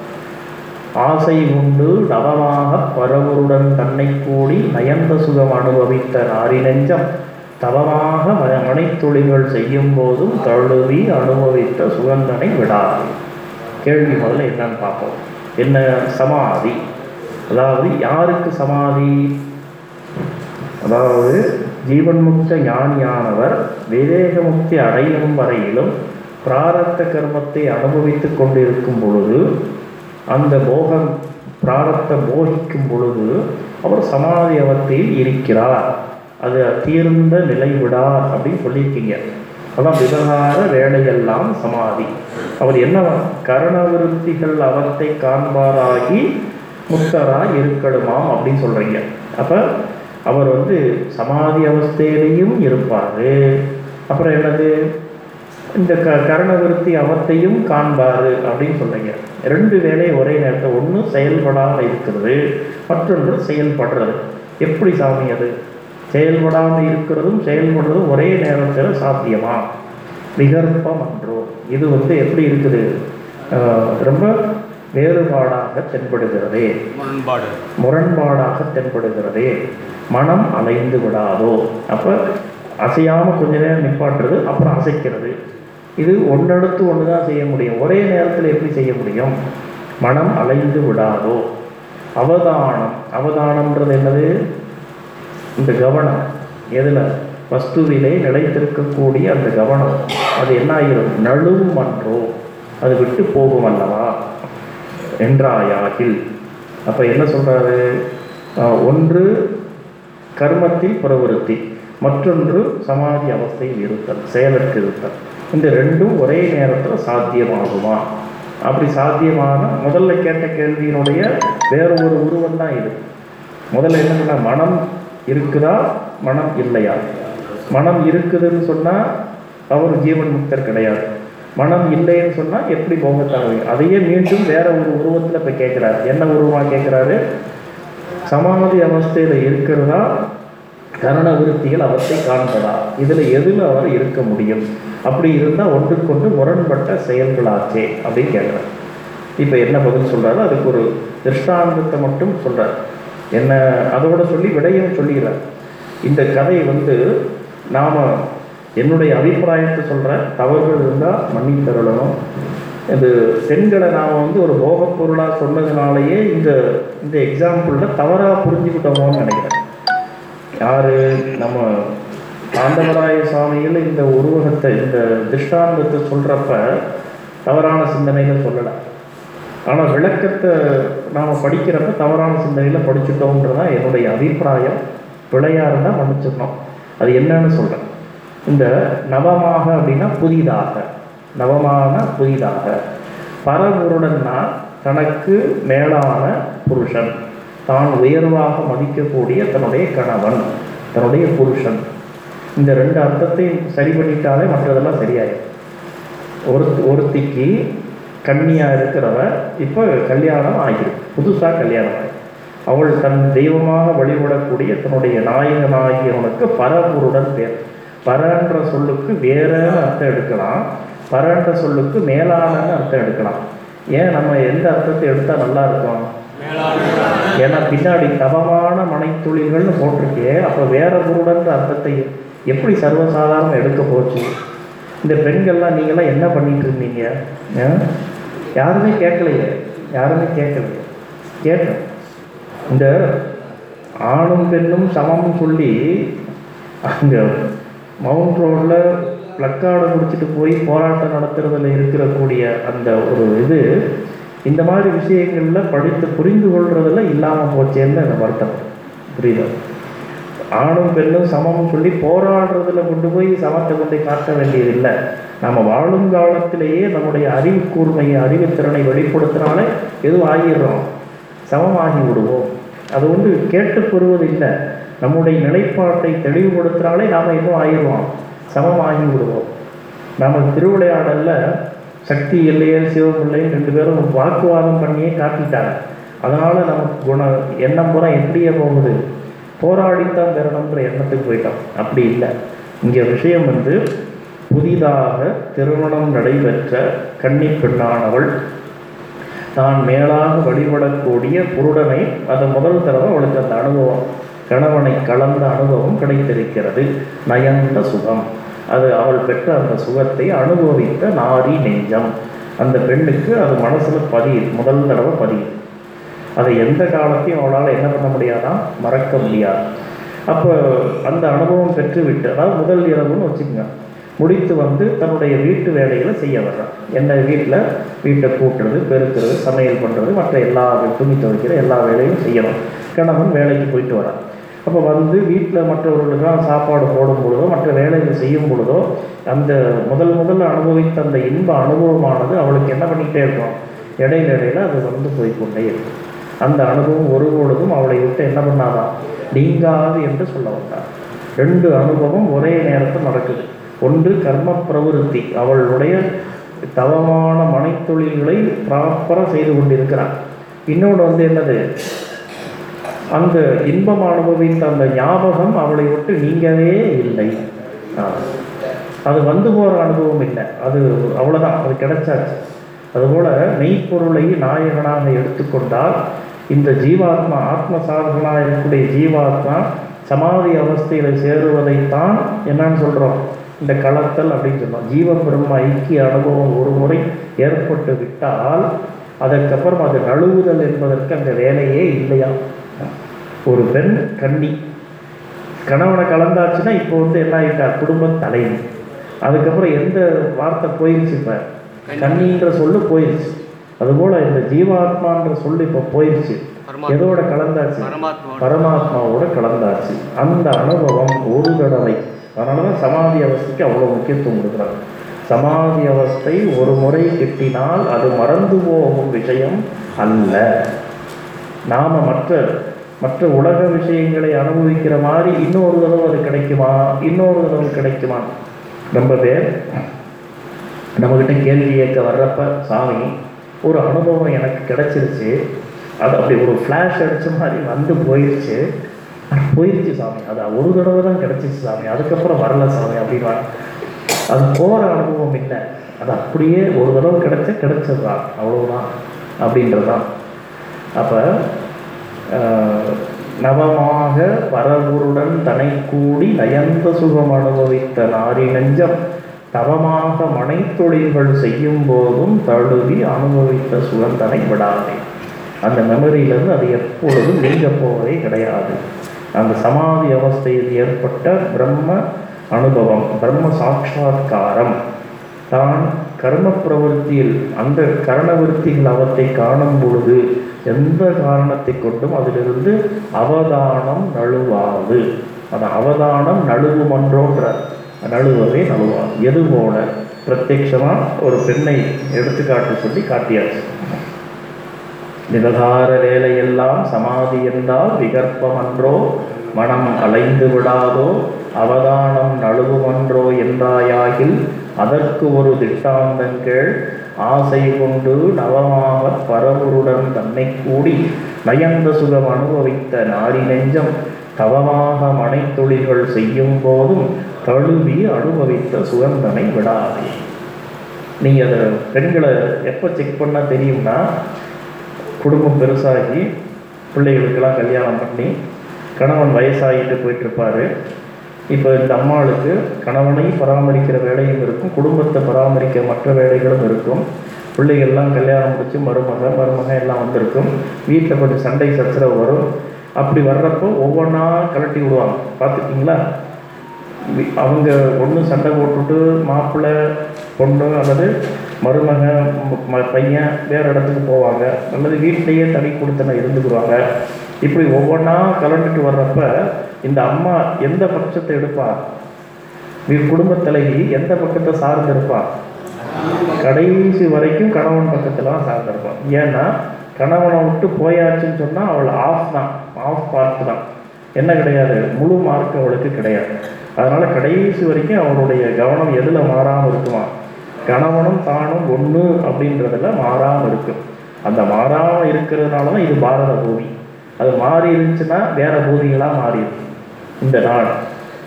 ஆசை உண்டு நவமாக பரவருடன் தன்னை கூடி நயந்த சுகம் அனுபவித்த நாரி நெஞ்சம் தவமாக ம- மனைத்தொழில்கள் செய்யும் போதும் தழுவி அனுபவித்த சுகந்தனை விடாது. கேள்வி முதல்ல என்னன்னு பார்ப்போம். என்ன சமாதி? அதாவது யாருக்கு சமாதி? அதாவது ஜீவன்முக்த ஞானியானவர் விவேகமுக்தி அடையும் வரையிலும் பிராரத்த கர்மத்தை அனுபவித்துக் கொண்டிருக்கும் பொழுது அந்த போகம் பிராரத்தை போகிக்கும் பொழுது அவர் சமாதி அவத்தில் இருக்கிறார். அது தீர்ந்த நிலை விடார் அப்படின்னு சொல்லியிருக்கீங்க. அதான் விவகார வேலையெல்லாம் சமாதி. அவர் என்ன கரண விருத்திகள் அவத்தை காண்பாராகி முக்தராய் இருக்கணுமாம் அப்படின்னு சொல்றீங்க. அப்ப அவர் வந்து சமாதி அவஸ்தையிலையும் இருப்பார். அப்புறம் என்னது? இந்த க கரணவிருத்தி அவத்தையும் காண்பாரு அப்படின்னு சொல்றீங்க ரெண்டு வேலை ஒரே நேரத்தில். ஒன்று செயல்படாமல் இருக்கிறது மற்றொன்று செயல்படுறது. எப்படி சாமி அது? செயல்படாமல் இருக்கிறதும் செயல்படுறதும் ஒரே நேரத்தில் சாத்தியமா? விகற்பம் அன்றோ இது வந்து எப்படி இருக்குது? ரொம்ப வேறுபாடாக தென்படுகிறதே. முரண்பாடு. முரண்பாடாக தென்படுகிறதே. மனம் அலைந்து விடாதோ. அப்போ அசையாமல் கொஞ்ச நேரம் நிப்பாட்டுறது அப்புறம் அசைக்கிறது. இது ஒன்றடுத்து ஒன்று தான் செய்ய முடியும். ஒரே நேரத்தில் எப்படி செய்ய முடியும்? மனம் அலைந்து விடாதோ. அவதானம். அவதானம்ன்றது என்னது? இந்த கவனம். எதில்? வஸ்துவிலே நிலைத்திருக்கக்கூடிய அந்த கவனம். அது என்ன ஆகிரும் நழுவுமன்றோ அது விட்டு போகும் அல்லவா? என்றாயாகில். அப்போ என்ன சொல்கிறாரு ஒன்று கர்மத்தில் பிரவருத்தி மற்றொன்று சமாதி அவஸ்தையில் இருத்தல் செயலுக்கு இருத்தல். இந்த ரெண்டும் ஒரே நேரத்தில் சாத்தியமாகுமா? அப்படி சாத்தியமான முதல்ல கேட்ட கேள்வியினுடைய வேற ஒரு உருவம் தான் இது. முதல்ல என்ன மனம் இருக்குதா? மனம் இல்லையா? மனம் இருக்குதுன்னு சொன்னால் அவர் ஜீவன் முக்தர் கிடையாது. மனம் இல்லைன்னு சொன்னால் எப்படி போகத்தான் அதையே மீண்டும் வேற ஒரு உருவத்தில் இப்போ கேட்குறாரு. என்ன உருவமாக கேட்குறாரு? சமாதி அவஸ்தையில் இருக்கிறதா? கரண விருத்திகள் அவற்றை காண்பதா? இதில் எதில் அவர் இருக்க முடியும்? அப்படி இருந்தால் ஒன்றுக்கொண்டு முரண்பட்ட செயல்களாச்சே அப்படின்னு கேட்குறார். இப்போ என்ன பதில் சொல்கிறாரோ அதுக்கு ஒரு திருஷ்டாந்தத்தை மட்டும் சொல்கிறார் என்ன அதோட சொல்லி விடையும் சொல்லிடுறார். இந்த கதை வந்து நாம் என்னுடைய அபிப்பிராயத்தை சொல்கிறேன் தவறுகள் இருந்தால் மன்னித்தருளணும். இது பெண்களை நாம் வந்து ஒரு போகப் பொருளாக சொன்னதுனாலேயே இந்த இந்த எக்ஸாம்பிளில் தவறாக புரிஞ்சுக்கிட்டோமோன்னு நினைக்கிறேன். யார்? நம்ம ஆண்டவராய சாமியில் இந்த உருவகத்தை இந்த திருஷ்டாந்தத்தை சொல்கிறப்ப தவறான சிந்தனைகள் சொல்லலை. ஆனால் விளக்கத்தை நாம் படிக்கிறப்ப தவறான சிந்தனையில் படிச்சுட்டோன்றதான் என்னுடைய அபிப்பிராயம். பிழையாக இருந்தால் மன்னிச்சிடணும். அது என்னன்னு சொல்கிறேன் இந்த நவமாக அப்படின்னா புதிதாக. நவமான புதிதாக. பரபுருடன்னா தனக்கு மேலான புருஷன். தான் உயர்வாக மதிக்கக்கூடிய தன்னுடைய கணவன் தன்னுடைய புருஷன். இந்த ரெண்டு அர்த்தத்தையும் சரி பண்ணிட்டாலே மற்றதெல்லாம் சரியாயிடும் ஒரு ஒருத்திக்கு கண்ணியாக இருக்கிறவ இப்போ கல்யாணம் ஆகிடும். புதுசாக கல்யாணம் ஆகி அவள் தன் தெய்வமாக வழிபடக்கூடிய தன்னுடைய நாயகனாகியவனுக்கு பரபுருடன் பேர். பரன்ற சொல்லுக்கு வேற அர்த்தம் எடுக்கலாம். பரன்ற சொல்லுக்கு மேலானன்னு அர்த்தம் எடுக்கலாம். ஏன் நம்ம எந்த அர்த்தத்தை எடுத்தால் நல்லா இருக்கும்? ஏன்னா பின்னாடி தவமான மனைத்தொழில்கள்னு போட்டிருக்கே அப்போ வேற குருடன்ற அர்த்தத்தை எப்படி சர்வசாதாரணம் எடுக்க போச்சு? இந்த பெண்கள்லாம் நீங்களாம் என்ன பண்ணிட்டு இருந்தீங்க? யாருமே கேட்கலையே. யாருமே கேட்கலையே கேட்டோம். இந்த ஆணும் பெண்ணும் சமம்னு சொல்லி அங்கே மவுண்ட் ரோடில் பிளக்கார்டை முடிச்சுட்டு போய் போராட்டம் நடத்துறதுல இருக்கிறக்கூடிய அந்த ஒரு இது இந்த மாதிரி விஷயங்களில் படித்து புரிந்து கொள்றதுல இல்லாமல் போச்சேன்னு அந்த வருத்தம்? புரியுதா? ஆணும் பெண்ணும் சமம் சொல்லி போராடுறதுல கொண்டு போய் சமத்தை கொண்டு காட்ட வேண்டியதில்லை. நம்ம வாழும் காலத்திலேயே நம்முடைய அறிவு கூர்மையை அறிவுத்திறனை வெளிப்படுத்தினாலே எதுவும் ஆகிடுறோம். சமமாகி விடுவோம். அது வந்து கேட்டு பெறுவது இல்லை. நம்முடைய நிலைப்பாட்டை தெளிவுபடுத்தினாலே நாம் இன்னும் ஆகிடுவோம் சமமாகி விடுவோம். நம்ம திருவிளையாடல்ல சக்தி இல்லையே சிவம் இல்லைன்னு ரெண்டு பேரும் வாக்குவாதம் பண்ணியே காட்டிட்டாங்க அதனால நமக்கு குண எண்ணம் பூரா எப்படியே போகுது? போராடித்தான் பெறணுன்ற எண்ணத்துக்கு போயிட்டோம். அப்படி இல்லை. இங்கே விஷயம் வந்து புதிதாக திருமணம் நடைபெற்ற கன்னி பெண்ணானவள் தான் மேலாக வழிபடக்கூடிய புருடனை அதை முதல் தடவை அவளுக்கு அந்த அனுபவம் கணவனை கலந்த அனுபவம் கிடைத்திருக்கிறது. நயந்த சுகம். அது அவள் பெற்ற அந்த சுகத்தை அனுபவித்த நாரி நெஞ்சம். அந்த பெண்ணுக்கு அது மனசுல பதியுது முதல் தடவை பதியுது அதை எந்த காலத்தையும் அவளால் என்ன பண்ண முடியாதான் மறக்க முடியாது. அப்போ அந்த அனுபவம் பெற்று விட்டு அதாவது முதல் இரவுன்னு வச்சுக்கோங்க முடித்து வந்து தன்னுடைய வீட்டு வேலைகளை செய்ய வர்றான். என்ன வீட்டில் வீட்டை கூட்டுறது பெருக்கிறது சமையல் பண்ணுறது மற்ற எல்லா துணி துவைக்கிற எல்லா வேலையும் செய்யணும். கணவன் வேலைக்கு போயிட்டு வரான் அப்போ வந்து வீட்டில் மற்றவர்களுக்கெல்லாம் சாப்பாடு போடும் பொழுதோ மற்ற வேலைகள் செய்யும் பொழுதோ அந்த முதல் முதல்ல அனுபவித்த அந்த இன்ப அனுபவமானது அவளுக்கு என்ன பண்ணிக்கிட்டே இருக்கும்? இடையில இடையில அது வந்து போய்கொண்டே இருக்கும். அந்த அனுபவம் ஒரு பொழுதும் அவளை விட்டு என்ன பண்ணாதான் நீங்காது என்று சொல்ல வந்தார் ரெண்டு அனுபவம் ஒரே நேரத்தில் நடக்குது. ஒன்று கர்ம பிரவருத்தி அவளுடைய தவமான மனைத்தொழில்களை ப்ராப்பராக செய்து கொண்டிருக்கிறான் இன்னொன்று வந்து என்னது? அந்த இன்பம் அனுபவித்த அந்த ஞாபகம் அவளை விட்டு நீங்கவே இல்லை. அது வந்து போகிற அனுபவம் இல்லை. அது அவ்வளோதான் அது கிடைச்சாச்சு. அதுபோல் மெய்ப்பொருளை நாயகனாக எடுத்துக்கொண்டால் இந்த ஜீவாத்மா ஆத்மசாதகனாக இருக்கக்கூடிய ஜீவாத்மா சமாதி அவஸ்தையில் சேருவதைத்தான் என்னன்னு சொல்கிறோம் இந்த கலத்தல் அப்படின்னு சொல்றோம். ஜீவ பிரம்ம ஐக்கிய அனுபவம் ஒரு முறை ஏற்பட்டு விட்டால் அதற்கப்புறம் அது நழுவுதல் என்பதற்கு அந்த வேலையே இல்லையா? ஒரு பெண் கன்னி. கணவனை கலந்தாச்சுன்னா இப்போ வந்து என்ன ஆகிட்டா குடும்ப தலைவி அதுக்கப்புறம் எந்த வார்த்தை போயிடுச்சு இப்போ? கன்னின்ற சொல்லு போயிடுச்சு அதுபோல் இந்த ஜீவாத்மான்ற சொல்லு இப்போ போயிடுச்சு. எதோட கலந்தாச்சு? பரமாத்மா பரமாத்மாவோட கலந்தாச்சு. அந்த அனுபவம் ஒரு தடவை. அதனால தான் சமாதி அவஸ்தைக்கு அவ்வளோ முக்கியத்துவம் கொடுக்குறாங்க. சமாதி அவஸ்தை ஒரு முறை கிட்டினால் அது மறந்து போகும் விஷயம் அல்ல. நாம மற்ற மற்ற உலக விஷயங்களை அனுபவிக்கிற மாதிரி இன்னொரு தடவை அது கிடைக்குமா? இன்னொரு தடவை கிடைக்குமா? ரொம்ப பேர் நம்மக்கிட்ட கேள்வி இயக்க வர்றப்ப சாமி ஒரு அனுபவம் எனக்கு கிடைச்சிருச்சு. அது அப்படி ஒரு ஃப்ளாஷ் அடிச்ச மாதிரி வந்து போயிடுச்சு போயிருச்சு போயிடுச்சு சாமி. அது ஒரு தடவை தான் கிடைச்சிச்சு சாமி. அதுக்கப்புறம் வரல சாமி அப்படின்னா அது போகிற அனுபவம் இல்லை. அது அப்படியே ஒரு தடவை கிடைச்ச கிடைச்சது தான் அவ்வளோதான் அப்படின்றது தான் அப்போ நவமாக பரகுருடன் தனை கூடி நயந்த சுகம் அனுபவித்த நாரி நெஞ்சம் தவமாக மனைத்தொழில்கள் செய்யும் போதும் தழுவி அனுபவித்த சுகந்தனை விடாதே. அந்த மெமரியிலிருந்து அது எப்பொழுதும் நீங்க போவதே கிடையாது. அந்த சமாதி அவஸ்தையில் ஏற்பட்ட பிரம்ம அனுபவம் பிரம்ம சாட்சா்காரம் தான் கர்ம பிரவருத்தியில் அந்த கரணவிருத்திகள் அவற்றை காணும் பொழுது எந்த காரணத்தை கொண்டும் அதிலிருந்து அவதானம் நழுவாது. அது அவதானம் நழுவுமன்றோன்ற நழுவவே நழுவாது. எது போல? பிரத்யட்சமாக ஒரு பெண்ணை எடுத்துக்காட்டு சொல்லி காட்டியாச்சு. விவகார வேலையெல்லாம் சமாதி என்றால் விகற்பமன்றோ மனம் அலைந்து விடாதோ அவதானம் நழுவுமன்றோ என்றாயாகில் அதற்கு ஒரு திட்டாந்தங்கள் ஆசை கொண்டு நவமாக பரவுருடன் தன்னை கூடி நயந்த சுகம் அனுபவித்த நாரி நெஞ்சம் தவமாக மனைத்தொழில்கள் செய்யும் போதும் தழுவி அனுபவித்த சுகந்தனை விடாதே. நீ அதை பெண்களை எப்போ செக் பண்ண தெரியும்னா குடும்பம் பெருசாகி பிள்ளைகளுக்கெல்லாம் கல்யாணம் பண்ணி கணவன் வயசாகிட்டு போயிட்டுருப்பாரு. இப்போ இந்த அம்மாளுக்கு கணவனை பராமரிக்கிற வேலையும் இருக்கும் குடும்பத்தை பராமரிக்க மற்ற வேலைகளும் இருக்கும். பிள்ளைகள்லாம் கல்யாணம் முடிச்சு மருமக மருமக எல்லாம் வந்திருக்கும். வீட்டில் கொஞ்சம் சண்டை சச்சரவு வரும். அப்படி வர்றப்போ ஒவ்வொன்றா கலட்டி விடுவாங்க. பார்த்துக்கிங்களா அவங்க ஒன்று சண்டை போட்டுட்டு மாப்பிள்ளை பொண்ணு அல்லது மருமக ம- பையன் வேறு இடத்துக்கு போவாங்க. அல்லது வீட்டிலையே தனி கொடுத்தன இருந்துக்குவாங்க இப்படி ஒவ்வொன்றா கலந்துட்டு வர்றப்ப இந்த அம்மா எந்த பட்சத்தை எடுப்பா? நீ குடும்ப தலைவி எந்த பக்கத்தை சார்ந்திருப்பா? கடைசி வரைக்கும் கணவன் பக்கத்தில் தான் சார்ந்திருப்பான் ஏன்னா கணவனை விட்டு போயாச்சுன்னு சொன்னால் அவள் ஆஃப் தான். ஆஃப் பார்க் தான். என்ன கிடையாது. முழு மார்க் அவளுக்கு கிடையாது. அதனால கடைசி வரைக்கும் அவளுடைய கவனம் எதில் மாறாமல் இருக்குமா? கணவனும் தானும் ஒன்று அப்படின்றதுல மாறாமல் இருக்கும் அந்த மாறாமல் இருக்கிறதுனால தான் இது பாரத பூமி. அது மாறி இருந்துச்சுன்னா வேற பூதிகளாக மாறிடும் இந்த நாடு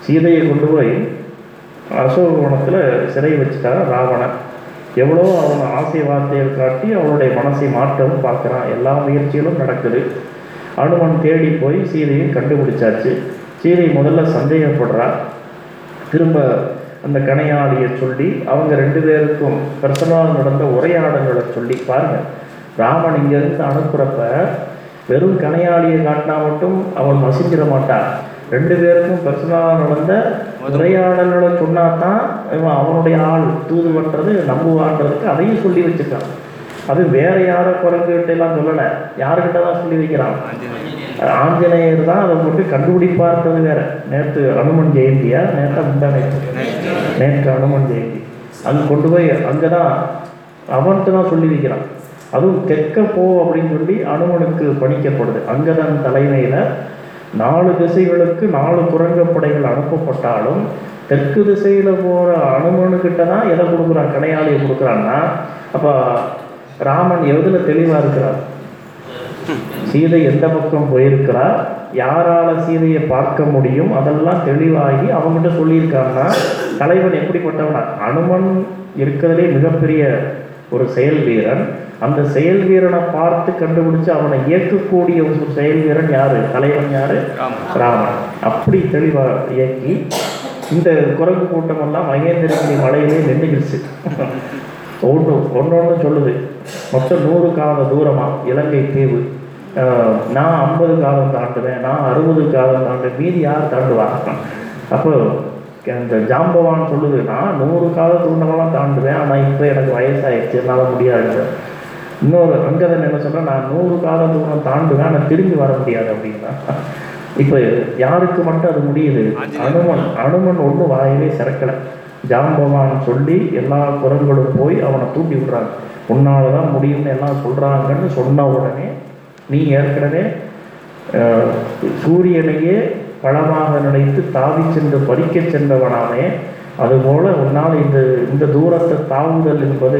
சீதையை கொண்டு போய் அசோகவனத்தில் சிறை வச்சுட்டார் ராவணன். எவ்வளோ அவன் ஆசை வார்த்தைகள் காட்டி அவனுடைய மனசை மாற்றவும் பார்க்குறான். எல்லா முயற்சிகளும் நடக்குது. அனுமன் தேடி போய் சீதையும் கண்டுபிடிச்சாச்சு. சீதை முதல்ல சந்தேகப்படுறா திரும்ப அந்த கணையாளியை சொல்லி அவங்க ரெண்டு பேருக்கும் பர்சனலாக நடந்த உரையாடல்களை சொல்லி பாருங்கள் ராமன் இங்கேருந்து அனுப்புகிறப்ப வெறும் கணையாளியை காட்டினா மட்டும் அவன் மசிஞ்சிட மாட்டான். ரெண்டு பேருக்கும் பர்சனலாக நடந்த உரையாடல்களை சொன்னா தான் அவனுடைய ஆள் தூது பண்றது நம்புவான்றதுக்கு அதையும் சொல்லி வச்சுருக்கான். அது வேற யாரோ குரங்குகிட்ட எல்லாம் சொல்லலை. யாருக்கிட்ட தான் சொல்லி வைக்கிறான்? ஆஞ்சநேயர் தான் அதை போட்டு கண்டுபிடிப்பார்ன்றது வேற. நேற்று அனுமன் ஜெயந்தியா? நேற்று முந்தா நேற்று. நேற்று அனுமன் ஜெயந்தி. அங்கே கொண்டு போய் அங்கே தான் அவன்கிட்ட தான் சொல்லி வைக்கிறான். அதுவும் தெற்க போ அப்படின்னு சொல்லி அனுமனுக்கு பணிக்கப்படுது அங்கதன் தலைமையில் நாலு திசைகளுக்கு நாலு குரங்கப்படைகள் அனுப்பப்பட்டாலும் தெற்கு திசையில் போகிற அனுமனுக்கிட்ட தான் எதை கொடுக்குறான்? கணையாளியை கொடுக்குறான்னா அப்போ ராமன் எதில் தெளிவாக இருக்கிறார்? சீதை எந்த பக்கம் போயிருக்கிறார்? யாரால சீதையை பார்க்க முடியும்? அதெல்லாம் தெளிவாகி அவங்ககிட்ட சொல்லியிருக்காங்கன்னா தலைவன் எப்படிப்பட்டவனா? அனுமன் இருக்கிறதுலே மிகப்பெரிய ஒரு செயல் வீரன். அந்த செயல் வீரனை பார்த்து கண்டுபிடிச்சு அவனை இயக்கக்கூடிய ஒரு செயல் வீரன் யாரு? தலைவன் யாரு? ராமன். அப்படி தெளிவா இயக்கி இந்த குரங்கு கூட்டமெல்லாம் மகேந்திரகிரி மலையிலே நின்றுக்கிடுச்சு ஒன்று ஒன்று சொல்லுது. மொத்தம் நூறு கால தூரமா இலங்கை தீவு. நான் ஐம்பது காலம் தாண்டுவேன் நான் அறுபது காலம் தாண்டுவேன் மீதி யார் தாண்டுவா? அப்போ அந்த ஜாம்பவான் சொல்லுது நான் நூறு கால தூண்டமெல்லாம் தாண்டுவேன். ஆனால் இப்போ எனக்கு வயசாயிடுச்சு. என்னால் முடியாது. இன்னொரு அங்கதன் என்ன சொன்னா நான் நூறு கால தூரம் தாண்டுவேன் ஆனால் திரும்பி வர முடியாது அப்படின்னா. இப்போ யாருக்கு மட்டும் அது முடியுது? அனுமன். அனுமன் ஒன்றும் வாயவே சிறக்கலை. ஜாம்பவான் சொல்லி எல்லா குரல்களும் போய் அவனை தூண்டி விடுறாங்க. உன்னால தான் முடியும்னு எல்லாம் சொல்றாங்கன்னு சொன்ன உடனே நீ ஏற்கனவே சூரியனையே பழமாக நினைத்து தாவி சென்று பறிக்கச் சென்றவனாமே அதுபோல உன்னால் இந்த இந்த தூரத்தை தாவுதல் என்பது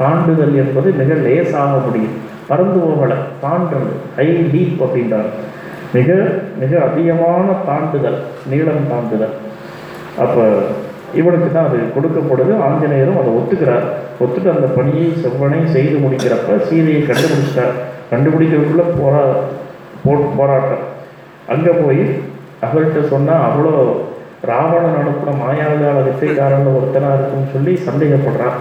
தாண்டுதல் என்பது மிக லேசாக முடியும். பறந்து போகலை தாண்டுறது ஹை டீப் அப்படின்றார். மிக மிக அதிகமான தாண்டுதல் நீளம் தாண்டுதல். அப்போ இவனுக்கு தான் அது கொடுக்கப்படுது. ஆஞ்சநேயரும் அதை ஒத்துக்கிறார். ஒத்துட்டு அந்த பணியை செவ்வனை செய்து முடிக்கிறப்ப சீதையை கண்டுபிடிச்சிட்டார். கண்டுபிடிக்கிறதுக்குள்ள போரா போ போராட்டம். அங்கே போய் அவள்கிட்ட சொன்னால் அவ்வளோ ராவணன் அனுப்புன மாயாஜால வித்தைக்காரன் ஒருத்தனா இருக்குன்னு சொல்லி சந்தேகப்படுறான்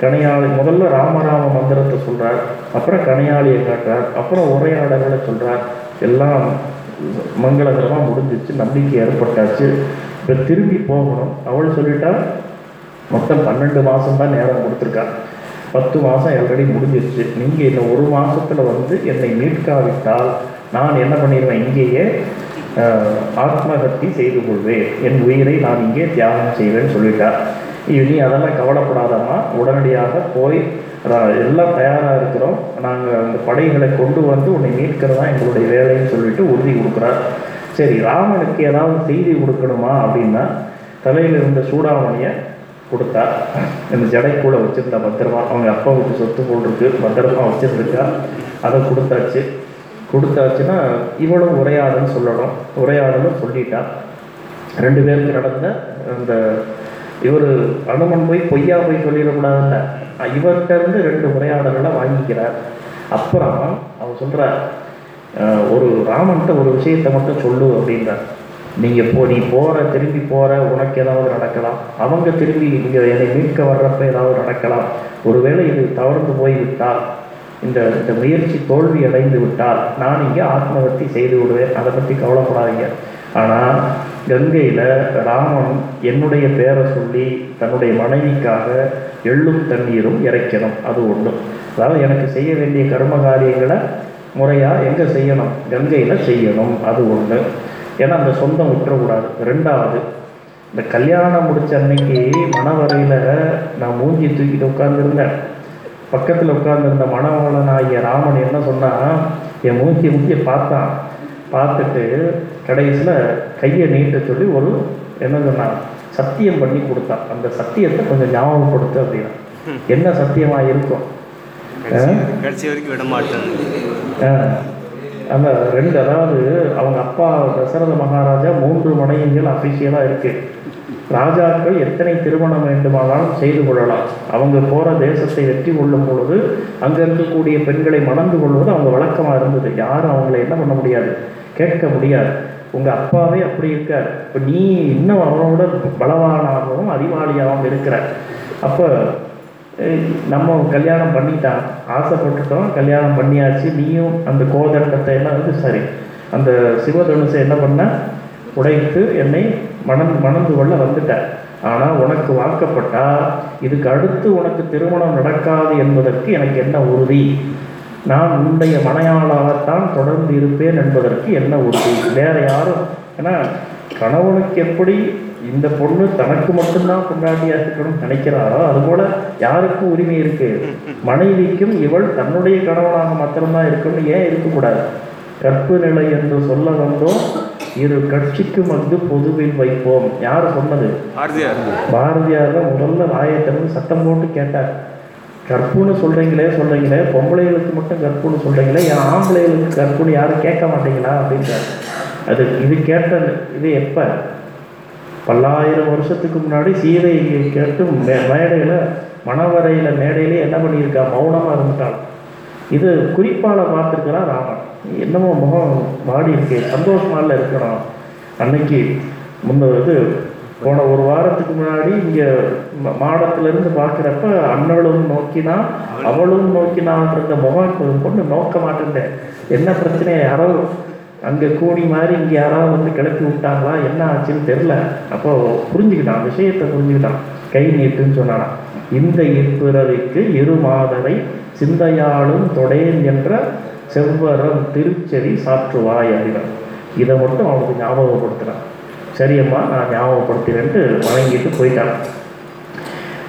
கணையாளி முதல்ல ராமராம மந்திரத்தை சொல்றார். அப்புறம் கணையாளியை காட்டுறார். அப்புறம் உரையாடல்களை சொல்றார். எல்லாம் மங்களகரமாக முடிஞ்சிச்சு. நம்பிக்கை ஏற்பட்டாச்சு. இப்போ திரும்பி போகணும். அவள் சொல்லிட்டா மொத்தம் பன்னெண்டு மாதம் தான் நேரம் கொடுத்துருக்கா. பத்து மாதம் ஆல்ரெடி முடிஞ்சிருச்சு. நீங்கள் இன்னும் ஒரு மாதத்தில் வந்து என்னை மீட்காவிட்டால் நான் என்ன பண்ணிடுவேன்? இங்கேயே ஆத்மகத்தி செய்து கொள்வேன். என் உயிரை நான் இங்கே தியாகம் செய்வேன் சொல்லிட்டார். இனி அதெல்லாம் கவலைப்படாதம்மா. உடனடியாக போய் எல்லாம் தயாராக இருக்கிறோம். நாங்கள் அந்த படைகளை கொண்டு வந்து உன்னை மீட்கிறதா எங்களுடைய வேலைன்னு சொல்லிட்டு உறுதி கொடுக்குறார். சரி ராமனுக்கு ஏதாவது செய்தி கொடுக்கணுமா அப்படின்னா தலையில் இருந்த சூடாமணியை கொடுத்தா இந்த ஜடைக்கூட வச்சுருந்தா பத்திரமா அவங்க அப்பா சொத்து போல் இருக்கு பத்திரமா வச்சுருந்துருக்கா. அதை கொடுத்தாச்சு. கொடுத்தாச்சுன்னா இவளும் உரையாடுன்னு சொல்லணும். உரையாடலும் சொல்லிட்டா. ரெண்டு பேருக்கு நடந்த அந்த இவர் அனுமன் போய் பொய்யா போய் சொல்லிடக்கூடாதுல்ல. இவர்கிட்ட இருந்து ரெண்டு உரையாடல்களை வாங்கிக்கிறார். அப்புறம் அவர் சொல்கிறார் ஒரு ராமன்ட்ட ஒரு விஷயத்தை மட்டும் சொல்லு அப்படின்றார். நீங்கள் போ நீ போகிற திரும்பி போகிற உனக்கு ஏதாவது நடக்கலாம். அவங்க திரும்பி நீங்கள் என்னை மீட்க வர்றப்ப ஏதாவது நடக்கலாம். ஒருவேளை இது தவறுந்து போய்விட்டால் இந்த இந்த முயற்சி தோல்வி அடைந்து விட்டால் நான் இங்கே ஆத்மவர்த்தி செய்து விடுவேன். அதை பற்றி கவலைப்படாதீங்க. ஆனால் கங்கையில் ராமன் என்னுடைய பேரை சொல்லி தன்னுடைய மனைவிக்காக எள்ளும் தண்ணீரும் இறைக்கணும். அது ஒன்று அதாவது எனக்கு செய்ய வேண்டிய கர்ம காரியங்களை முறையாக எங்கே செய்யணும்? கங்கையில் செய்யணும். அது ஒன்று ஏன்னா அந்த சொந்தம் விட்டுறக்கூடாது. ரெண்டாவது இந்த கல்யாணம் முடிச்ச அன்னைக்கு மணவரையில் நான் மூஞ்சி தூக்கிட்டு உட்காந்துருந்தேன் பக்கத்தில் உட்கார்ந்திருந்த மணவாளன் ஆகிய ராமன் என்ன சொன்னா என் மூஞ்சி மூஞ்சிய பார்த்தான். பார்த்துட்டு கடைசியில் கையை நீட்ட சொல்லி ஒரு என்ன சொன்னான் சத்தியம் பண்ணி கொடுத்தான். அந்த சத்தியத்தை கொஞ்சம் ஞாபகப்படுத்து அப்படின்னா. என்ன சத்தியமா இருக்கும்? கடைசி வரைக்கும் விட மாட்டேன். அந்த ரெண்டு அதாவது அவங்க அப்பா தசரத மகாராஜா மூன்று மனைவிகள் அபிஷியலாக இருக்கு. ராஜாக்கள் எத்தனை திருமணம் வேண்டுமானாலும் செய்து கொள்ளலாம். அவங்க போகிற தேசத்தை வெற்றி கொள்ளும் பொழுது அங்கே இருக்கக்கூடிய பெண்களை மணந்து கொள்வது அவங்க வழக்கமாக இருந்தது. யாரும் அவங்கள என்ன பண்ண முடியாது? கேட்க முடியாது. உங்கள் அப்பாவே அப்படி இருக்கார். இப்போ நீ இன்னும் அவனோட பலவானாகவும் அறிவாளியாகவும் இருக்கிற. அப்போ நம்ம கல்யாணம் பண்ணிட்டான். ஆசைப்பட்டுட்டோம் கல்யாணம் பண்ணியாச்சு. நீயும் அந்த கோதண்டத்தை எல்லாம் வந்து சரி. அந்த சிவதனுசை என்ன பண்ண? உடைத்து என்னை மணந்து மணந்து கொள்ள வந்துட்ட ஆனால் உனக்கு வாக்கப்பட்டா இதுக்கு அடுத்து உனக்கு திருமணம் நடக்காது என்பதற்கு எனக்கு என்ன உறுதி? நான் உன்னுடைய மனையாளாகத்தான் தொடர்ந்து இருப்பேன் என்பதற்கு என்ன உறுதி? வேற யாரும் ஏன்னா கணவனுக்கு எப்படி இந்த பொண்ணு தனக்கு மட்டும்தான் கொண்டாட்டியா இருக்கணும்னு நினைக்கிறாரோ அதுபோல யாருக்கும் உரிமை இருக்கு. மனைவிக்கும் இவள் தன்னுடைய கணவனாக மாத்திரம்தான் இருக்கணும்னு ஏன் இருக்கக்கூடாது? கற்பு நிலை என்று சொல்ல வந்தோம். இரு கட்சிக்கும் வந்து பொதுவில் வைப்போம். யார் சொன்னது? பாரதியார். பாரதியார் தான் முதல்ல வாயத்திறந்து சத்தம் போட்டு கேட்டார். கற்புன்னு சொல்றீங்களே சொல்றீங்களே. பொம்பளைகளுக்கு மட்டும் கற்புன்னு சொல்றீங்களே. என் ஆம்பளைகளுக்கு கற்புன்னு யாரும் கேட்க மாட்டீங்களா? அப்படின்றார். அது இது கேட்ட இது எப்ப? பல்லாயிரம் வருஷத்துக்கு முன்னாடி சீதையை கேட்டு மே- மேடையில மணவரையில் மேடையிலே என்ன பண்ணியிருக்கா? மௌனமாக இருந்துட்டாள். இது குறிப்பால பார்த்துருக்கிறான் ராமன். என்னமோ முகம் வாடி இருக்கு. சந்தோஷமால இருக்கணும் அன்னைக்கு முன்ன இது போன ஒரு வாரத்துக்கு முன்னாடி இங்கே மாடத்துலேருந்து பார்க்குறப்ப அண்ணளும் நோக்கினா அவளும் நோக்கினான்ற முகம் இப்ப பொண்ணு நோக்க மாட்டேன் என்ன பிரச்சனை? யாரோ அங்கே கூடி மாதிரி இங்கே யாராவது வந்து கிளப்பி விட்டாங்களா? என்ன ஆச்சுன்னு தெரில அப்போ புரிஞ்சுக்கிட்டான். விஷயத்தை புரிஞ்சுக்கிட்டான். கை நீட்டுன்னு சொன்னானா. இந்த இப்பிறவிக்கு இரு மாதரை சிந்தையாளும் தொடேன் என்ற செவ்வரம் திருச்செவி சாற்றுவாய் அறிவன் இதை மட்டும் அவனுக்கு ஞாபகப்படுத்துகிறான் சரியம்மா நான் ஞாபகப்படுத்தினேன்ட்டு வணங்கிட்டு போயிட்டான்.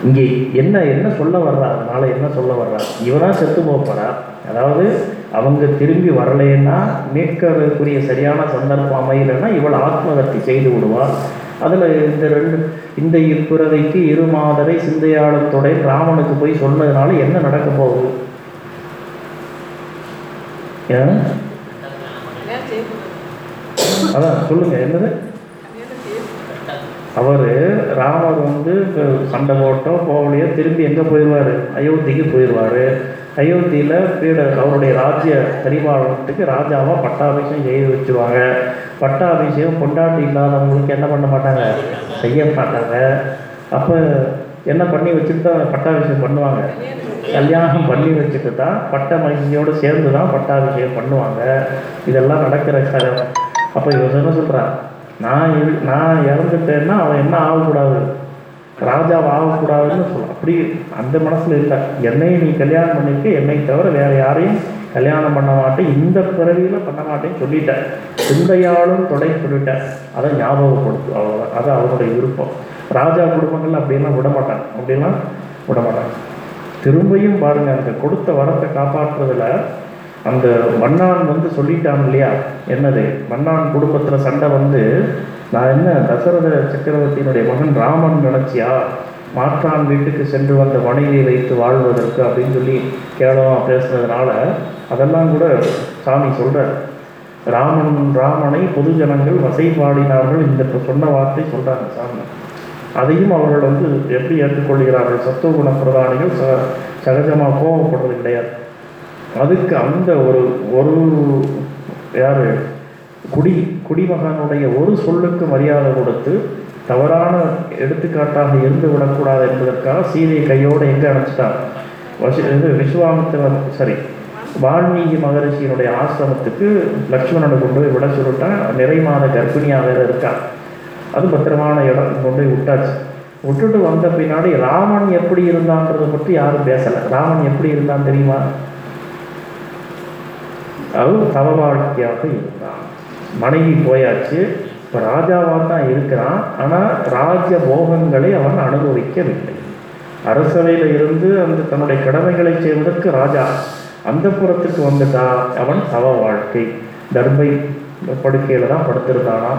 இங்கே என்ன என்ன சொல்ல வர்றா? அதனால் என்ன சொல்ல வர்றா? இவனா செத்து போப்பறா அதாவது அவங்க திரும்பி வரலைன்னா மீட்கிறதுக்குரிய சரியான சந்தர்ப்பம் அமையலைன்னா இவள் ஆத்மகத்தி செய்து விடுவாள் அதில் இந்த ரெண்டு இந்த இப்பிறவைக்கு இரு மாதரை சிந்தையாளத்துடன் ராமனுக்கு போய் சொன்னதுனால என்ன நடக்க போகுது? அதான் சொல்லுங்க என்னது? அவர் ராமர் வந்து சண்டை போட்டோ போகலையோ திரும்பி எங்கே போயிடுவார்? அயோத்திக்கு போயிடுவார். அயோத்தியில் பீட அவருடைய ராஜ்ய பரிபாலனத்துக்கு ராஜாவாக பட்டாபிஷேகம் செய்து வச்சுருவாங்க. பட்டாபிஷேகம் கொண்டாட்டி இல்லாதவங்களுக்கு என்ன பண்ண மாட்டாங்க? செய்ய மாட்டாங்க. அப்போ என்ன பண்ணி வச்சுட்டு தான் பட்டாபிஷேகம் பண்ணுவாங்க? கல்யாணம் பண்ணி வச்சுட்டு தான் பட்ட மகிழ்ச்சியோடு சேர்ந்து தான் பட்டாபிஷேகம் பண்ணுவாங்க. இதெல்லாம் நடக்கிற கதை அப்போ இவன் என்ன சொல்கிறான் நான் நான் இறந்துட்டேன்னா அவன் என்ன ஆகக்கூடாது? ராஜாவை ஆகக்கூடாதுன்னு சொல்ல அப்படி அந்த மனசில் இல்லை. என்னையும் நீ கல்யாணம் பண்ணிக்க என்னை தவிர வேறு யாரையும் கல்யாணம் பண்ண மாட்டேன். இந்த பிறவியில் பண்ண மாட்டேன்னு சொல்லிட்டேன் சிந்தையாலும் தொடை சொல்லிட்டேன் அதை ஞாபகப்படுத்து. அவ்வளோதான் அது அவனுடைய விருப்பம். ராஜா குடும்பங்கள் அப்படியெல்லாம் விடமாட்டாங்க. அப்படிலாம் விடமாட்டாங்க. திரும்பியும் பாருங்க அந்த கொடுத்த வரத்தை காப்பாற்றுறதுல அந்த மன்னான் வந்து சொல்லிட்டான் இல்லையா? என்னது? மன்னான் குடும்பத்துல சண்டை வந்து நான் என்ன தசரத சக்கரவர்த்தியினுடைய மகன் ராமன் நினைச்சியா? மாற்றான் வீட்டுக்கு சென்று வந்த மனைவியை வைத்து வாழ்வதற்கு அப்படின்னு சொல்லி கேவலமா பேசுனதுனால அதெல்லாம் கூட சாமி சொல்றார். ராமன் ராமனை பொது ஜனங்கள் வசைப்பாடினார்கள் இந்த சொன்ன வார்த்தை சொல்றாங்க சாமி. அதையும் அவர்கள் வந்து எப்படி ஏற்றுக்கொள்கிறார்கள்? சத்துவகுண பிரதானிகள் ச சகஜமாக கோபப்படுறது கிடையாது. அதுக்கு அந்த ஒரு ஒரு யார்? குடி குடிமகனுடைய ஒரு சொல்லுக்கு மரியாதை கொடுத்து தவறான எடுத்துக்காட்டாக இருந்து விடக்கூடாது என்பதற்காக சீதையை கையோடு எங்கே அனுப்பிச்சிட்டார்? வசி இது விஸ்வாமித்திர சரி. வால்மீகி மகரிஷியினுடைய ஆசிரமத்துக்கு லக்ஷ்மணனை கொண்டு போய் விட சொல்லிட்டா நிறை மாத கர்ப்பிணியாக வேற அது பத்திரமான இடம் கொண்டு போய் விட்டாச்சு. விட்டுட்டு வந்த பின்னாடி ராமன் எப்படி இருந்தான்றதை பற்றி யாரும் பேசலை. ராமன் எப்படி இருந்தான் தெரியுமா? அவன் தவ வாழ்க்கையாக இருந்தான். மனைவி போயாச்சு. இப்போ ராஜாவாக தான் இருக்கிறான். ஆனால் ராஜ போகங்களை அவன் அனுபவிக்கவில்லை. அரசவையில் இருந்து அந்த தன்னுடைய கடமைகளை செய்வதற்கு ராஜா அந்த புறத்துக்கு வந்துட்டா அவன் தவ வாழ்க்கை தர்மை படுக்கையில் தான் படுத்திருந்தானா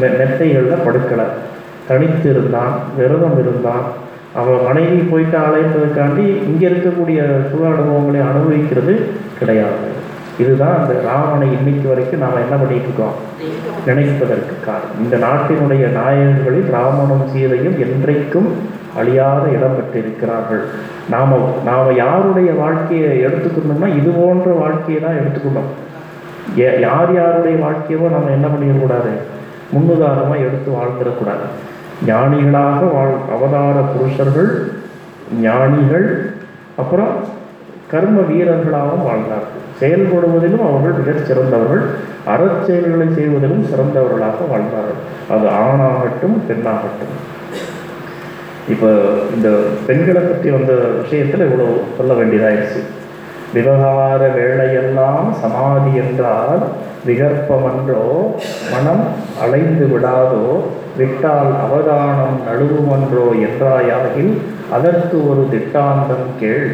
மெ மெத்தைகளில் படுக்கலை. தனித்து இருந்தான் விரதம் இருந்தான். அவன் மனைவி போயிட்டு அலைந்ததுக்காண்டி இங்கே இருக்கக்கூடிய சுக அனுபவங்களை அனுபவிக்கிறது கிடையாது. இதுதான் அந்த ராவணை இன்னைக்கு வரைக்கும் நாம் என்ன பண்ணிட்டு இருக்கோம்? நினைப்பதற்கு காரணம். இந்த நாட்டினுடைய நாயகர்களில் ராமனும் சீதையும் என்றைக்கும் அழியாத இடம் பெற்றிருக்கிறார்கள். நாம் நாம் யாருடைய வாழ்க்கையை எடுத்துக்கணும்னா இது போன்ற வாழ்க்கையை தான் எடுத்துக்கணும். யார் யாருடைய வாழ்க்கையவோ நம்ம என்ன பண்ணிடக்கூடாது? முன்னுதாரணமாக எடுத்து வாழ்ந்துடக்கூடாது. ஞானிகளாக வாழ் அவதார புருஷர்கள் ஞானிகள் அப்புறம் கர்ம வீரர்களாகவும் வாழ்ந்தார்கள். செயல்படுவதிலும் அவர்கள் மிகச் சிறந்தவர்கள் அறச்செயல்களை செய்வதிலும் சிறந்தவர்களாக வாழ்ந்தார்கள். அது ஆணாகட்டும் பெண்ணாகட்டும். இப்போ இந்த பெண்களை பற்றி வந்த விஷயத்தில் இவ்வளோ சொல்ல வேண்டியதாயிடுச்சு விவகார வேளையெல்லாம் சமாதி என்றால் விகற்பமன்றோ மனம் அலைந்து விடாதோ விட்டால் அவதானம் நழுவுமன்றோ என்றாயாகில் அதற்கு ஒரு திட்டாந்தம் கேள்.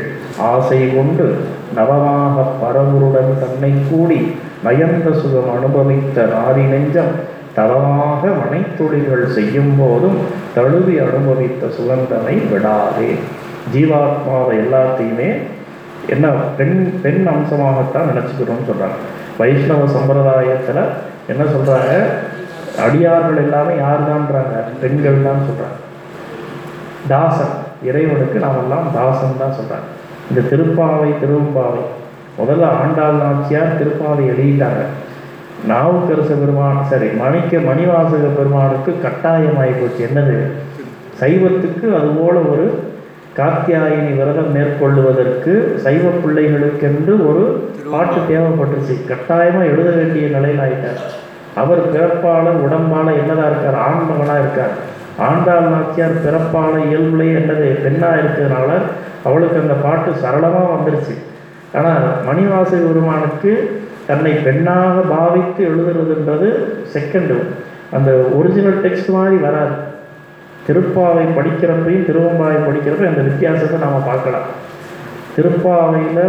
ஆசை கொண்டு நவமாக பரவுருடன் தன்னை கூடி நயந்த சுகம் அனுபவித்த நாரி நெஞ்சம் தவமாக மனைத்தொழில்கள் செய்யும் போதும் தழுவி அனுபவித்த சுகந்தனை விடாதே. ஜீவாத்மாவை எல்லாத்தையுமே என்ன பெண் பெண் அம்சமாகத்தான் நினச்சிக்கிறோம்னு சொல்கிறாங்க வைஷ்ணவ சம்பிரதாயத்தில் என்ன சொல்கிறாங்க அடியார்கள் எல்லாமே யார் தான்றாங்க பெண்கள் தான் சொல்கிறாங்க தாசன் இறைவனுக்கு நாமெல்லாம் தாசன் தான் சொல்கிறாங்க இந்த திருப்பாவை திருவம்பாவை முதல்ல ஆண்டாள் நாச்சியார் திருப்பாவை எழுதிட்டாங்க. நாவுக்கரச பெருமான் சரி மணிக்க மணிவாசக பெருமானுக்கு கட்டாயமாகி போச்சு. என்னது? சைவத்துக்கு அதுபோல ஒரு காத்தியாயினி விரதம் மேற்கொள்ளுவதற்கு சைவ பிள்ளைகளுக்கென்று ஒரு பாட்டு தேவைப்பட்டுச்சு. கட்டாயமாக எழுத வேண்டிய நிலையில் ஆயிட்டார். அவர் பிறப்பால உடம்பால என்னதா இருக்கார்? ஆண் மகனா இருக்கார். ஆண்டாள் நாச்சியார் பிறப்பால இயல்புலே என்னது? பெண்ணா இருக்கிறதுனால அவளுக்கு அந்த பாட்டு சரளமாக வந்துருச்சு. ஆனால் மணிவாசக பெருமானுக்கு தன்னை பெண்ணாக பாவித்து எழுதுறதுன்றது செகண்டு அந்த ஒரிஜினல் டெக்ஸ்ட் மாதிரி வராது. திருப்பாவை படிக்கிறப்பையும் திருவம்பாவை படிக்கிறப்ப அந்த வித்தியாசத்தை நாம் பார்க்கலாம். திருப்பாவையில்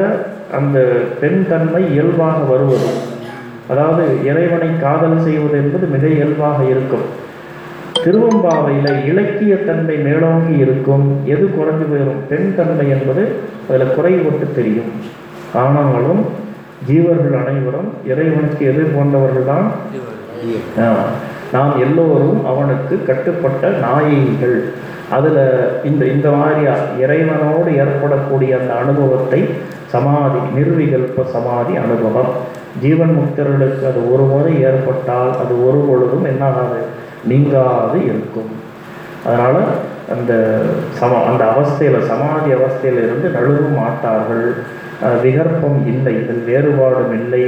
அந்த பெண் தன்மை இயல்பாக வருவது அதாவது இறைவனை காதல் செய்வது என்பது மிக இயல்பாக இருக்கும். திருவம்பாவையில் இலக்கியத்தன்மை மேலோங்கி இருக்கும். எது குறைஞ்சு போயிடும் பெண் தன்மை என்பது அதில் குறைபட்டு தெரியும். ஆனாலும் ஜீவர்கள் அனைவரும் இறைவனுக்கு எதிர் போன்றவர்கள் தான் நாம் எல்லோரும் அவனுக்கு கட்டுப்பட்ட நாயகிகள். அதில் இந்த இந்த மாதிரியா இறைவனோடு ஏற்படக்கூடிய அந்த அனுபவத்தை சமாதி நிர்விகல்ப சமாதி அனுபவம். ஜீவன் முக்தர்களுக்கு அது ஒரு முறை ஏற்பட்டால் அது ஒரு பொழுதும் என்னாகாது? நீங்காது இருக்கும். அதனால் அந்த சம அந்த அவஸ்தையில் சமாதி அவஸ்தையில் இருந்து நழுவ மாட்டார்கள். விகற்பம் இல்லை இதில் வேறுபாடும் இல்லை.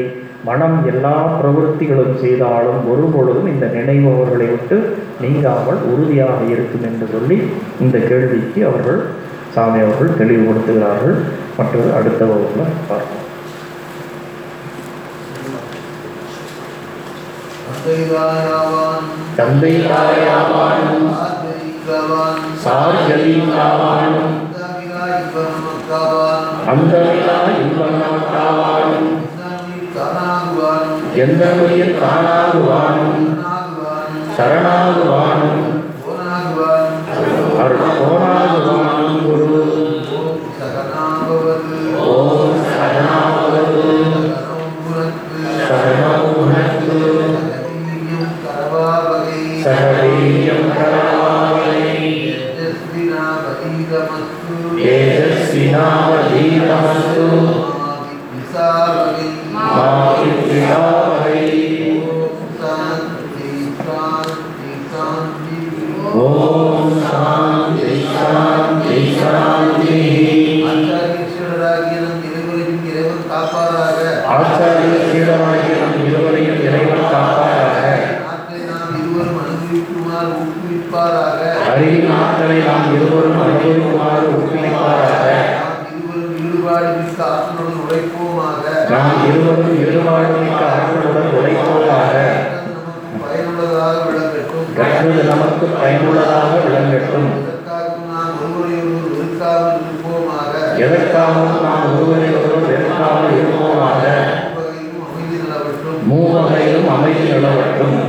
மனம் எல்லா பிரவൃத்திகளும் செய்தாலும் ஒரு பொழுதும் இந்த நினைவு அவர்களை விட்டு நீங்காமல் உறுதியாக இருக்கும் என்று சொல்லி இந்த கேள்விக்கு அவர்கள் சாமி அவர்கள் தெளிவுபடுத்துகிறார்கள். மற்றது அடுத்த வகுப்பில் பார்ப்போம். தந்தை தாயாவானும் சார்கலிங்காவானும் அந்தமிலா இன்பநாட்டாவானும் எந்த உயிர் காணாகுவானும் சரணாகுவானும் அருள் போனாகுவானும் குரு நமக்கு பயனுள்ளதாக விளங்கட்டும். எதற்காகவும் நாம் ஒருவரை ஒருவர் வெறுக்காமல் இருப்போமாக. மூவகையிலும் அமைதி நிலவட்டும்.